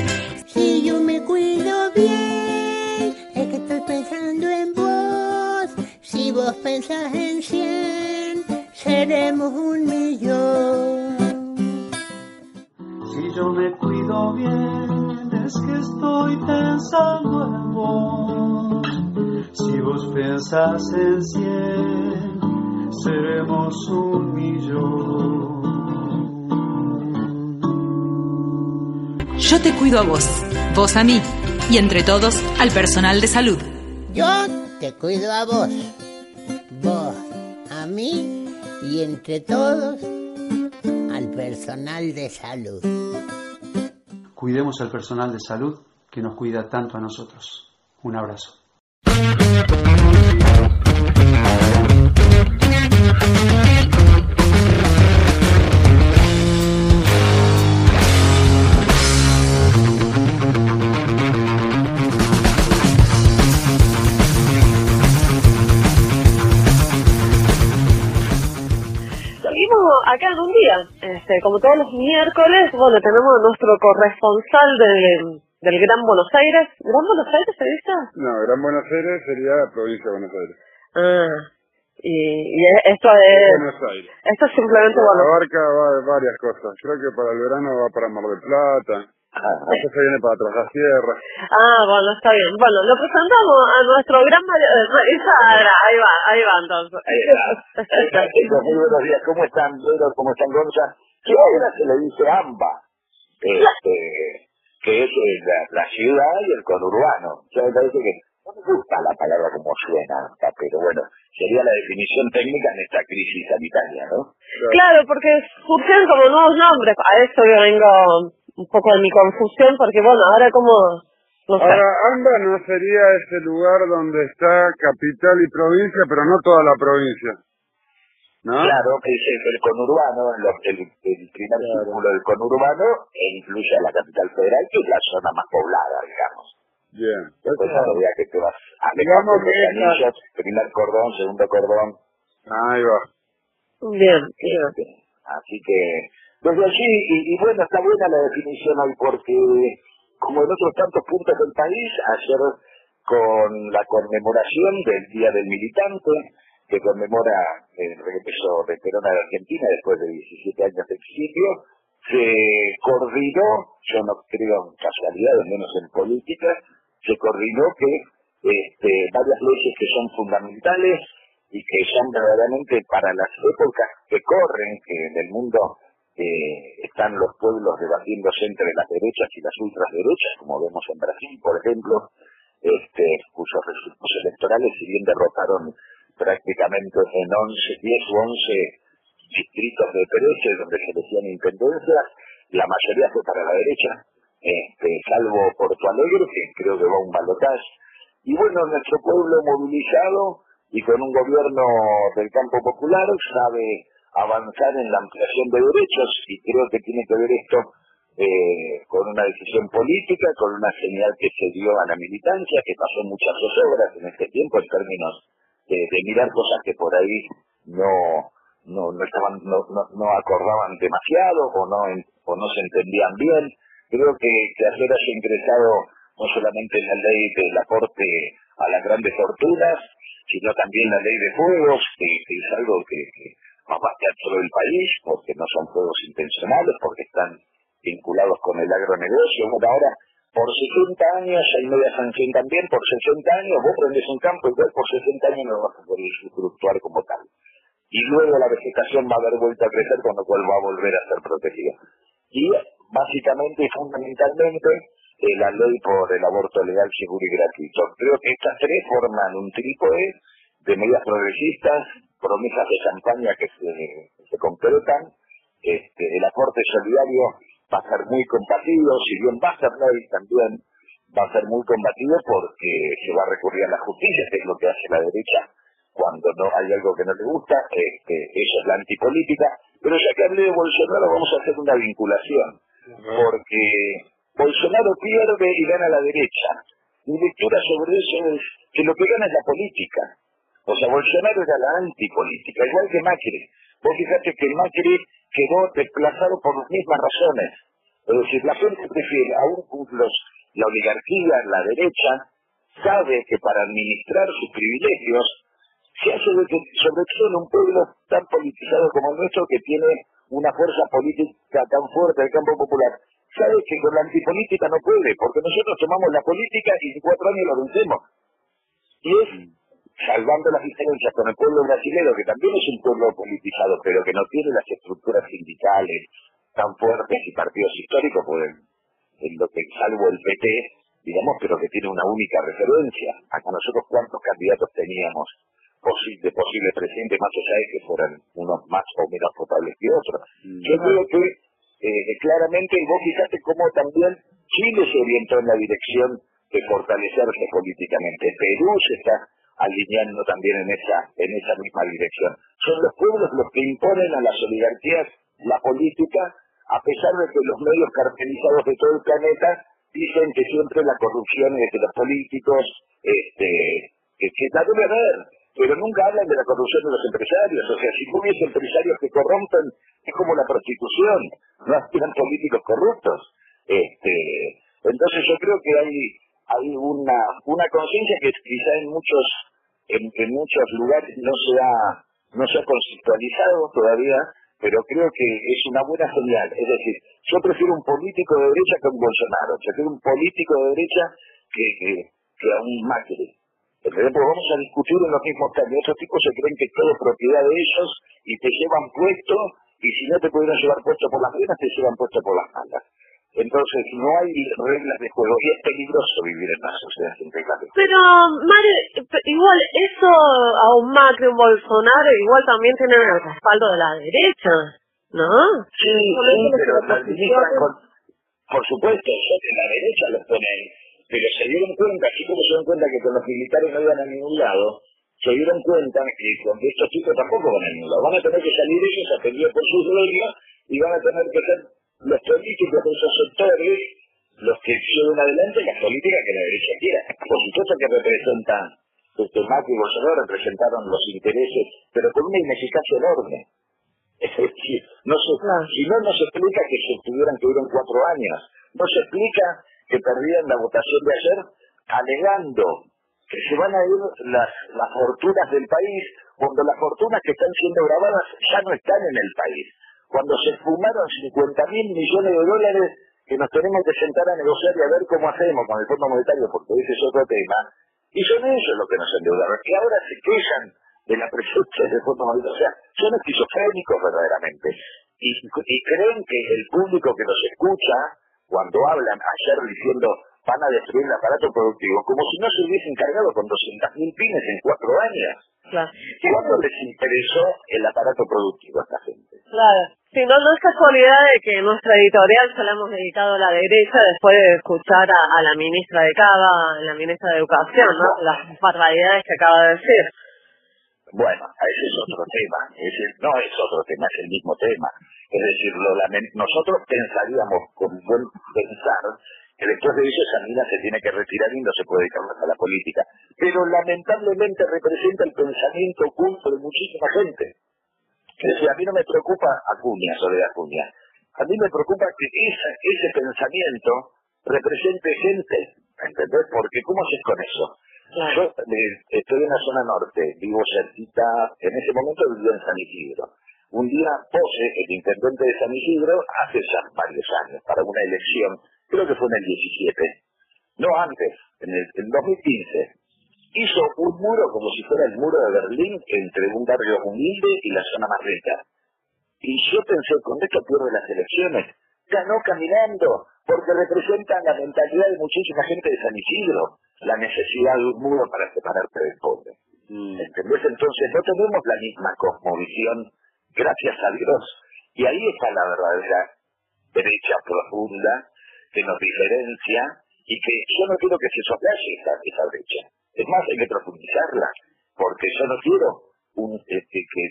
Si yo me cuido bien, es que estoy pensando en vos. Si vos pensás en cien, seremos un millón. Si yo me cuido bien, es que estoy pensando en vos. Si vos pensás en cien, seremos un millón. Yo te cuido a vos, vos a mí, y entre todos al personal de salud. Yo te cuido a vos, vos a mí y entre todos al personal de salud. Cuidemos al personal de salud que nos cuida tanto a nosotros. Un abrazo. Acá en un día, este, como todos los miércoles, bueno, tenemos a nuestro corresponsal del, del Gran Buenos Aires. ¿Gran Buenos Aires se dice? No, Gran Buenos Aires sería la provincia de Buenos Aires. Ah, y, y esto es, Buenos Aires. esto es simplemente, bueno, Abarca va- varias cosas. Creo que para el verano va para Mar del Plata. Después se viene para atrás la sierra. Ah, bueno, está bien. Bueno, lo presentamos a nuestro gran Mario- eh. Ahí va, ahí va entonces. Chicos, muy buenos días. ¿Cómo están, Pedro? ¿Cómo están, Gonza? Que ahora se le dice AMBA, este, que es eh, la, la ciudad y el conurbano. Ya me parece que no me gusta la palabra como suena, pero bueno, sería la definición técnica en esta crisis sanitaria, ¿no? Claro, porque surgen como nuevos nombres. A esto yo vengo un poco de mi confusión, porque bueno, ahora como, no sé. Ahora, AMBA no sería ese lugar donde está capital y provincia, pero no toda la provincia. ¿No? Claro, que es el conurbano, el, el primer círculo del conurbano, e incluye a la capital federal, que es la zona más poblada, digamos. Bien. Después a medida que te vas Digamos alejando de que anillos, primer cordón, segundo cordón. Ahí va. Bien, Este, Así que, desde allí, y, bueno, está buena la definición hoy porque, como en otros tantos puntos del país, ayer con la conmemoración del Día del Militante, que conmemora el regreso de Perón a la Argentina después de 17 años de exilio, se coordinó, yo no creo en casualidades, menos en política, se coordinó que este, varias leyes que son fundamentales y que son verdaderamente para las épocas que corren, que en el mundo eh, están los pueblos debatiéndose entre las derechas y las ultraderechas, como vemos en Brasil, por ejemplo, este, cuyos resultados electorales, si bien derrotaron prácticamente en 11, 10 u 11 distritos de Perece, donde se decían intendencias, la mayoría fue para la derecha, este, salvo Porto Alegre, que creo que va un balotaje. Y bueno, nuestro pueblo movilizado y con un gobierno del campo popular sabe avanzar en la ampliación de derechos y creo que tiene que ver esto eh, con una decisión política, con una señal que se dio a la militancia, que pasó muchas zozobras en este tiempo en términos de, mirar cosas que por ahí no no no estaban no, no, acordaban demasiado o no o no se entendían bien. Creo que, que ayer haya ingresado no solamente la ley del aporte a las grandes fortunas, sino también la ley de fuegos, que, es algo que abate a todo el país, porque no son fuegos intencionales, porque están vinculados con el agronegocio. Bueno, ahora, por 60 años hay media sanción también, por 60 años vos prendes un campo y por 60 años no vas a poder fluctuar como tal. Y luego la vegetación va a dar vuelta a crecer, con lo cual va a volver a ser protegida. Y básicamente y fundamentalmente eh, la ley por el aborto legal, seguro y gratuito. Creo que estas tres forman un trípode de medidas progresistas, promesas de campaña que se, se concretan, este, el aporte solidario va a ser muy combatido, si bien va a ser ley también va a ser muy combatido porque se va a recurrir a la justicia, que es lo que hace la derecha cuando no hay algo que no le gusta, este, eso es la antipolítica. Pero ya que hablé de Bolsonaro, vamos a hacer una vinculación, porque Bolsonaro pierde y gana la derecha. Mi lectura sobre eso es que lo que gana es la política. O sea, Bolsonaro era la antipolítica, igual que Macri. Vos fíjate que Macri quedó desplazado por las mismas razones. Es decir, la gente prefiere, aún los, la oligarquía, la derecha, sabe que para administrar sus privilegios se hace de sobre todo en un pueblo tan politizado como el nuestro, que tiene una fuerza política tan fuerte del campo popular, sabe que con la antipolítica no puede, porque nosotros tomamos la política y en cuatro años lo vencemos. Y es salvando las diferencias con el pueblo brasileño, que también es un pueblo politizado, pero que no tiene las estructuras sindicales tan fuertes y partidos históricos, pues en lo que salvo el PT, digamos, pero que tiene una única referencia. Acá nosotros cuántos candidatos teníamos de posibles presidentes, más allá de que fueran unos más o menos potables que otros. Yo creo que eh, claramente, vos fíjate cómo también Chile se orientó en la dirección de fortalecerse políticamente. Perú se está alineando también en esa, en esa misma dirección. Son los pueblos los que imponen a las oligarquías la política, a pesar de que los medios caracterizados de todo el planeta dicen que siempre la corrupción es de los políticos, este, que, que la debe haber, pero nunca hablan de la corrupción de los empresarios. O sea, si hubiese empresarios que corrompen, es como la prostitución, no hay políticos corruptos. Este, entonces yo creo que hay hay una una conciencia que quizá en muchos en, muchos lugares no se ha no se ha conceptualizado todavía pero creo que es una buena señal. Es decir yo prefiero un político de derecha que un Bolsonaro. Prefiero un político de derecha que, que, que a un Macri. Entonces vamos a discutir en los mismos términos. Estos tipos se creen que todo es propiedad de ellos y te llevan puesto y si no te pudieran llevar puesto por las venas te llevan puesto por las malas entonces no hay reglas de juego y es peligroso vivir en una sociedad sin reglas de juego. Pero, Mare, igual eso a un Macri, un Bolsonaro, igual también tienen el respaldo de la derecha, ¿no? Sí, sí, pero por, por supuesto, que la derecha los ponen, pero se dieron cuenta, así como se dieron cuenta que con los militares no iban a ningún lado, se dieron cuenta que con estos chicos tampoco van a ningún lado. Van a tener que salir ellos a pedir por sus glorias y van a tener que ser los políticos de esos sectores los que lleven adelante las políticas que la derecha quiera. Por supuesto que representan, este Macri y Bolsonaro representaron los intereses, pero con una ineficacia enorme. Es decir, no se, si no, no se explica que se tuvieran que ir en cuatro años. No se explica que perdían la votación de ayer alegando que se van a ir las, las fortunas del país cuando las fortunas que están siendo grabadas ya no están en el país cuando se fumaron 50 mil millones de dólares que nos tenemos que sentar a negociar y a ver cómo hacemos con el Fondo Monetario, porque ese es otro tema, y son ellos los que nos endeudaron, que ahora se quejan de la presencia del Fondo Monetario, o sea, son esquizofrénicos verdaderamente, y, creen que el público que los escucha, cuando hablan ayer diciendo van a destruir el aparato productivo, como si no se hubiesen cargado con 200.000 pymes en cuatro años. Claro. ¿Cuándo les interesó el aparato productivo a esta gente? Claro. Si no, no es casualidad de que nuestra editorial se la hemos dedicado a la derecha después de escuchar a, a la ministra de Cava, la ministra de Educación, ¿no? Las barbaridades que acaba de decir. Bueno, ese es otro tema. Ese, no es otro tema, es el mismo tema. Es decir, lo nosotros pensaríamos con buen pensar después de eso esa mina se tiene que retirar y no se puede dedicar más a la política. Pero lamentablemente representa el pensamiento oculto de muchísima gente. Es decir, a mí no me preocupa Acuña, Soledad Acuña. A mí me preocupa que esa, ese pensamiento represente gente, ¿entendés? Porque ¿cómo haces con eso? Yo eh, estoy en la zona norte, vivo cerquita, en ese momento vivía en San Isidro. Un día Pose, el intendente de San Isidro, hace ya varios años, para una elección, creo que fue en el 17, no antes, en el en 2015, hizo un muro como si fuera el muro de Berlín entre un barrio humilde y la zona más rica. Y yo pensé, con esto pierde las elecciones. Ganó caminando, porque representan la mentalidad de muchísima gente de San Isidro, la necesidad de un muro para separarte del pobre. ¿Entendés? Entonces no tenemos la misma cosmovisión, gracias a Dios. Y ahí está la verdadera derecha profunda que nos diferencia y que yo no quiero que se soplaye esa, esa brecha. Es más, hay que profundizarla, porque yo no quiero un, este, que,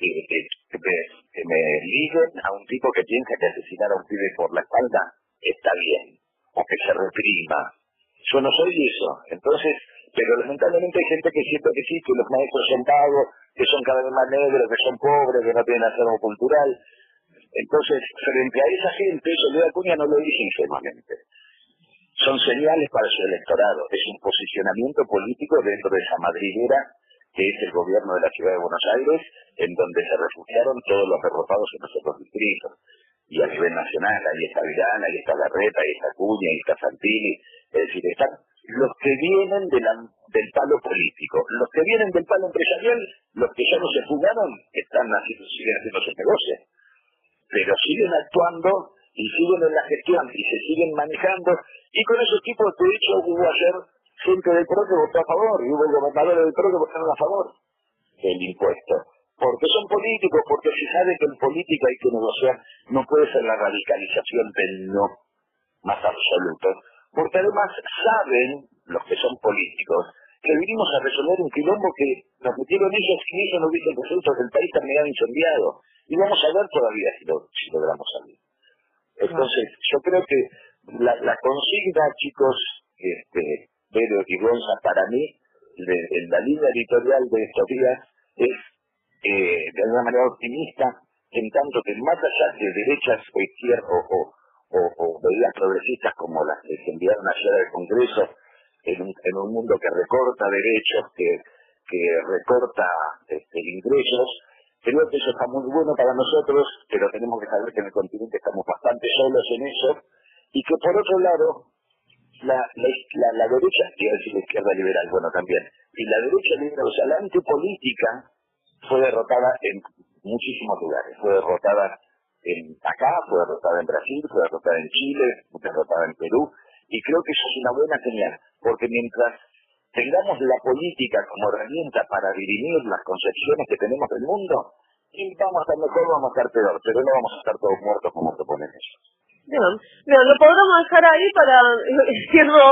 me, que liguen a un tipo que piensa que asesinar a un pibe por la espalda está bien, o que se reprima. Yo no soy eso. Entonces, pero lamentablemente hay gente que siente que sí, que los maestros son pagos, que son cada vez más negros, que son pobres, que no tienen acervo cultural. Entonces, frente a esa gente, Soledad Acuña no lo dice ingenuamente. Son señales para su electorado. Es un posicionamiento político dentro de esa madriguera que es el gobierno de la ciudad de Buenos Aires, en donde se refugiaron todos los derrotados en los otros distritos. Y a nivel nacional, ahí está Virán, ahí está Larreta, ahí está Acuña, ahí está Santilli. Es decir, están los que vienen del palo político. Los que vienen del palo empresarial, los que ya no se fugaron, están haciendo, haciendo sus negocios pero siguen actuando y siguen en la gestión y se siguen manejando. Y con esos tipos, de hecho, hubo ayer gente del PRO que votó a favor y hubo gobernadores del PRO que votaron a favor del impuesto. Porque son políticos, porque se sabe que en política hay que negociar, no puede ser la radicalización del no más absoluto. Porque además saben, los que son políticos, que vinimos a resolver un quilombo que nos metieron ellos y ellos nos dicen resuelto que el país terminado incendiado. Y vamos a ver todavía si, lo- si logramos salir. Entonces, yo creo que la, la consigna, chicos, este, Vero y Gonza, para mí, de- en la línea editorial de estos días, es eh, de alguna manera optimista, en tanto que más allá de derechas o izquierdas o, o, o- o medidas progresistas como las que se enviaron ayer al Congreso, en un, mundo que recorta derechos, que, que recorta este, ingresos, creo que eso está muy bueno para nosotros, pero tenemos que saber que en el continente estamos bastante solos en eso, y que por otro lado, la, la, la, la derecha, quiero decir la izquierda liberal, bueno también, y la derecha liberal, o sea, la antipolítica fue derrotada en muchísimos lugares, fue derrotada en acá, fue derrotada en Brasil, fue derrotada en Chile, fue derrotada en Perú, y creo que eso es una buena señal, porque mientras tengamos la política como herramienta para dirimir las concepciones que tenemos del mundo, y vamos a estar mejor, vamos a estar peor, pero no vamos a estar todos muertos como proponen ellos. Bien, bien, lo podremos dejar ahí para decirlo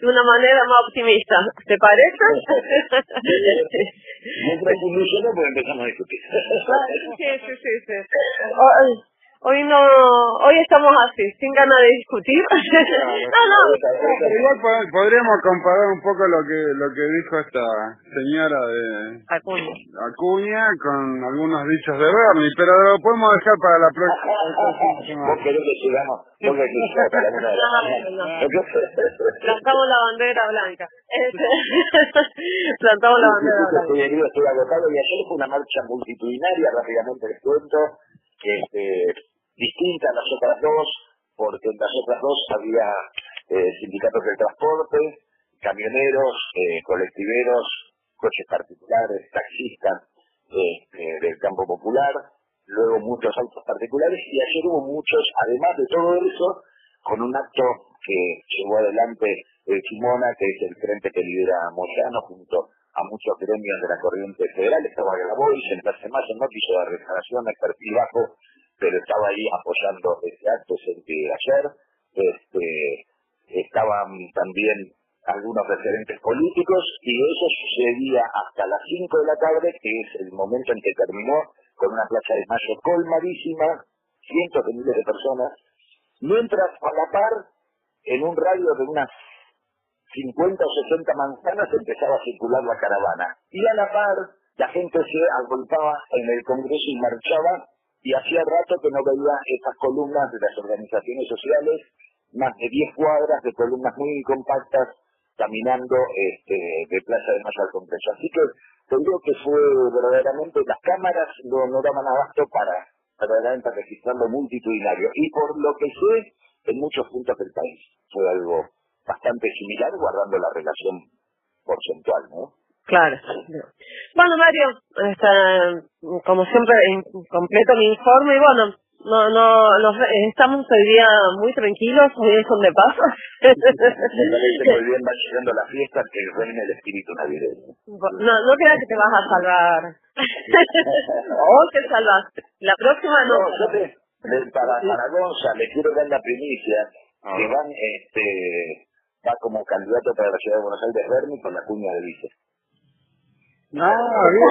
de una manera más optimista. ¿Te parece? Mientras ilusiono, pues empezamos a discutir. sí, sí, sí, sí. Hoy, no, hoy estamos así, sin ganas de discutir. no, no. Pero igual po- podríamos comparar un poco lo que lo que dijo esta señora de Acuña. Acuña con algunos dichos de Bernie, pero lo podemos dejar para la próxima. Vos querés que sigamos, vos querés que sigamos para una de No, no. Plantamos la bandera blanca. Este, Plantamos la bandera blanca. Estoy herido, estoy agotado y ayer fue una marcha multitudinaria, rápidamente les cuento, que este, distinta a las otras dos, porque en las otras dos había eh, sindicatos del transporte, camioneros, eh, colectiveros, coches particulares, taxistas este, del campo popular, luego muchos autos particulares y ayer hubo muchos, además de todo eso, con un acto que llevó adelante el Simona, que es el frente que lidera Moyano, junto a muchos gremios de la corriente federal, estaba Grabois, en Plaza Mayo no quiso dar declaración, el perfil bajo, pero estaba ahí apoyando ese acto, de ayer, este, estaban también algunos referentes políticos y eso sucedía hasta las 5 de la tarde, que es el momento en que terminó con una plaza de mayo colmadísima, cientos de miles de personas, mientras a la par, en un radio de unas 50 o 60 manzanas empezaba a circular la caravana. Y a la par, la gente se agolpaba en el Congreso y marchaba, y hacía rato que no veía esas columnas de las organizaciones sociales, más de 10 cuadras de columnas muy compactas caminando este, de Plaza de Mayo al Congreso. Así que te digo que fue verdaderamente, las cámaras no, daban abasto para verdaderamente registrar lo multitudinario. Y por lo que sé, en muchos puntos del país fue algo bastante similar, guardando la relación porcentual, ¿no? Claro. Bueno, Mario, este, como siempre, completo mi informe y bueno, no, no, nos- estamos hoy día muy tranquilos, hoy es de paso. Muy bien, va llegando la fiesta, que reine el espíritu navideño. No, no creas que te vas a salvar. o te salvas. La próxima no. No, yo te, para, para Gonza, le quiero dar la primicia que van, este, va como candidato para la ciudad de Buenos Aires Berni con la cuña de vice. Ah, bien.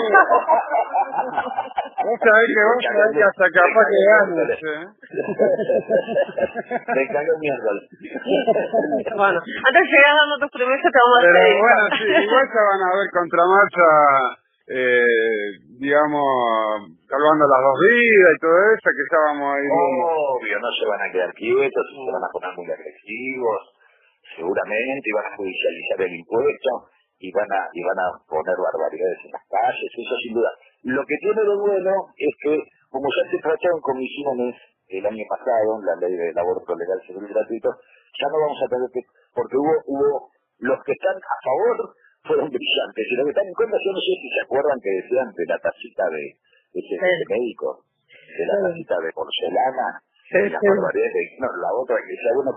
Vos sabés que vos sabés que hasta capaz que ganes, ¿eh? Me cagó miércoles. bueno, antes de llegar dando tus promesas te vamos a Pero bueno, sí, igual se van a ver contramarcha, eh, digamos, salvando las dos vidas y todo eso, que ya vamos a ir. Obvio, no se van a quedar quietos, se van a poner muy agresivos, seguramente, y van a judicializar el impuesto, y van a, y van a poner barbaridades en las calles, eso sin duda. Lo que tiene de bueno es que, como ya se trató en comisiones el año pasado, la ley del aborto legal, seguro y gratuito, ya no vamos a tener que, porque hubo, hubo, los que están a favor fueron brillantes, y los que están en contra, yo no sé si se acuerdan que decían de la tacita de, de ese ese médico, de la tacita de porcelana, de la sí. barbaridad de, no, la otra que decía, bueno,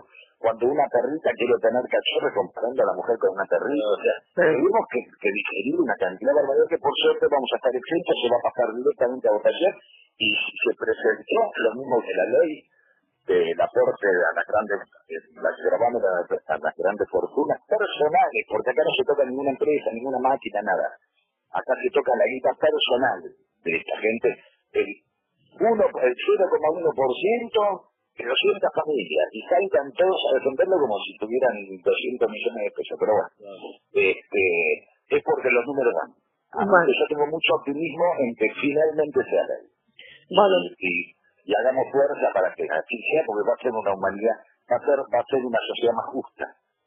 cuando una perrita quiere tener cachorro comparando a la mujer con una perrita, o sea, tuvimos que, que digerir una cantidad de barbaridad que por suerte vamos a estar exentos, se va a pasar directamente a votación y se presentó lo mismo que la ley del aporte a las grandes, las grabamos a, a las grandes fortunas personales, porque acá no se toca ninguna empresa, ninguna máquina, nada. Acá se toca la guita personal de esta gente, el uno, el 0,1% de 200 familias, y saltan todos a defenderlo como si tuvieran 200 millones de pesos, pero bueno, este, es porque los números dan. Que yo tengo mucho optimismo en que finalmente ley. Bueno. Y, y hagamos fuerza para que así sea, porque va a ser una humanidad, va a ser, va a ser una sociedad más justa,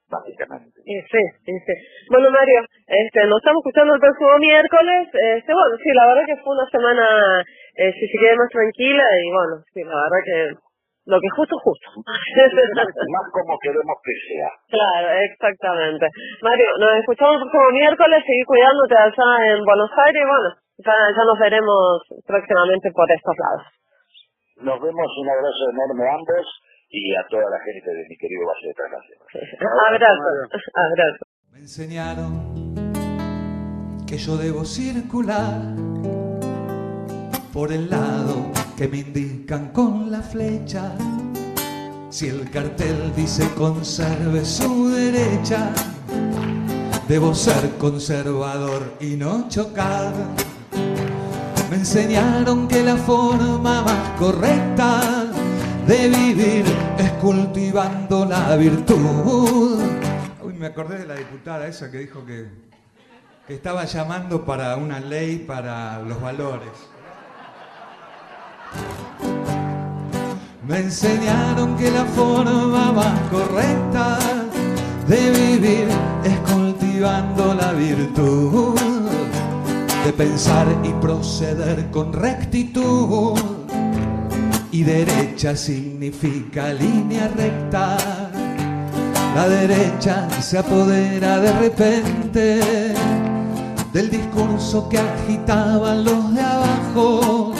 básicamente. Y sí, y sí. Bueno, Mario, este, nos estamos escuchando el próximo miércoles. Este, bueno, sí, la verdad que fue una semana, eh, si se quiere, más tranquila y bueno, sí, la verdad que lo que justo, justo. más como queremos que sea. claro, exactamente. Mario, nos escuchamos el próximo miércoles, seguir cuidándote allá en Buenos Aires y bueno, ya, ya nos veremos próximamente por estos lados. Nos vemos, un abrazo enorme a ambos y a toda la gente de mi querido Valle de Traslaciones. Abrazo, abrazo. Me enseñaron que yo debo circular por el lado que me indican con la flecha. Si el cartel dice conserve su derecha, debo ser conservador y no chocar. Me enseñaron que la forma más correcta de vivir es cultivando la virtud. Uy, me acordé de la diputada esa que dijo que, que estaba llamando para una ley para los valores. Me enseñaron que la forma más correcta de vivir es cultivando la virtud, de pensar y proceder con rectitud. Y derecha significa línea recta. La derecha se apodera de repente del discurso que agitaban los de abajo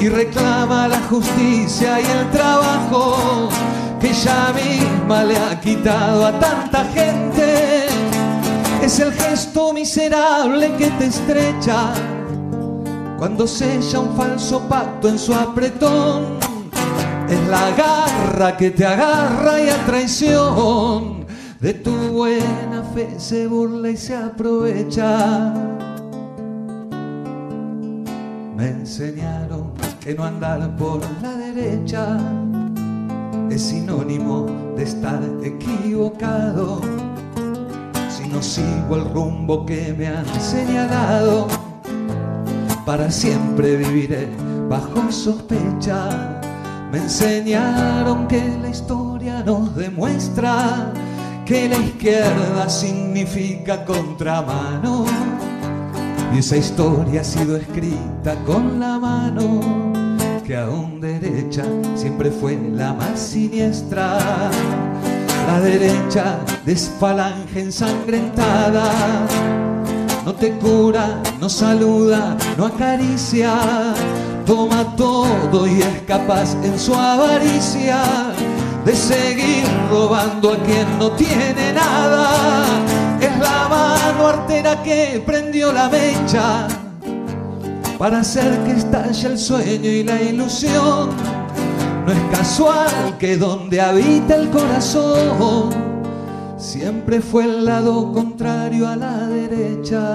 y reclama la justicia y el trabajo que ella misma le ha quitado a tanta gente. Es el gesto miserable que te estrecha cuando sella un falso pacto en su apretón. Es la garra que te agarra y a traición de tu buena fe se burla y se aprovecha. Me enseñaron que no andar por la derecha es sinónimo de estar equivocado. Si no sigo el rumbo que me han señalado, para siempre viviré bajo sospecha. Me enseñaron que la historia nos demuestra que la izquierda significa contramano. Y esa historia ha sido escrita con la mano, que aún derecha siempre fue la más siniestra. La derecha de falange ensangrentada, no te cura, no saluda, no acaricia, toma todo y es capaz en su avaricia de seguir robando a quien no tiene nada. Es la mano artera que prendió la mecha para hacer que estalle el sueño y la ilusión. No es casual que donde habita el corazón siempre fue el lado contrario a la derecha.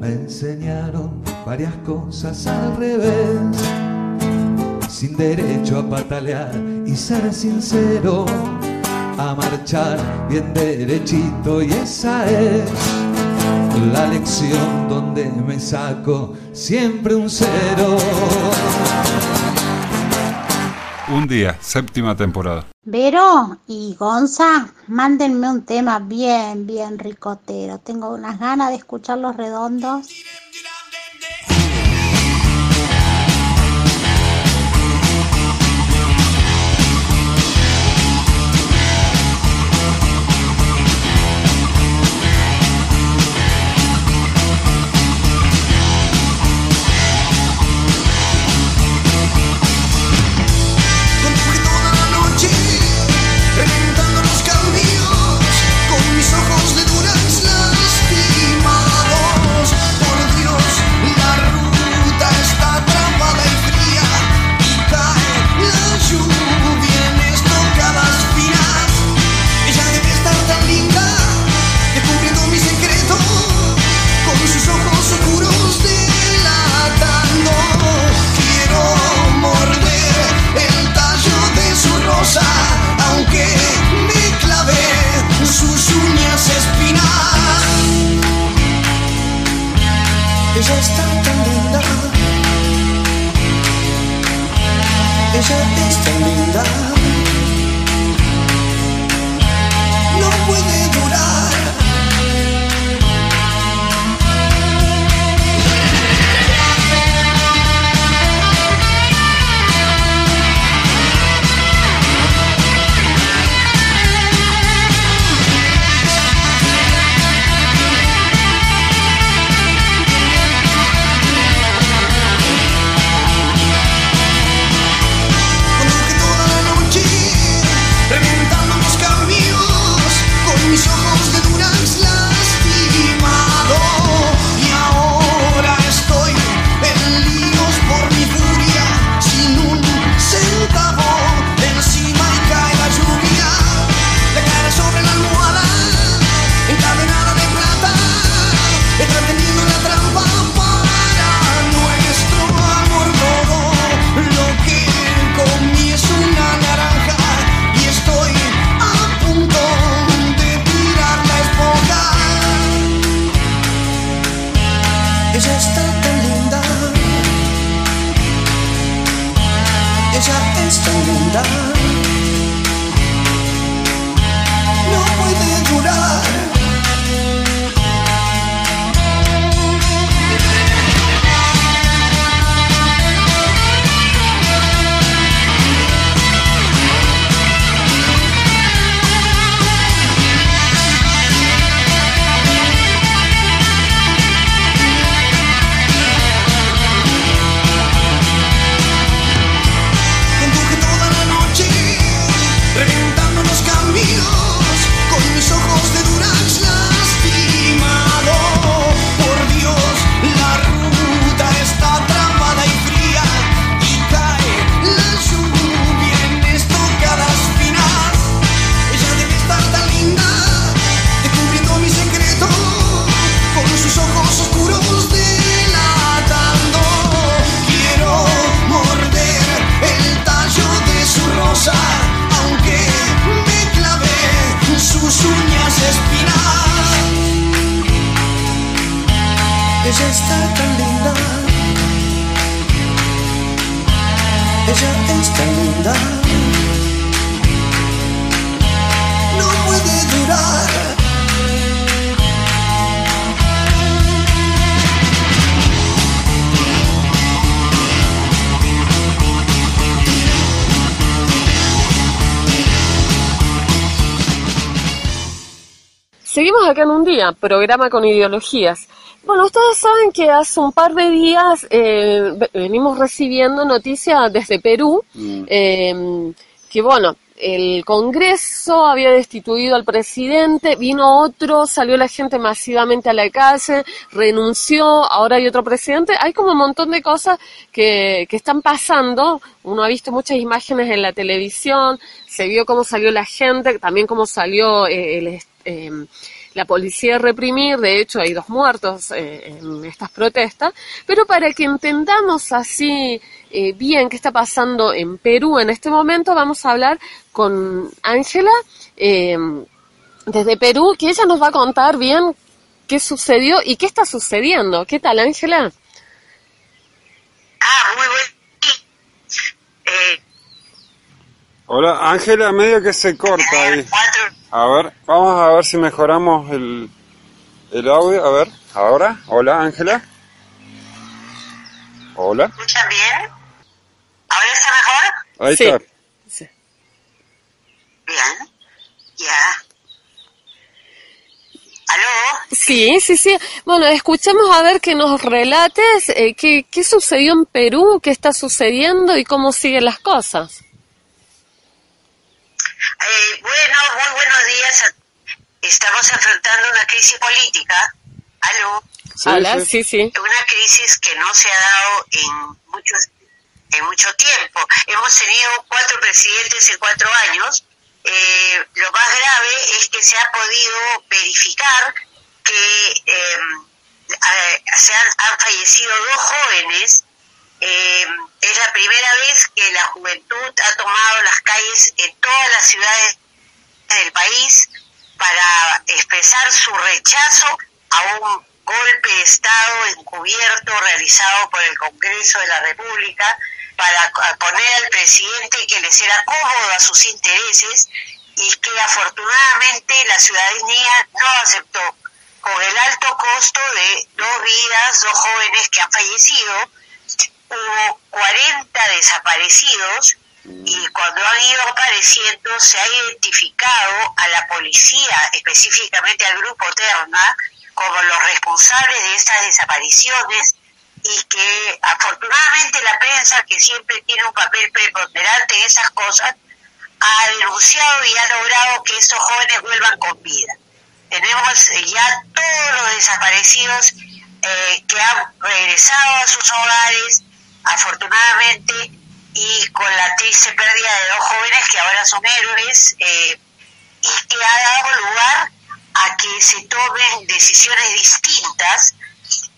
Me enseñaron varias cosas al revés sin derecho a patalear y ser sincero, a marchar bien derechito y esa es la lección donde me saco siempre un cero. Un día, séptima temporada. Vero y Gonza, mándenme un tema bien, bien ricotero. Tengo unas ganas de escuchar los redondos. Ella está tan linda, ella es tan linda, programa con ideologías. Bueno, ustedes saben que hace un par de días eh, ve- venimos recibiendo noticias desde Perú, eh, que bueno, el Congreso había destituido al presidente, vino otro, salió la gente masivamente a la calle, renunció, ahora hay otro presidente. Hay como un montón de cosas que, que están pasando. Uno ha visto muchas imágenes en la televisión, se vio cómo salió la gente, también cómo salió eh, el, eh, la policía reprimir, de hecho hay dos muertos eh, en estas protestas, pero para que entendamos así eh, bien qué está pasando en Perú en este momento, vamos a hablar con Ángela eh, desde Perú, que ella nos va a contar bien qué sucedió y qué está sucediendo. ¿Qué tal, Ángela? Hola, Ángela, medio que se corta ahí. A ver, vamos a ver si mejoramos el, el audio. A ver, ahora. Hola, Ángela. Hola. ¿Escuchan bien? ¿Ahora está mejor? Ahí Sí. está. Bien. Ya. ¿Aló? Sí, sí, sí. Bueno, escuchemos a ver que nos relates eh, qué, qué sucedió en Perú, qué está sucediendo y cómo siguen las cosas. Eh, bueno, muy buenos días. Estamos enfrentando una crisis política. ¿Aló? Sí, Hola, sí. sí. Una crisis que no se ha dado en muchos en mucho tiempo. Hemos tenido cuatro presidentes en cuatro años. Eh, lo más grave es que se ha podido verificar que eh, eh, se han, han fallecido dos jóvenes. Eh, es la primera vez que la juventud ha tomado las calles en todas las ciudades del país para expresar su rechazo a un golpe de Estado encubierto realizado por el Congreso de la República para poner al presidente que les era cómodo a sus intereses y que afortunadamente la ciudadanía no aceptó con el alto costo de dos vidas, dos jóvenes que han fallecido, hubo 40 desaparecidos y cuando han ido apareciendo se ha identificado a la policía, específicamente al grupo Terna, como los responsables de estas desapariciones y que afortunadamente la prensa, que siempre tiene un papel preponderante en esas cosas, ha denunciado y ha logrado que estos jóvenes vuelvan con vida. Tenemos ya todos los desaparecidos eh, que han regresado a sus hogares, afortunadamente, y con la triste pérdida de dos jóvenes que ahora son héroes, eh, y que ha dado lugar a que se tomen decisiones distintas,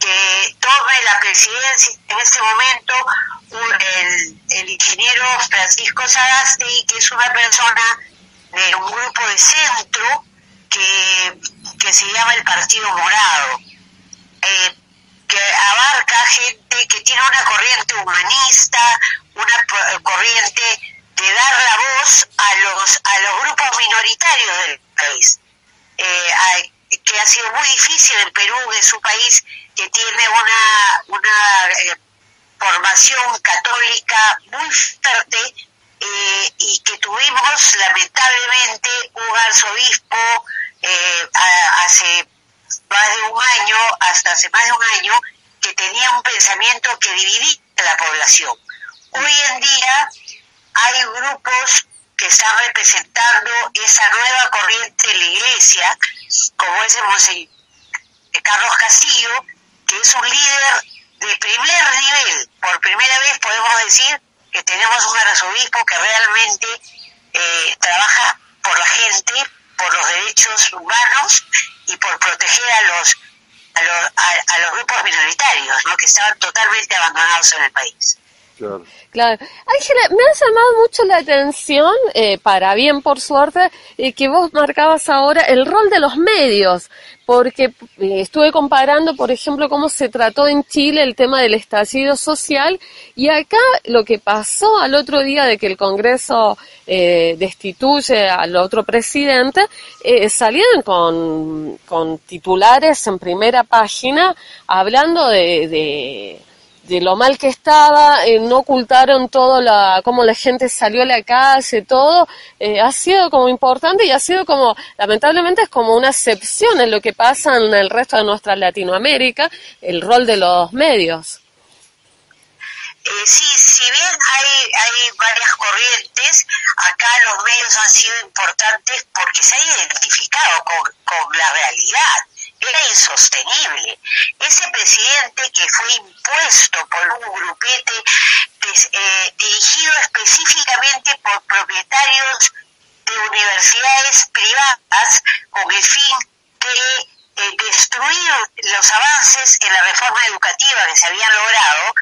que tome la presidencia en este momento el ingeniero Francisco Sagasti, que es una persona de un grupo de centro que, que se llama el Partido Morado, eh, que abarca gente que tiene una corriente humanista, una po- corriente de dar la voz a los, a los grupos minoritarios del país. Eh, hay- que ha sido muy difícil en Perú, que es un país que tiene una, una eh, formación católica muy fuerte eh, y que tuvimos lamentablemente un arzobispo eh, a- hace más de un año, hasta hace más de un año, que tenía un pensamiento que dividía la población. Hoy en día hay grupos que están representando esa nueva corriente en la iglesia, como es el Monseñor Carlos Castillo, que es un líder de primer nivel. Por primera vez podemos decir que tenemos un arzobispo que realmente eh, trabaja por la gente, por los derechos humanos y por proteger a los a los, a, los grupos minoritarios, ¿no? que estaban totalmente abandonados en el país. Claro. Claro. Ángela, me ha llamado mucho la atención, eh, para bien por suerte, eh, que vos marcabas ahora el rol de los medios, porque eh, estuve comparando, por ejemplo, cómo se trató en Chile el tema del estallido social y acá lo que pasó al otro día de que el Congreso eh, destituye al otro presidente, salieron con, con titulares en primera página hablando de- de de lo mal que estaba, eh, no ocultaron todo la, cómo la gente salió a la calle, todo, eh, ha sido como importante y ha sido como, lamentablemente es como una excepción en lo que pasa en el resto de nuestra Latinoamérica, el rol de los medios. Eh, sí, si bien hay, hay varias corrientes, acá los medios han sido importantes porque se han identificado con, con la realidad. Era insostenible. Ese presidente que fue impuesto por un grupete eh, dirigido específicamente por propietarios de universidades privadas con el fin de eh, destruir los avances en la reforma educativa que se habían logrado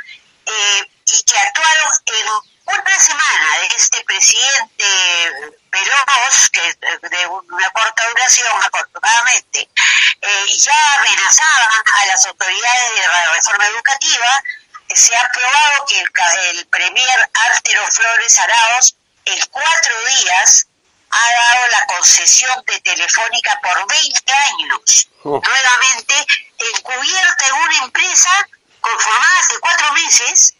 eh, y que actuaron en una semana de este presidente veloz, que de una corta duración afortunadamente, eh, ya amenazaban a las autoridades de la reforma educativa, se ha aprobado que el, el premier Artero Flores Araos en cuatro días ha dado la concesión de Telefónica por 20 años, Oh. nuevamente encubierta en una empresa conformada hace cuatro meses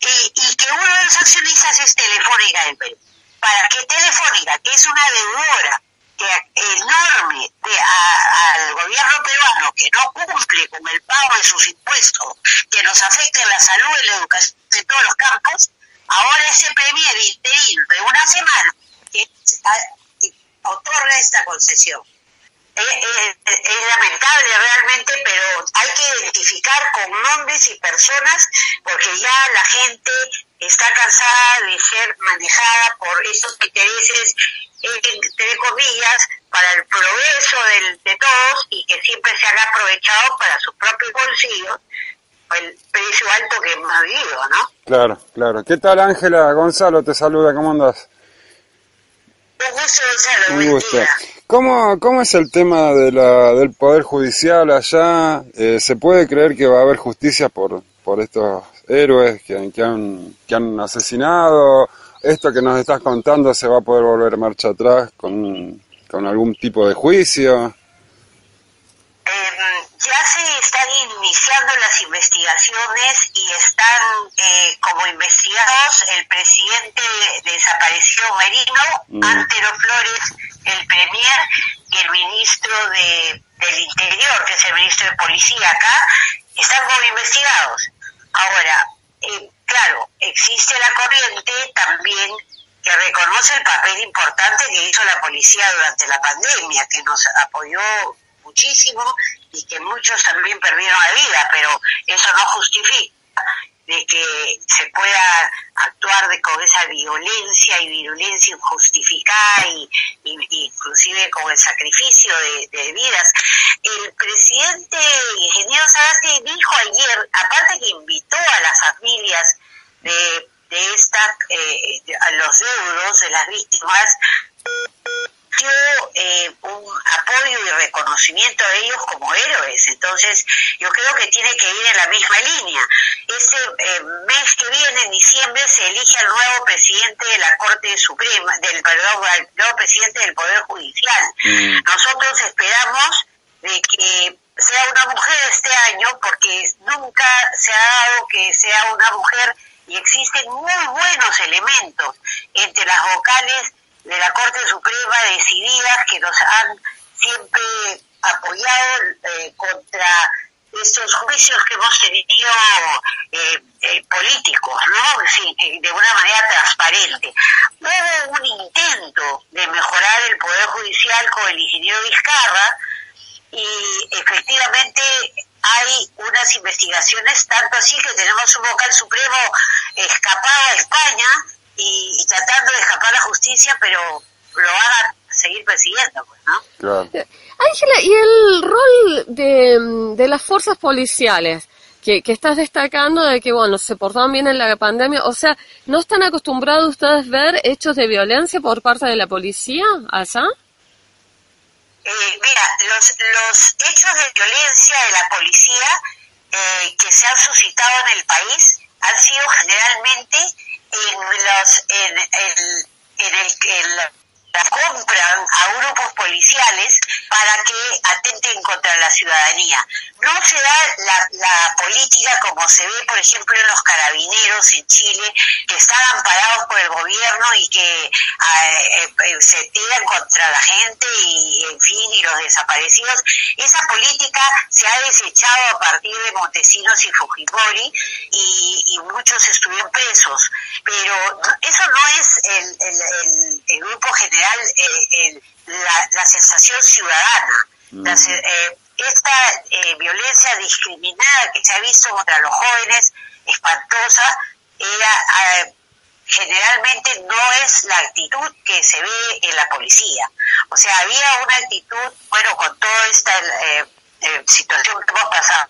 y, y que uno de los accionistas es Telefónica del Perú. Para que Telefónica, que es una deudora enorme de- al gobierno peruano que no cumple con el pago de sus impuestos, que nos afecta en la salud y la educación en todos los campos, ahora ese premier interino de una semana que otorga esta concesión. Es, es- es lamentable realmente, pero hay que identificar con nombres y personas porque ya la gente está cansada de ser manejada por esos intereses, entre comillas, para el progreso del- de todos y que siempre se han aprovechado para sus propios bolsillos el precio alto que hemos vivido, ¿no? Claro, claro. ¿Qué tal Ángela? Gonzalo te saluda, ¿cómo andas? Un gusto, Gonzalo. Un gusto. día. ¿Cómo, ¿Cómo es el tema de la, del Poder Judicial allá? Eh, ¿Se puede creer que va a haber justicia por, por estos héroes que, que, han, que han asesinado? ¿Esto que nos estás contando se va a poder volver marcha atrás con, con algún tipo de juicio? Em, ya se están iniciando las investigaciones y están eh, como investigados el presidente desaparecido Merino, Mm. Antero Flores, el premier y el ministro de, del Interior, que es el ministro de Policía acá, están como investigados. Ahora, eh, claro, existe la corriente también que reconoce el papel importante que hizo la policía durante la pandemia, que nos apoyó muchísimo y que muchos también perdieron la vida, pero eso no justifica de que se pueda actuar de, con esa violencia y virulencia injustificada y, inclusive con el sacrificio de, vidas. El presidente ingeniero Sagasti dijo ayer, aparte que invitó a las familias de, de esta, eh, a los deudos de las víctimas, eh, un apoyo y reconocimiento a ellos como héroes. Entonces, yo creo que tiene que ir en la misma línea. Este eh, mes que viene, en diciembre, se elige al nuevo presidente de la Corte Suprema, del perdón, al nuevo presidente del Poder Judicial. Nosotros esperamos de que sea una mujer este año, porque nunca se ha dado que sea una mujer y existen muy buenos elementos entre las vocales de la Corte Suprema decididas que nos han siempre apoyado eh, contra estos juicios que hemos tenido eh, eh, políticos, ¿no? Sí, eh, de una manera transparente. Hubo un intento de mejorar el Poder Judicial con el ingeniero Vizcarra y efectivamente hay unas investigaciones, tanto así que tenemos un vocal supremo escapado a España y, y tratando de escapar a la justicia, pero lo van a seguir persiguiendo, pues, ¿no? Claro. Ángela, ¿y el rol de, de las fuerzas policiales que, que estás destacando de que, bueno, se portaron bien en la pandemia? O sea, ¿no están acostumbrados ustedes a ver hechos de violencia por parte de la policía allá? Eh, mira, los, los hechos de violencia de la policía eh, que se han suscitado en el país han sido generalmente en los en el en el en la, la compran a grupos policiales para que atenten contra la ciudadanía. No se da la, política como se ve, por ejemplo, en los carabineros en Chile, que están amparados por el gobierno y que ah, eh, eh, se tiran contra la gente y, en fin, y los desaparecidos. Esa política se ha desechado a partir de Montesinos y Fujimori y, muchos estuvieron presos. Pero eso no es el grupo general, eh, la, la sensación ciudadana. Eh, esta eh, violencia discriminada que se ha visto contra los jóvenes, espantosa, era generalmente no es la actitud que se ve en la policía. O sea, había una actitud, bueno, con toda esta eh, eh, situación que hemos pasado,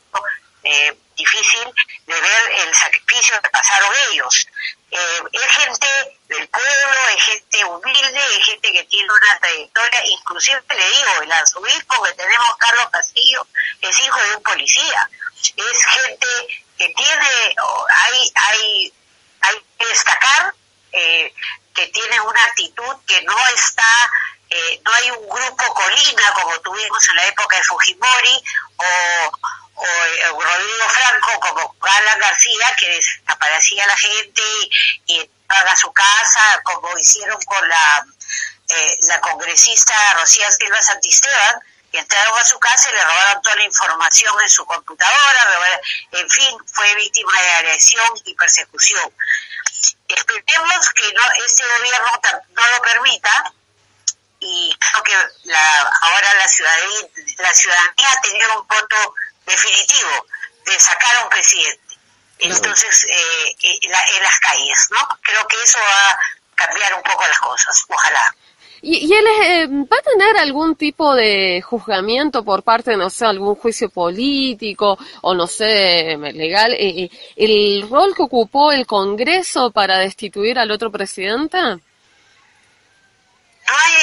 eh, difícil de ver el sacrificio que pasaron ellos. Eh, es gente del pueblo, es gente humilde, es gente que tiene una trayectoria, inclusive le digo, el arzobispo que tenemos, Carlos Castillo, es hijo de un policía. Es gente que tiene, hay, hay, hay que destacar eh, que tiene una actitud que no está, no hay un grupo colina como tuvimos en la época de Fujimori o, o, eh, Rodrigo Franco como Alan García que desaparecía la gente y, entraban a su casa como hicieron con la, eh, la congresista Rocía Silva Santisteban que entraron a su casa y le robaron toda la información en su computadora, en fin, fue víctima de agresión y persecución. Esperemos que no, este gobierno no lo permita y creo que la, ahora la ciudadanía, la ciudadanía ha tenido un voto definitivo de sacar a un presidente. Entonces, eh, eh, la- en las calles, ¿no? Creo que eso va a cambiar un poco las cosas, ojalá. ¿Y, y él eh, va a tener algún tipo de juzgamiento por parte, no sé, algún juicio político o no sé, legal? Eh, eh, ¿El rol que ocupó el Congreso para destituir al otro presidente? No hay,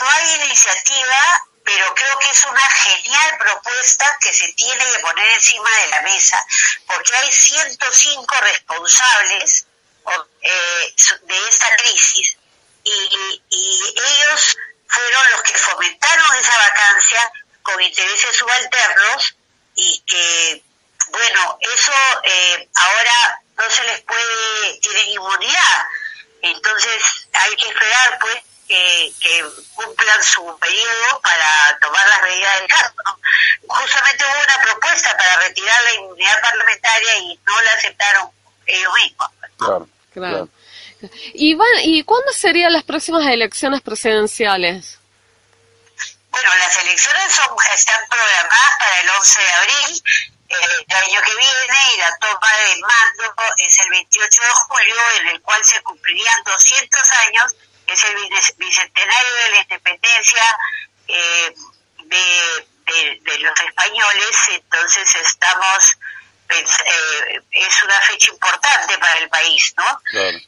no hay iniciativa, pero creo que es una genial propuesta que se tiene que poner encima de la mesa, porque hay 105 responsables eh, de esta crisis y, y ellos fueron los que fomentaron esa vacancia con intereses subalternos y que, bueno, eso eh, ahora no se les puede, tienen inmunidad. Entonces hay que esperar pues que, que cumplan su periodo para tomar las medidas del caso. ¿no? Justamente hubo una propuesta para retirar la inmunidad parlamentaria y no la aceptaron ellos mismos. Claro. Claro. ¿Y, van, ¿Y cuándo serían las próximas elecciones presidenciales? Bueno, las elecciones son, están programadas para el 11 de abril eh, el año que viene y la toma de mando es el 28 de julio, en el cual se cumplirían 200 años, es el bice- bicentenario de la independencia eh, de, de- de los españoles, entonces estamos, pens- eh, es una fecha importante para el país, ¿no?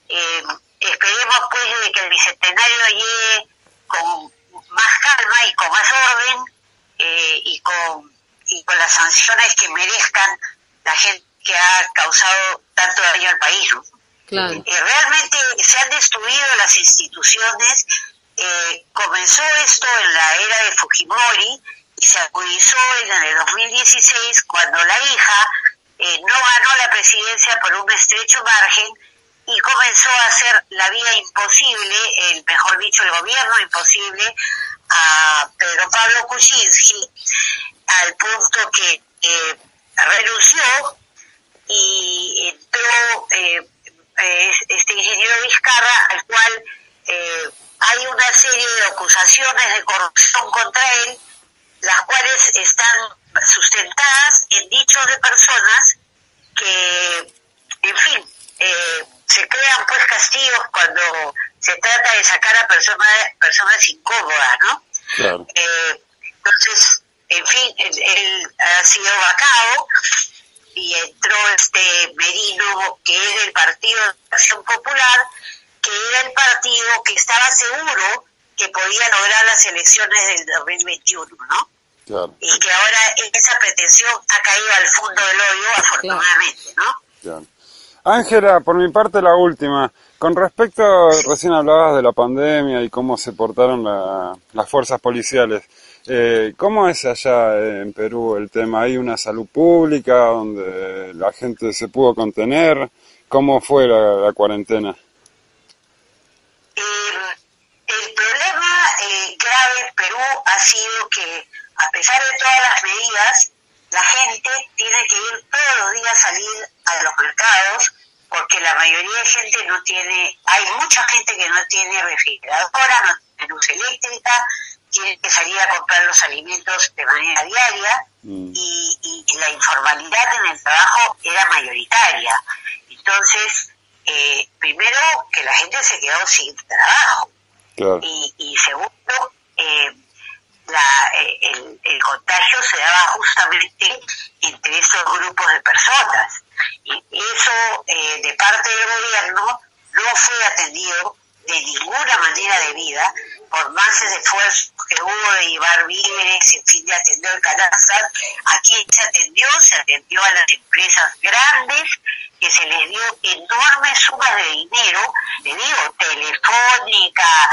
Eh, esperemos pues de que el bicentenario llegue con más calma y con más orden eh, y con y con las sanciones que merezcan la gente que ha causado tanto daño al país. ¿no? Realmente se han destruido las instituciones. eh, comenzó esto en la era de Fujimori y se agudizó en el 2016 cuando la hija eh, no ganó la presidencia por un estrecho margen y comenzó a hacer la vida imposible, el mejor dicho, el gobierno imposible a Pedro Pablo Kuczynski, al punto que eh, renunció y entró eh, eh, este ingeniero Vizcarra, al cual eh, hay una serie de acusaciones de corrupción contra él, las cuales están sustentadas en dichos de personas que, en fin, eh, se crean pues castigos cuando se trata de sacar a personas personas incómodas, ¿no? Claro. Eh, entonces, en fin, él, él ha sido vacado y entró este Merino, que es del Partido de Acción Popular, que era el partido que estaba seguro que podía lograr las elecciones del 2021, ¿no? Claro. Y que ahora esa pretensión ha caído al fondo del hoyo, afortunadamente, ¿no? Claro. Ángela, por mi parte la última. Con respecto, recién hablabas de la pandemia y cómo se portaron la- las fuerzas policiales. Eh, ¿Cómo es allá en Perú el tema? ¿Hay una salud pública donde la gente se pudo contener? ¿Cómo fue la, la cuarentena? El problema eh, grave en Perú ha sido que, a pesar de todas las medidas, la gente tiene que ir todos los días a salir a los mercados porque la mayoría de gente no tiene, hay mucha gente que no tiene refrigeradora, no tiene luz eléctrica, tiene que salir a comprar los alimentos de manera diaria y, y- y la informalidad en el trabajo era mayoritaria. Entonces, eh, primero que la gente se quedó sin trabajo Claro. y, y segundo, eh, la, eh, el, el contagio se daba justamente entre esos grupos de personas. Y eso, eh, de parte del gobierno, no fue atendido de ninguna manera de vida, por más esfuerzos que hubo de llevar víveres, en fin, de atender canastas. Aquí se atendió, se atendió a las empresas grandes, que se les dio enormes sumas de dinero, le digo, telefónica,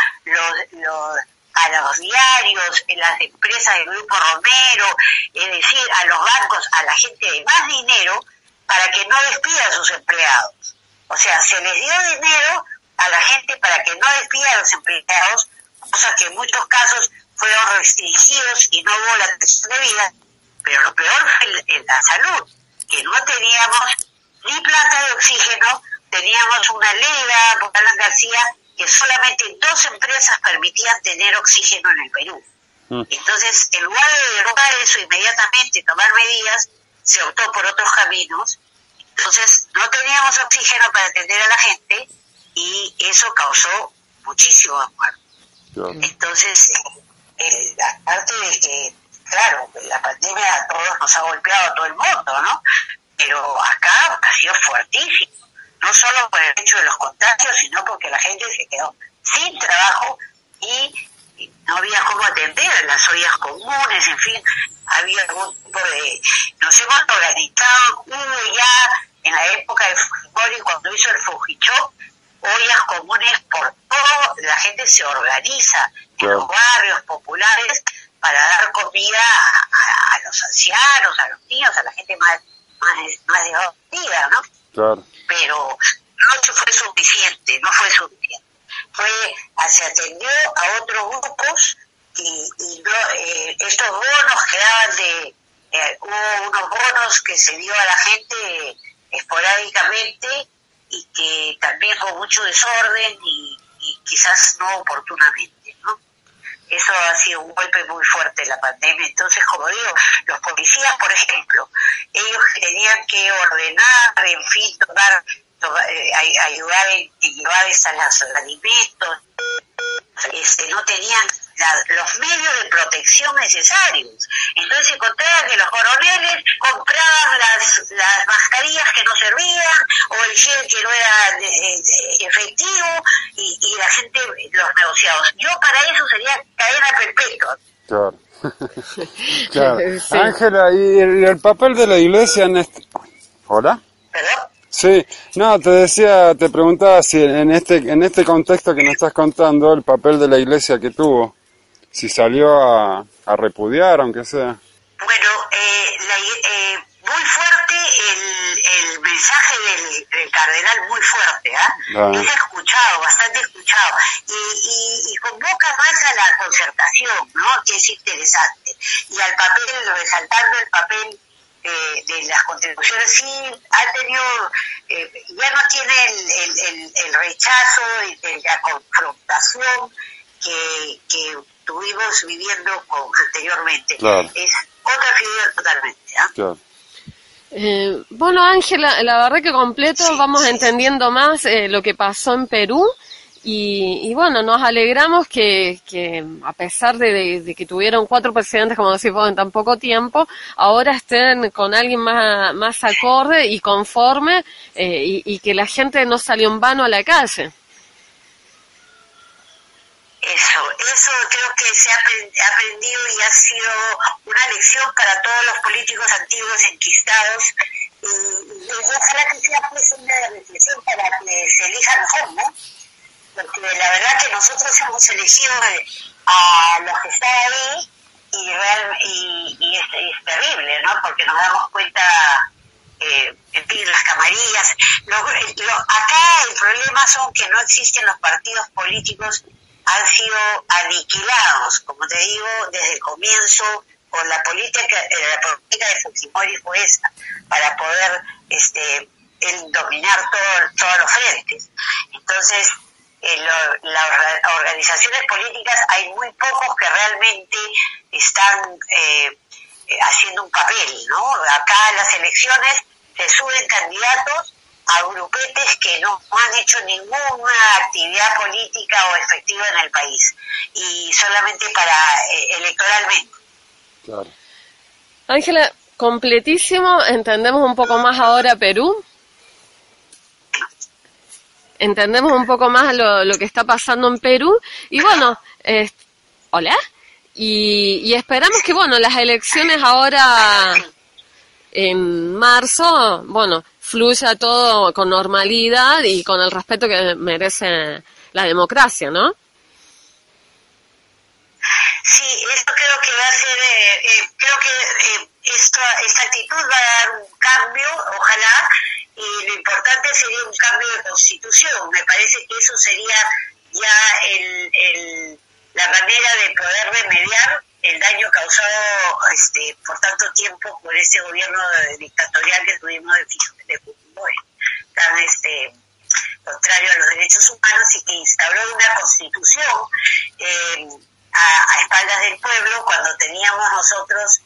a los diarios, en las empresas del Grupo Romero, es decir, a los bancos, a la gente de más dinero, para que no despida a sus empleados. O sea, se les dio dinero a la gente para que no despida a los empleados, cosa que en muchos casos fueron restringidos y no hubo la atención debida. Pero lo peor fue la salud, que no teníamos ni planta de oxígeno, teníamos una ley dada por Alan García que solamente dos empresas permitían tener oxígeno en el Perú. Entonces, en lugar de derogar eso inmediatamente tomar medidas, se optó por otros caminos. Entonces, no teníamos oxígeno para atender a la gente y eso causó muchísimo muertes. Entonces, eh, aparte de que, claro, la pandemia a todos nos ha golpeado a todo el mundo, ¿no? Pero acá ha sido fuertísimo, no solo por el hecho de los contagios, sino porque la gente se quedó sin trabajo y no había cómo atender en las ollas comunes, en fin, había algún tipo de... Nos hemos organizado, hubo ya en la época de Fujimori, cuando hizo el Fujichó, ollas comunes por todo, la gente se organiza en los barrios populares para dar comida a, a- a los ancianos, a los niños, a la gente más, más, más ¿no? Claro. pero no fue suficiente, no fue suficiente. Fue, se atendió a otros grupos y, y no, eh, estos bonos que daban de, eh, hubo unos bonos que se dio a la gente esporádicamente y que también con mucho desorden y, quizás no oportunamente, ¿no? Eso ha sido un golpe muy fuerte la pandemia. Entonces, como digo, los policías, por ejemplo, ellos tenían que ordenar, en fin, tomar, eh, ay- ayudar en, llevar esas, los alimentos, este, no tenían la- los medios de protección necesarios. Entonces se encontraba que los coroneles compraban las, las mascarillas que no servían o el gel que no era de- de- efectivo y, y la gente, los negociados. Yo para eso sería cadena perpetua. Claro. claro. Sí. Ángela, ¿y el, y el papel de la iglesia en este... ¿Hola? Sí, no, te decía, te preguntaba si en este, en este contexto que nos estás contando, el papel de la iglesia que tuvo, si salió a, a repudiar, aunque sea. Bueno, eh, la- eh, muy fuerte el, el mensaje del, del cardenal, muy fuerte, ¿ah? Ah. Es escuchado, bastante escuchado. Y, y, y convoca más a la concertación, ¿no? Que es interesante. Y al papel, resaltando el papel eh, de las contribuciones, sí ha tenido, eh, ya no tiene el, el, el, el rechazo, la confrontación que, que tuvimos viviendo con, anteriormente. Claro. Es otra figura totalmente, ¿ah? Claro. Eh, bueno, Ángela, la verdad que completo vamos entendiendo más eh, lo que pasó en Perú y, y bueno, nos alegramos que, que a pesar de, que tuvieron cuatro presidentes, como decís vos, en tan poco tiempo, ahora estén con alguien más, más acorde y conforme eh, y, y que la gente no salió en vano a la calle. Eso, eso creo que se ha aprendido y ha sido una lección para todos los políticos antiguos enquistados y, y ojalá que sea pues una reflexión para que se elija mejor, ¿no? Porque la verdad que nosotros hemos elegido a los que están ahí y, real, y, es, terrible, ¿no? Porque nos damos cuenta, eh, en las camarillas. Lo- lo- acá el problema son que no existen los partidos políticos, han sido aniquilados, como te digo, desde el comienzo, con la política, eh, la política de Fujimori fue esa, para poder este, el dominar todo, todos los frentes. Entonces, eh, lo- las orga- organizaciones políticas hay muy pocos que realmente están eh, eh, haciendo un papel, ¿no? Acá en las elecciones se suben candidatos a grupetes que no han hecho ninguna actividad política o efectiva en el país y solamente para eh, electoralmente. Claro. Ángela, completísimo, entendemos un poco más ahora Perú. Entendemos un poco más lo, lo que está pasando en Perú. Y bueno, eh, hola. Y, y esperamos que, bueno, las elecciones ahora en marzo, bueno, fluya todo con normalidad y con el respeto que merece la democracia, ¿no? Sí, esto creo que va a ser, eh, eh, creo que eh, esto, esta actitud va a dar un cambio, ojalá, y lo importante sería un cambio de constitución. Me parece que eso sería ya el, el- la manera de poder remediar el daño causado este, por tanto tiempo por ese gobierno dictatorial que tuvimos de, de Fujimori, tan este, contrario a los derechos humanos y que instauró una constitución eh, a espaldas del pueblo cuando teníamos nosotros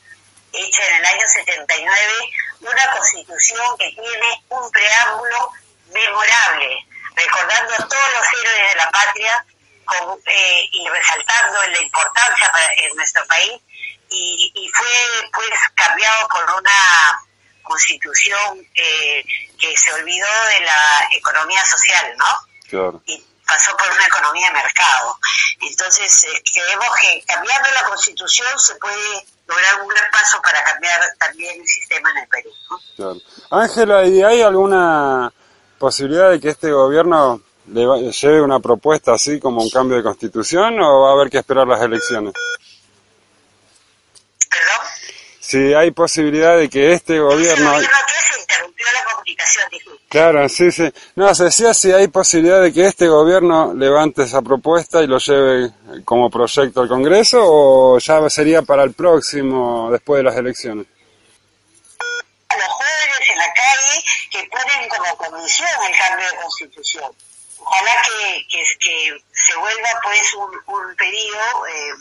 hecha en el año 79 una constitución que tiene un preámbulo memorable, recordando a todos los héroes de la patria con, eh, y resaltando la importancia para, en nuestro país y, y fue pues cambiado por una constitución eh, que se olvidó de la economía social, ¿no? Claro. y pasó por una economía de mercado. Entonces, eh, creemos que cambiando la constitución se puede lograr un gran paso para cambiar también el sistema en el Perú. Claro. Ángela, ¿y hay alguna posibilidad de que este gobierno le va- lleve una propuesta así como un cambio de constitución o va a haber que esperar las elecciones? ¿Perdón? Si hay posibilidad de que este gobierno... Se interrumpió la comunicación, disculpe. Claro, sí, sí. No, se decía si hay posibilidad de que este gobierno levante esa propuesta y lo lleve como proyecto al Congreso o ya sería para el próximo, después de las elecciones. a los jóvenes en la calle que ponen como condición el cambio de constitución. Ojalá que, que, que se vuelva pues un, un pedido eh,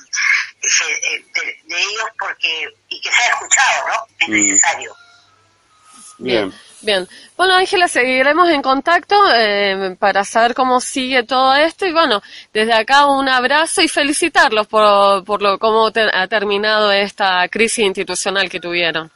eh, de, de ellos porque y que sea escuchado, ¿no? Es Mm. necesario. Bien. Bien. Bueno, Ángela, seguiremos en contacto eh, para saber cómo sigue todo esto. Y bueno, desde acá un abrazo y felicitarlos por, por lo, cómo te- ha terminado esta crisis institucional que tuvieron.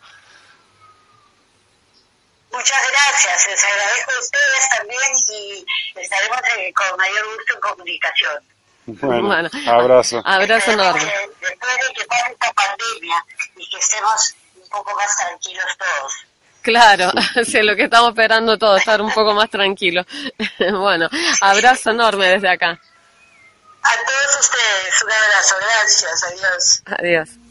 Muchas gracias, les agradezco a ustedes también y estaremos eh, con mayor gusto en comunicación. Bueno, Bueno, abrazo. Abrazo enorme. Después de que pase esta pandemia y que estemos un poco más tranquilos todos. Claro, sí, lo que estamos esperando todos, estar un poco más tranquilos. Bueno, abrazo enorme desde acá. A todos ustedes, un abrazo, gracias, adiós. Adiós.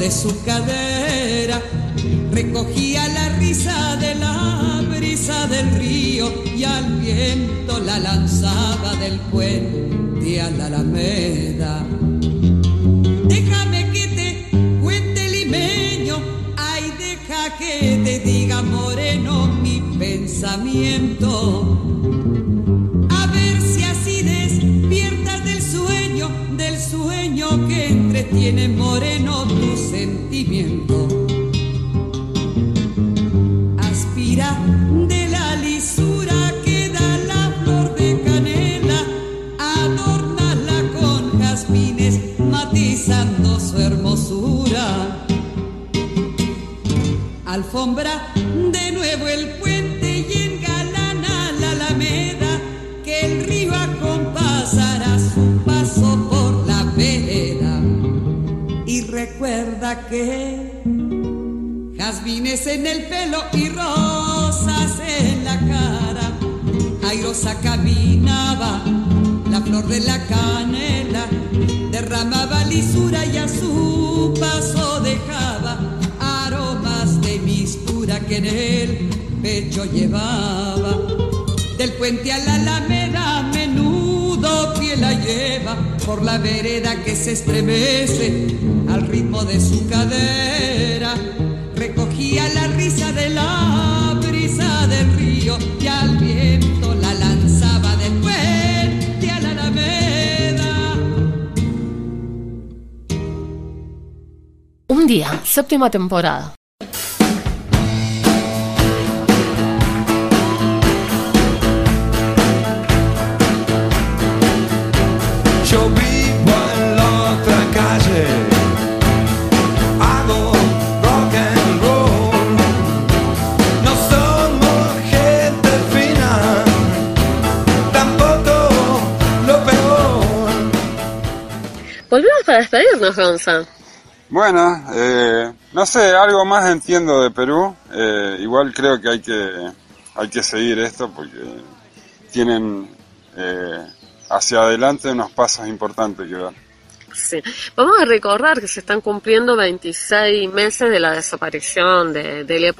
De su cadera. Vereda que se estremece al ritmo de su cadera. Recogía la risa de la brisa del río y al viento la lanzaba del puente a la alameda. Un día, séptima temporada. Despedirnos, Gonza. Bueno, eh, no sé, algo más entiendo de Perú. Eh, igual creo que hay que hay que seguir esto porque tienen eh, hacia adelante unos pasos importantes que dar. Sí. Vamos a recordar que se están cumpliendo 26 meses de la desaparición de, de.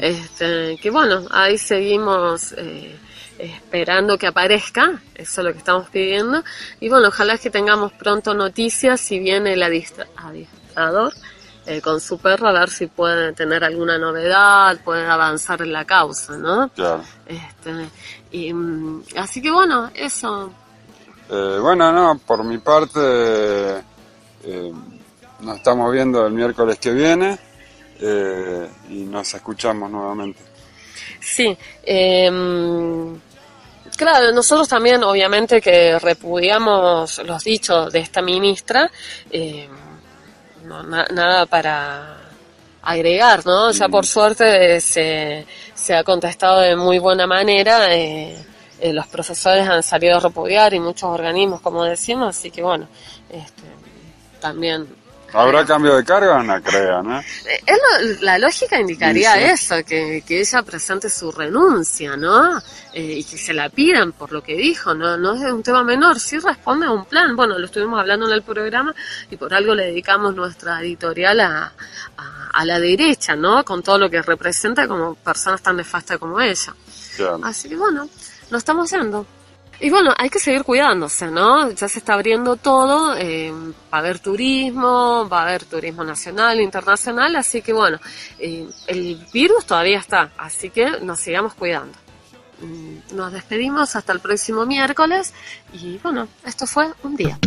Este, que bueno, ahí seguimos eh, esperando que aparezca, eso es lo que estamos pidiendo. Y bueno, ojalá que tengamos pronto noticias si viene el administrador eh, con su perro, a ver si puede tener alguna novedad, puede avanzar en la causa, ¿no? Claro. Este, y, mm, así que bueno, eso. Eh, bueno, no, por mi parte eh, nos estamos viendo el miércoles que viene y nos escuchamos nuevamente. Sí, eh, claro, nosotros también obviamente que repudiamos los dichos de esta ministra, eh, no, na- nada para agregar, ¿no? Ya por suerte se, se ha contestado de muy buena manera, eh, eh, los profesores han salido a repudiar y muchos organismos, como decimos, así que bueno, este, también ¿Habrá cambio de carga? No creo, ¿no? eh, es lo- la lógica indicaría Sí, sí. eso, que, que ella presente su renuncia, ¿no? Eh, y que se la pidan por lo que dijo, ¿no? No es un tema menor, sí responde a un plan. Bueno, lo estuvimos hablando en el programa y por algo le dedicamos nuestra editorial a, a, a la derecha, ¿no? Con todo lo que representa como personas tan nefastas como ella. Claro. Así que bueno, lo estamos haciendo. Y bueno, hay que seguir cuidándose, ¿no? Ya se está abriendo todo, eh, va a haber turismo, va a haber turismo nacional, internacional, así que bueno, eh, el virus todavía está, así que nos sigamos cuidando. Mm, Nos despedimos hasta el próximo miércoles y bueno, esto fue un día.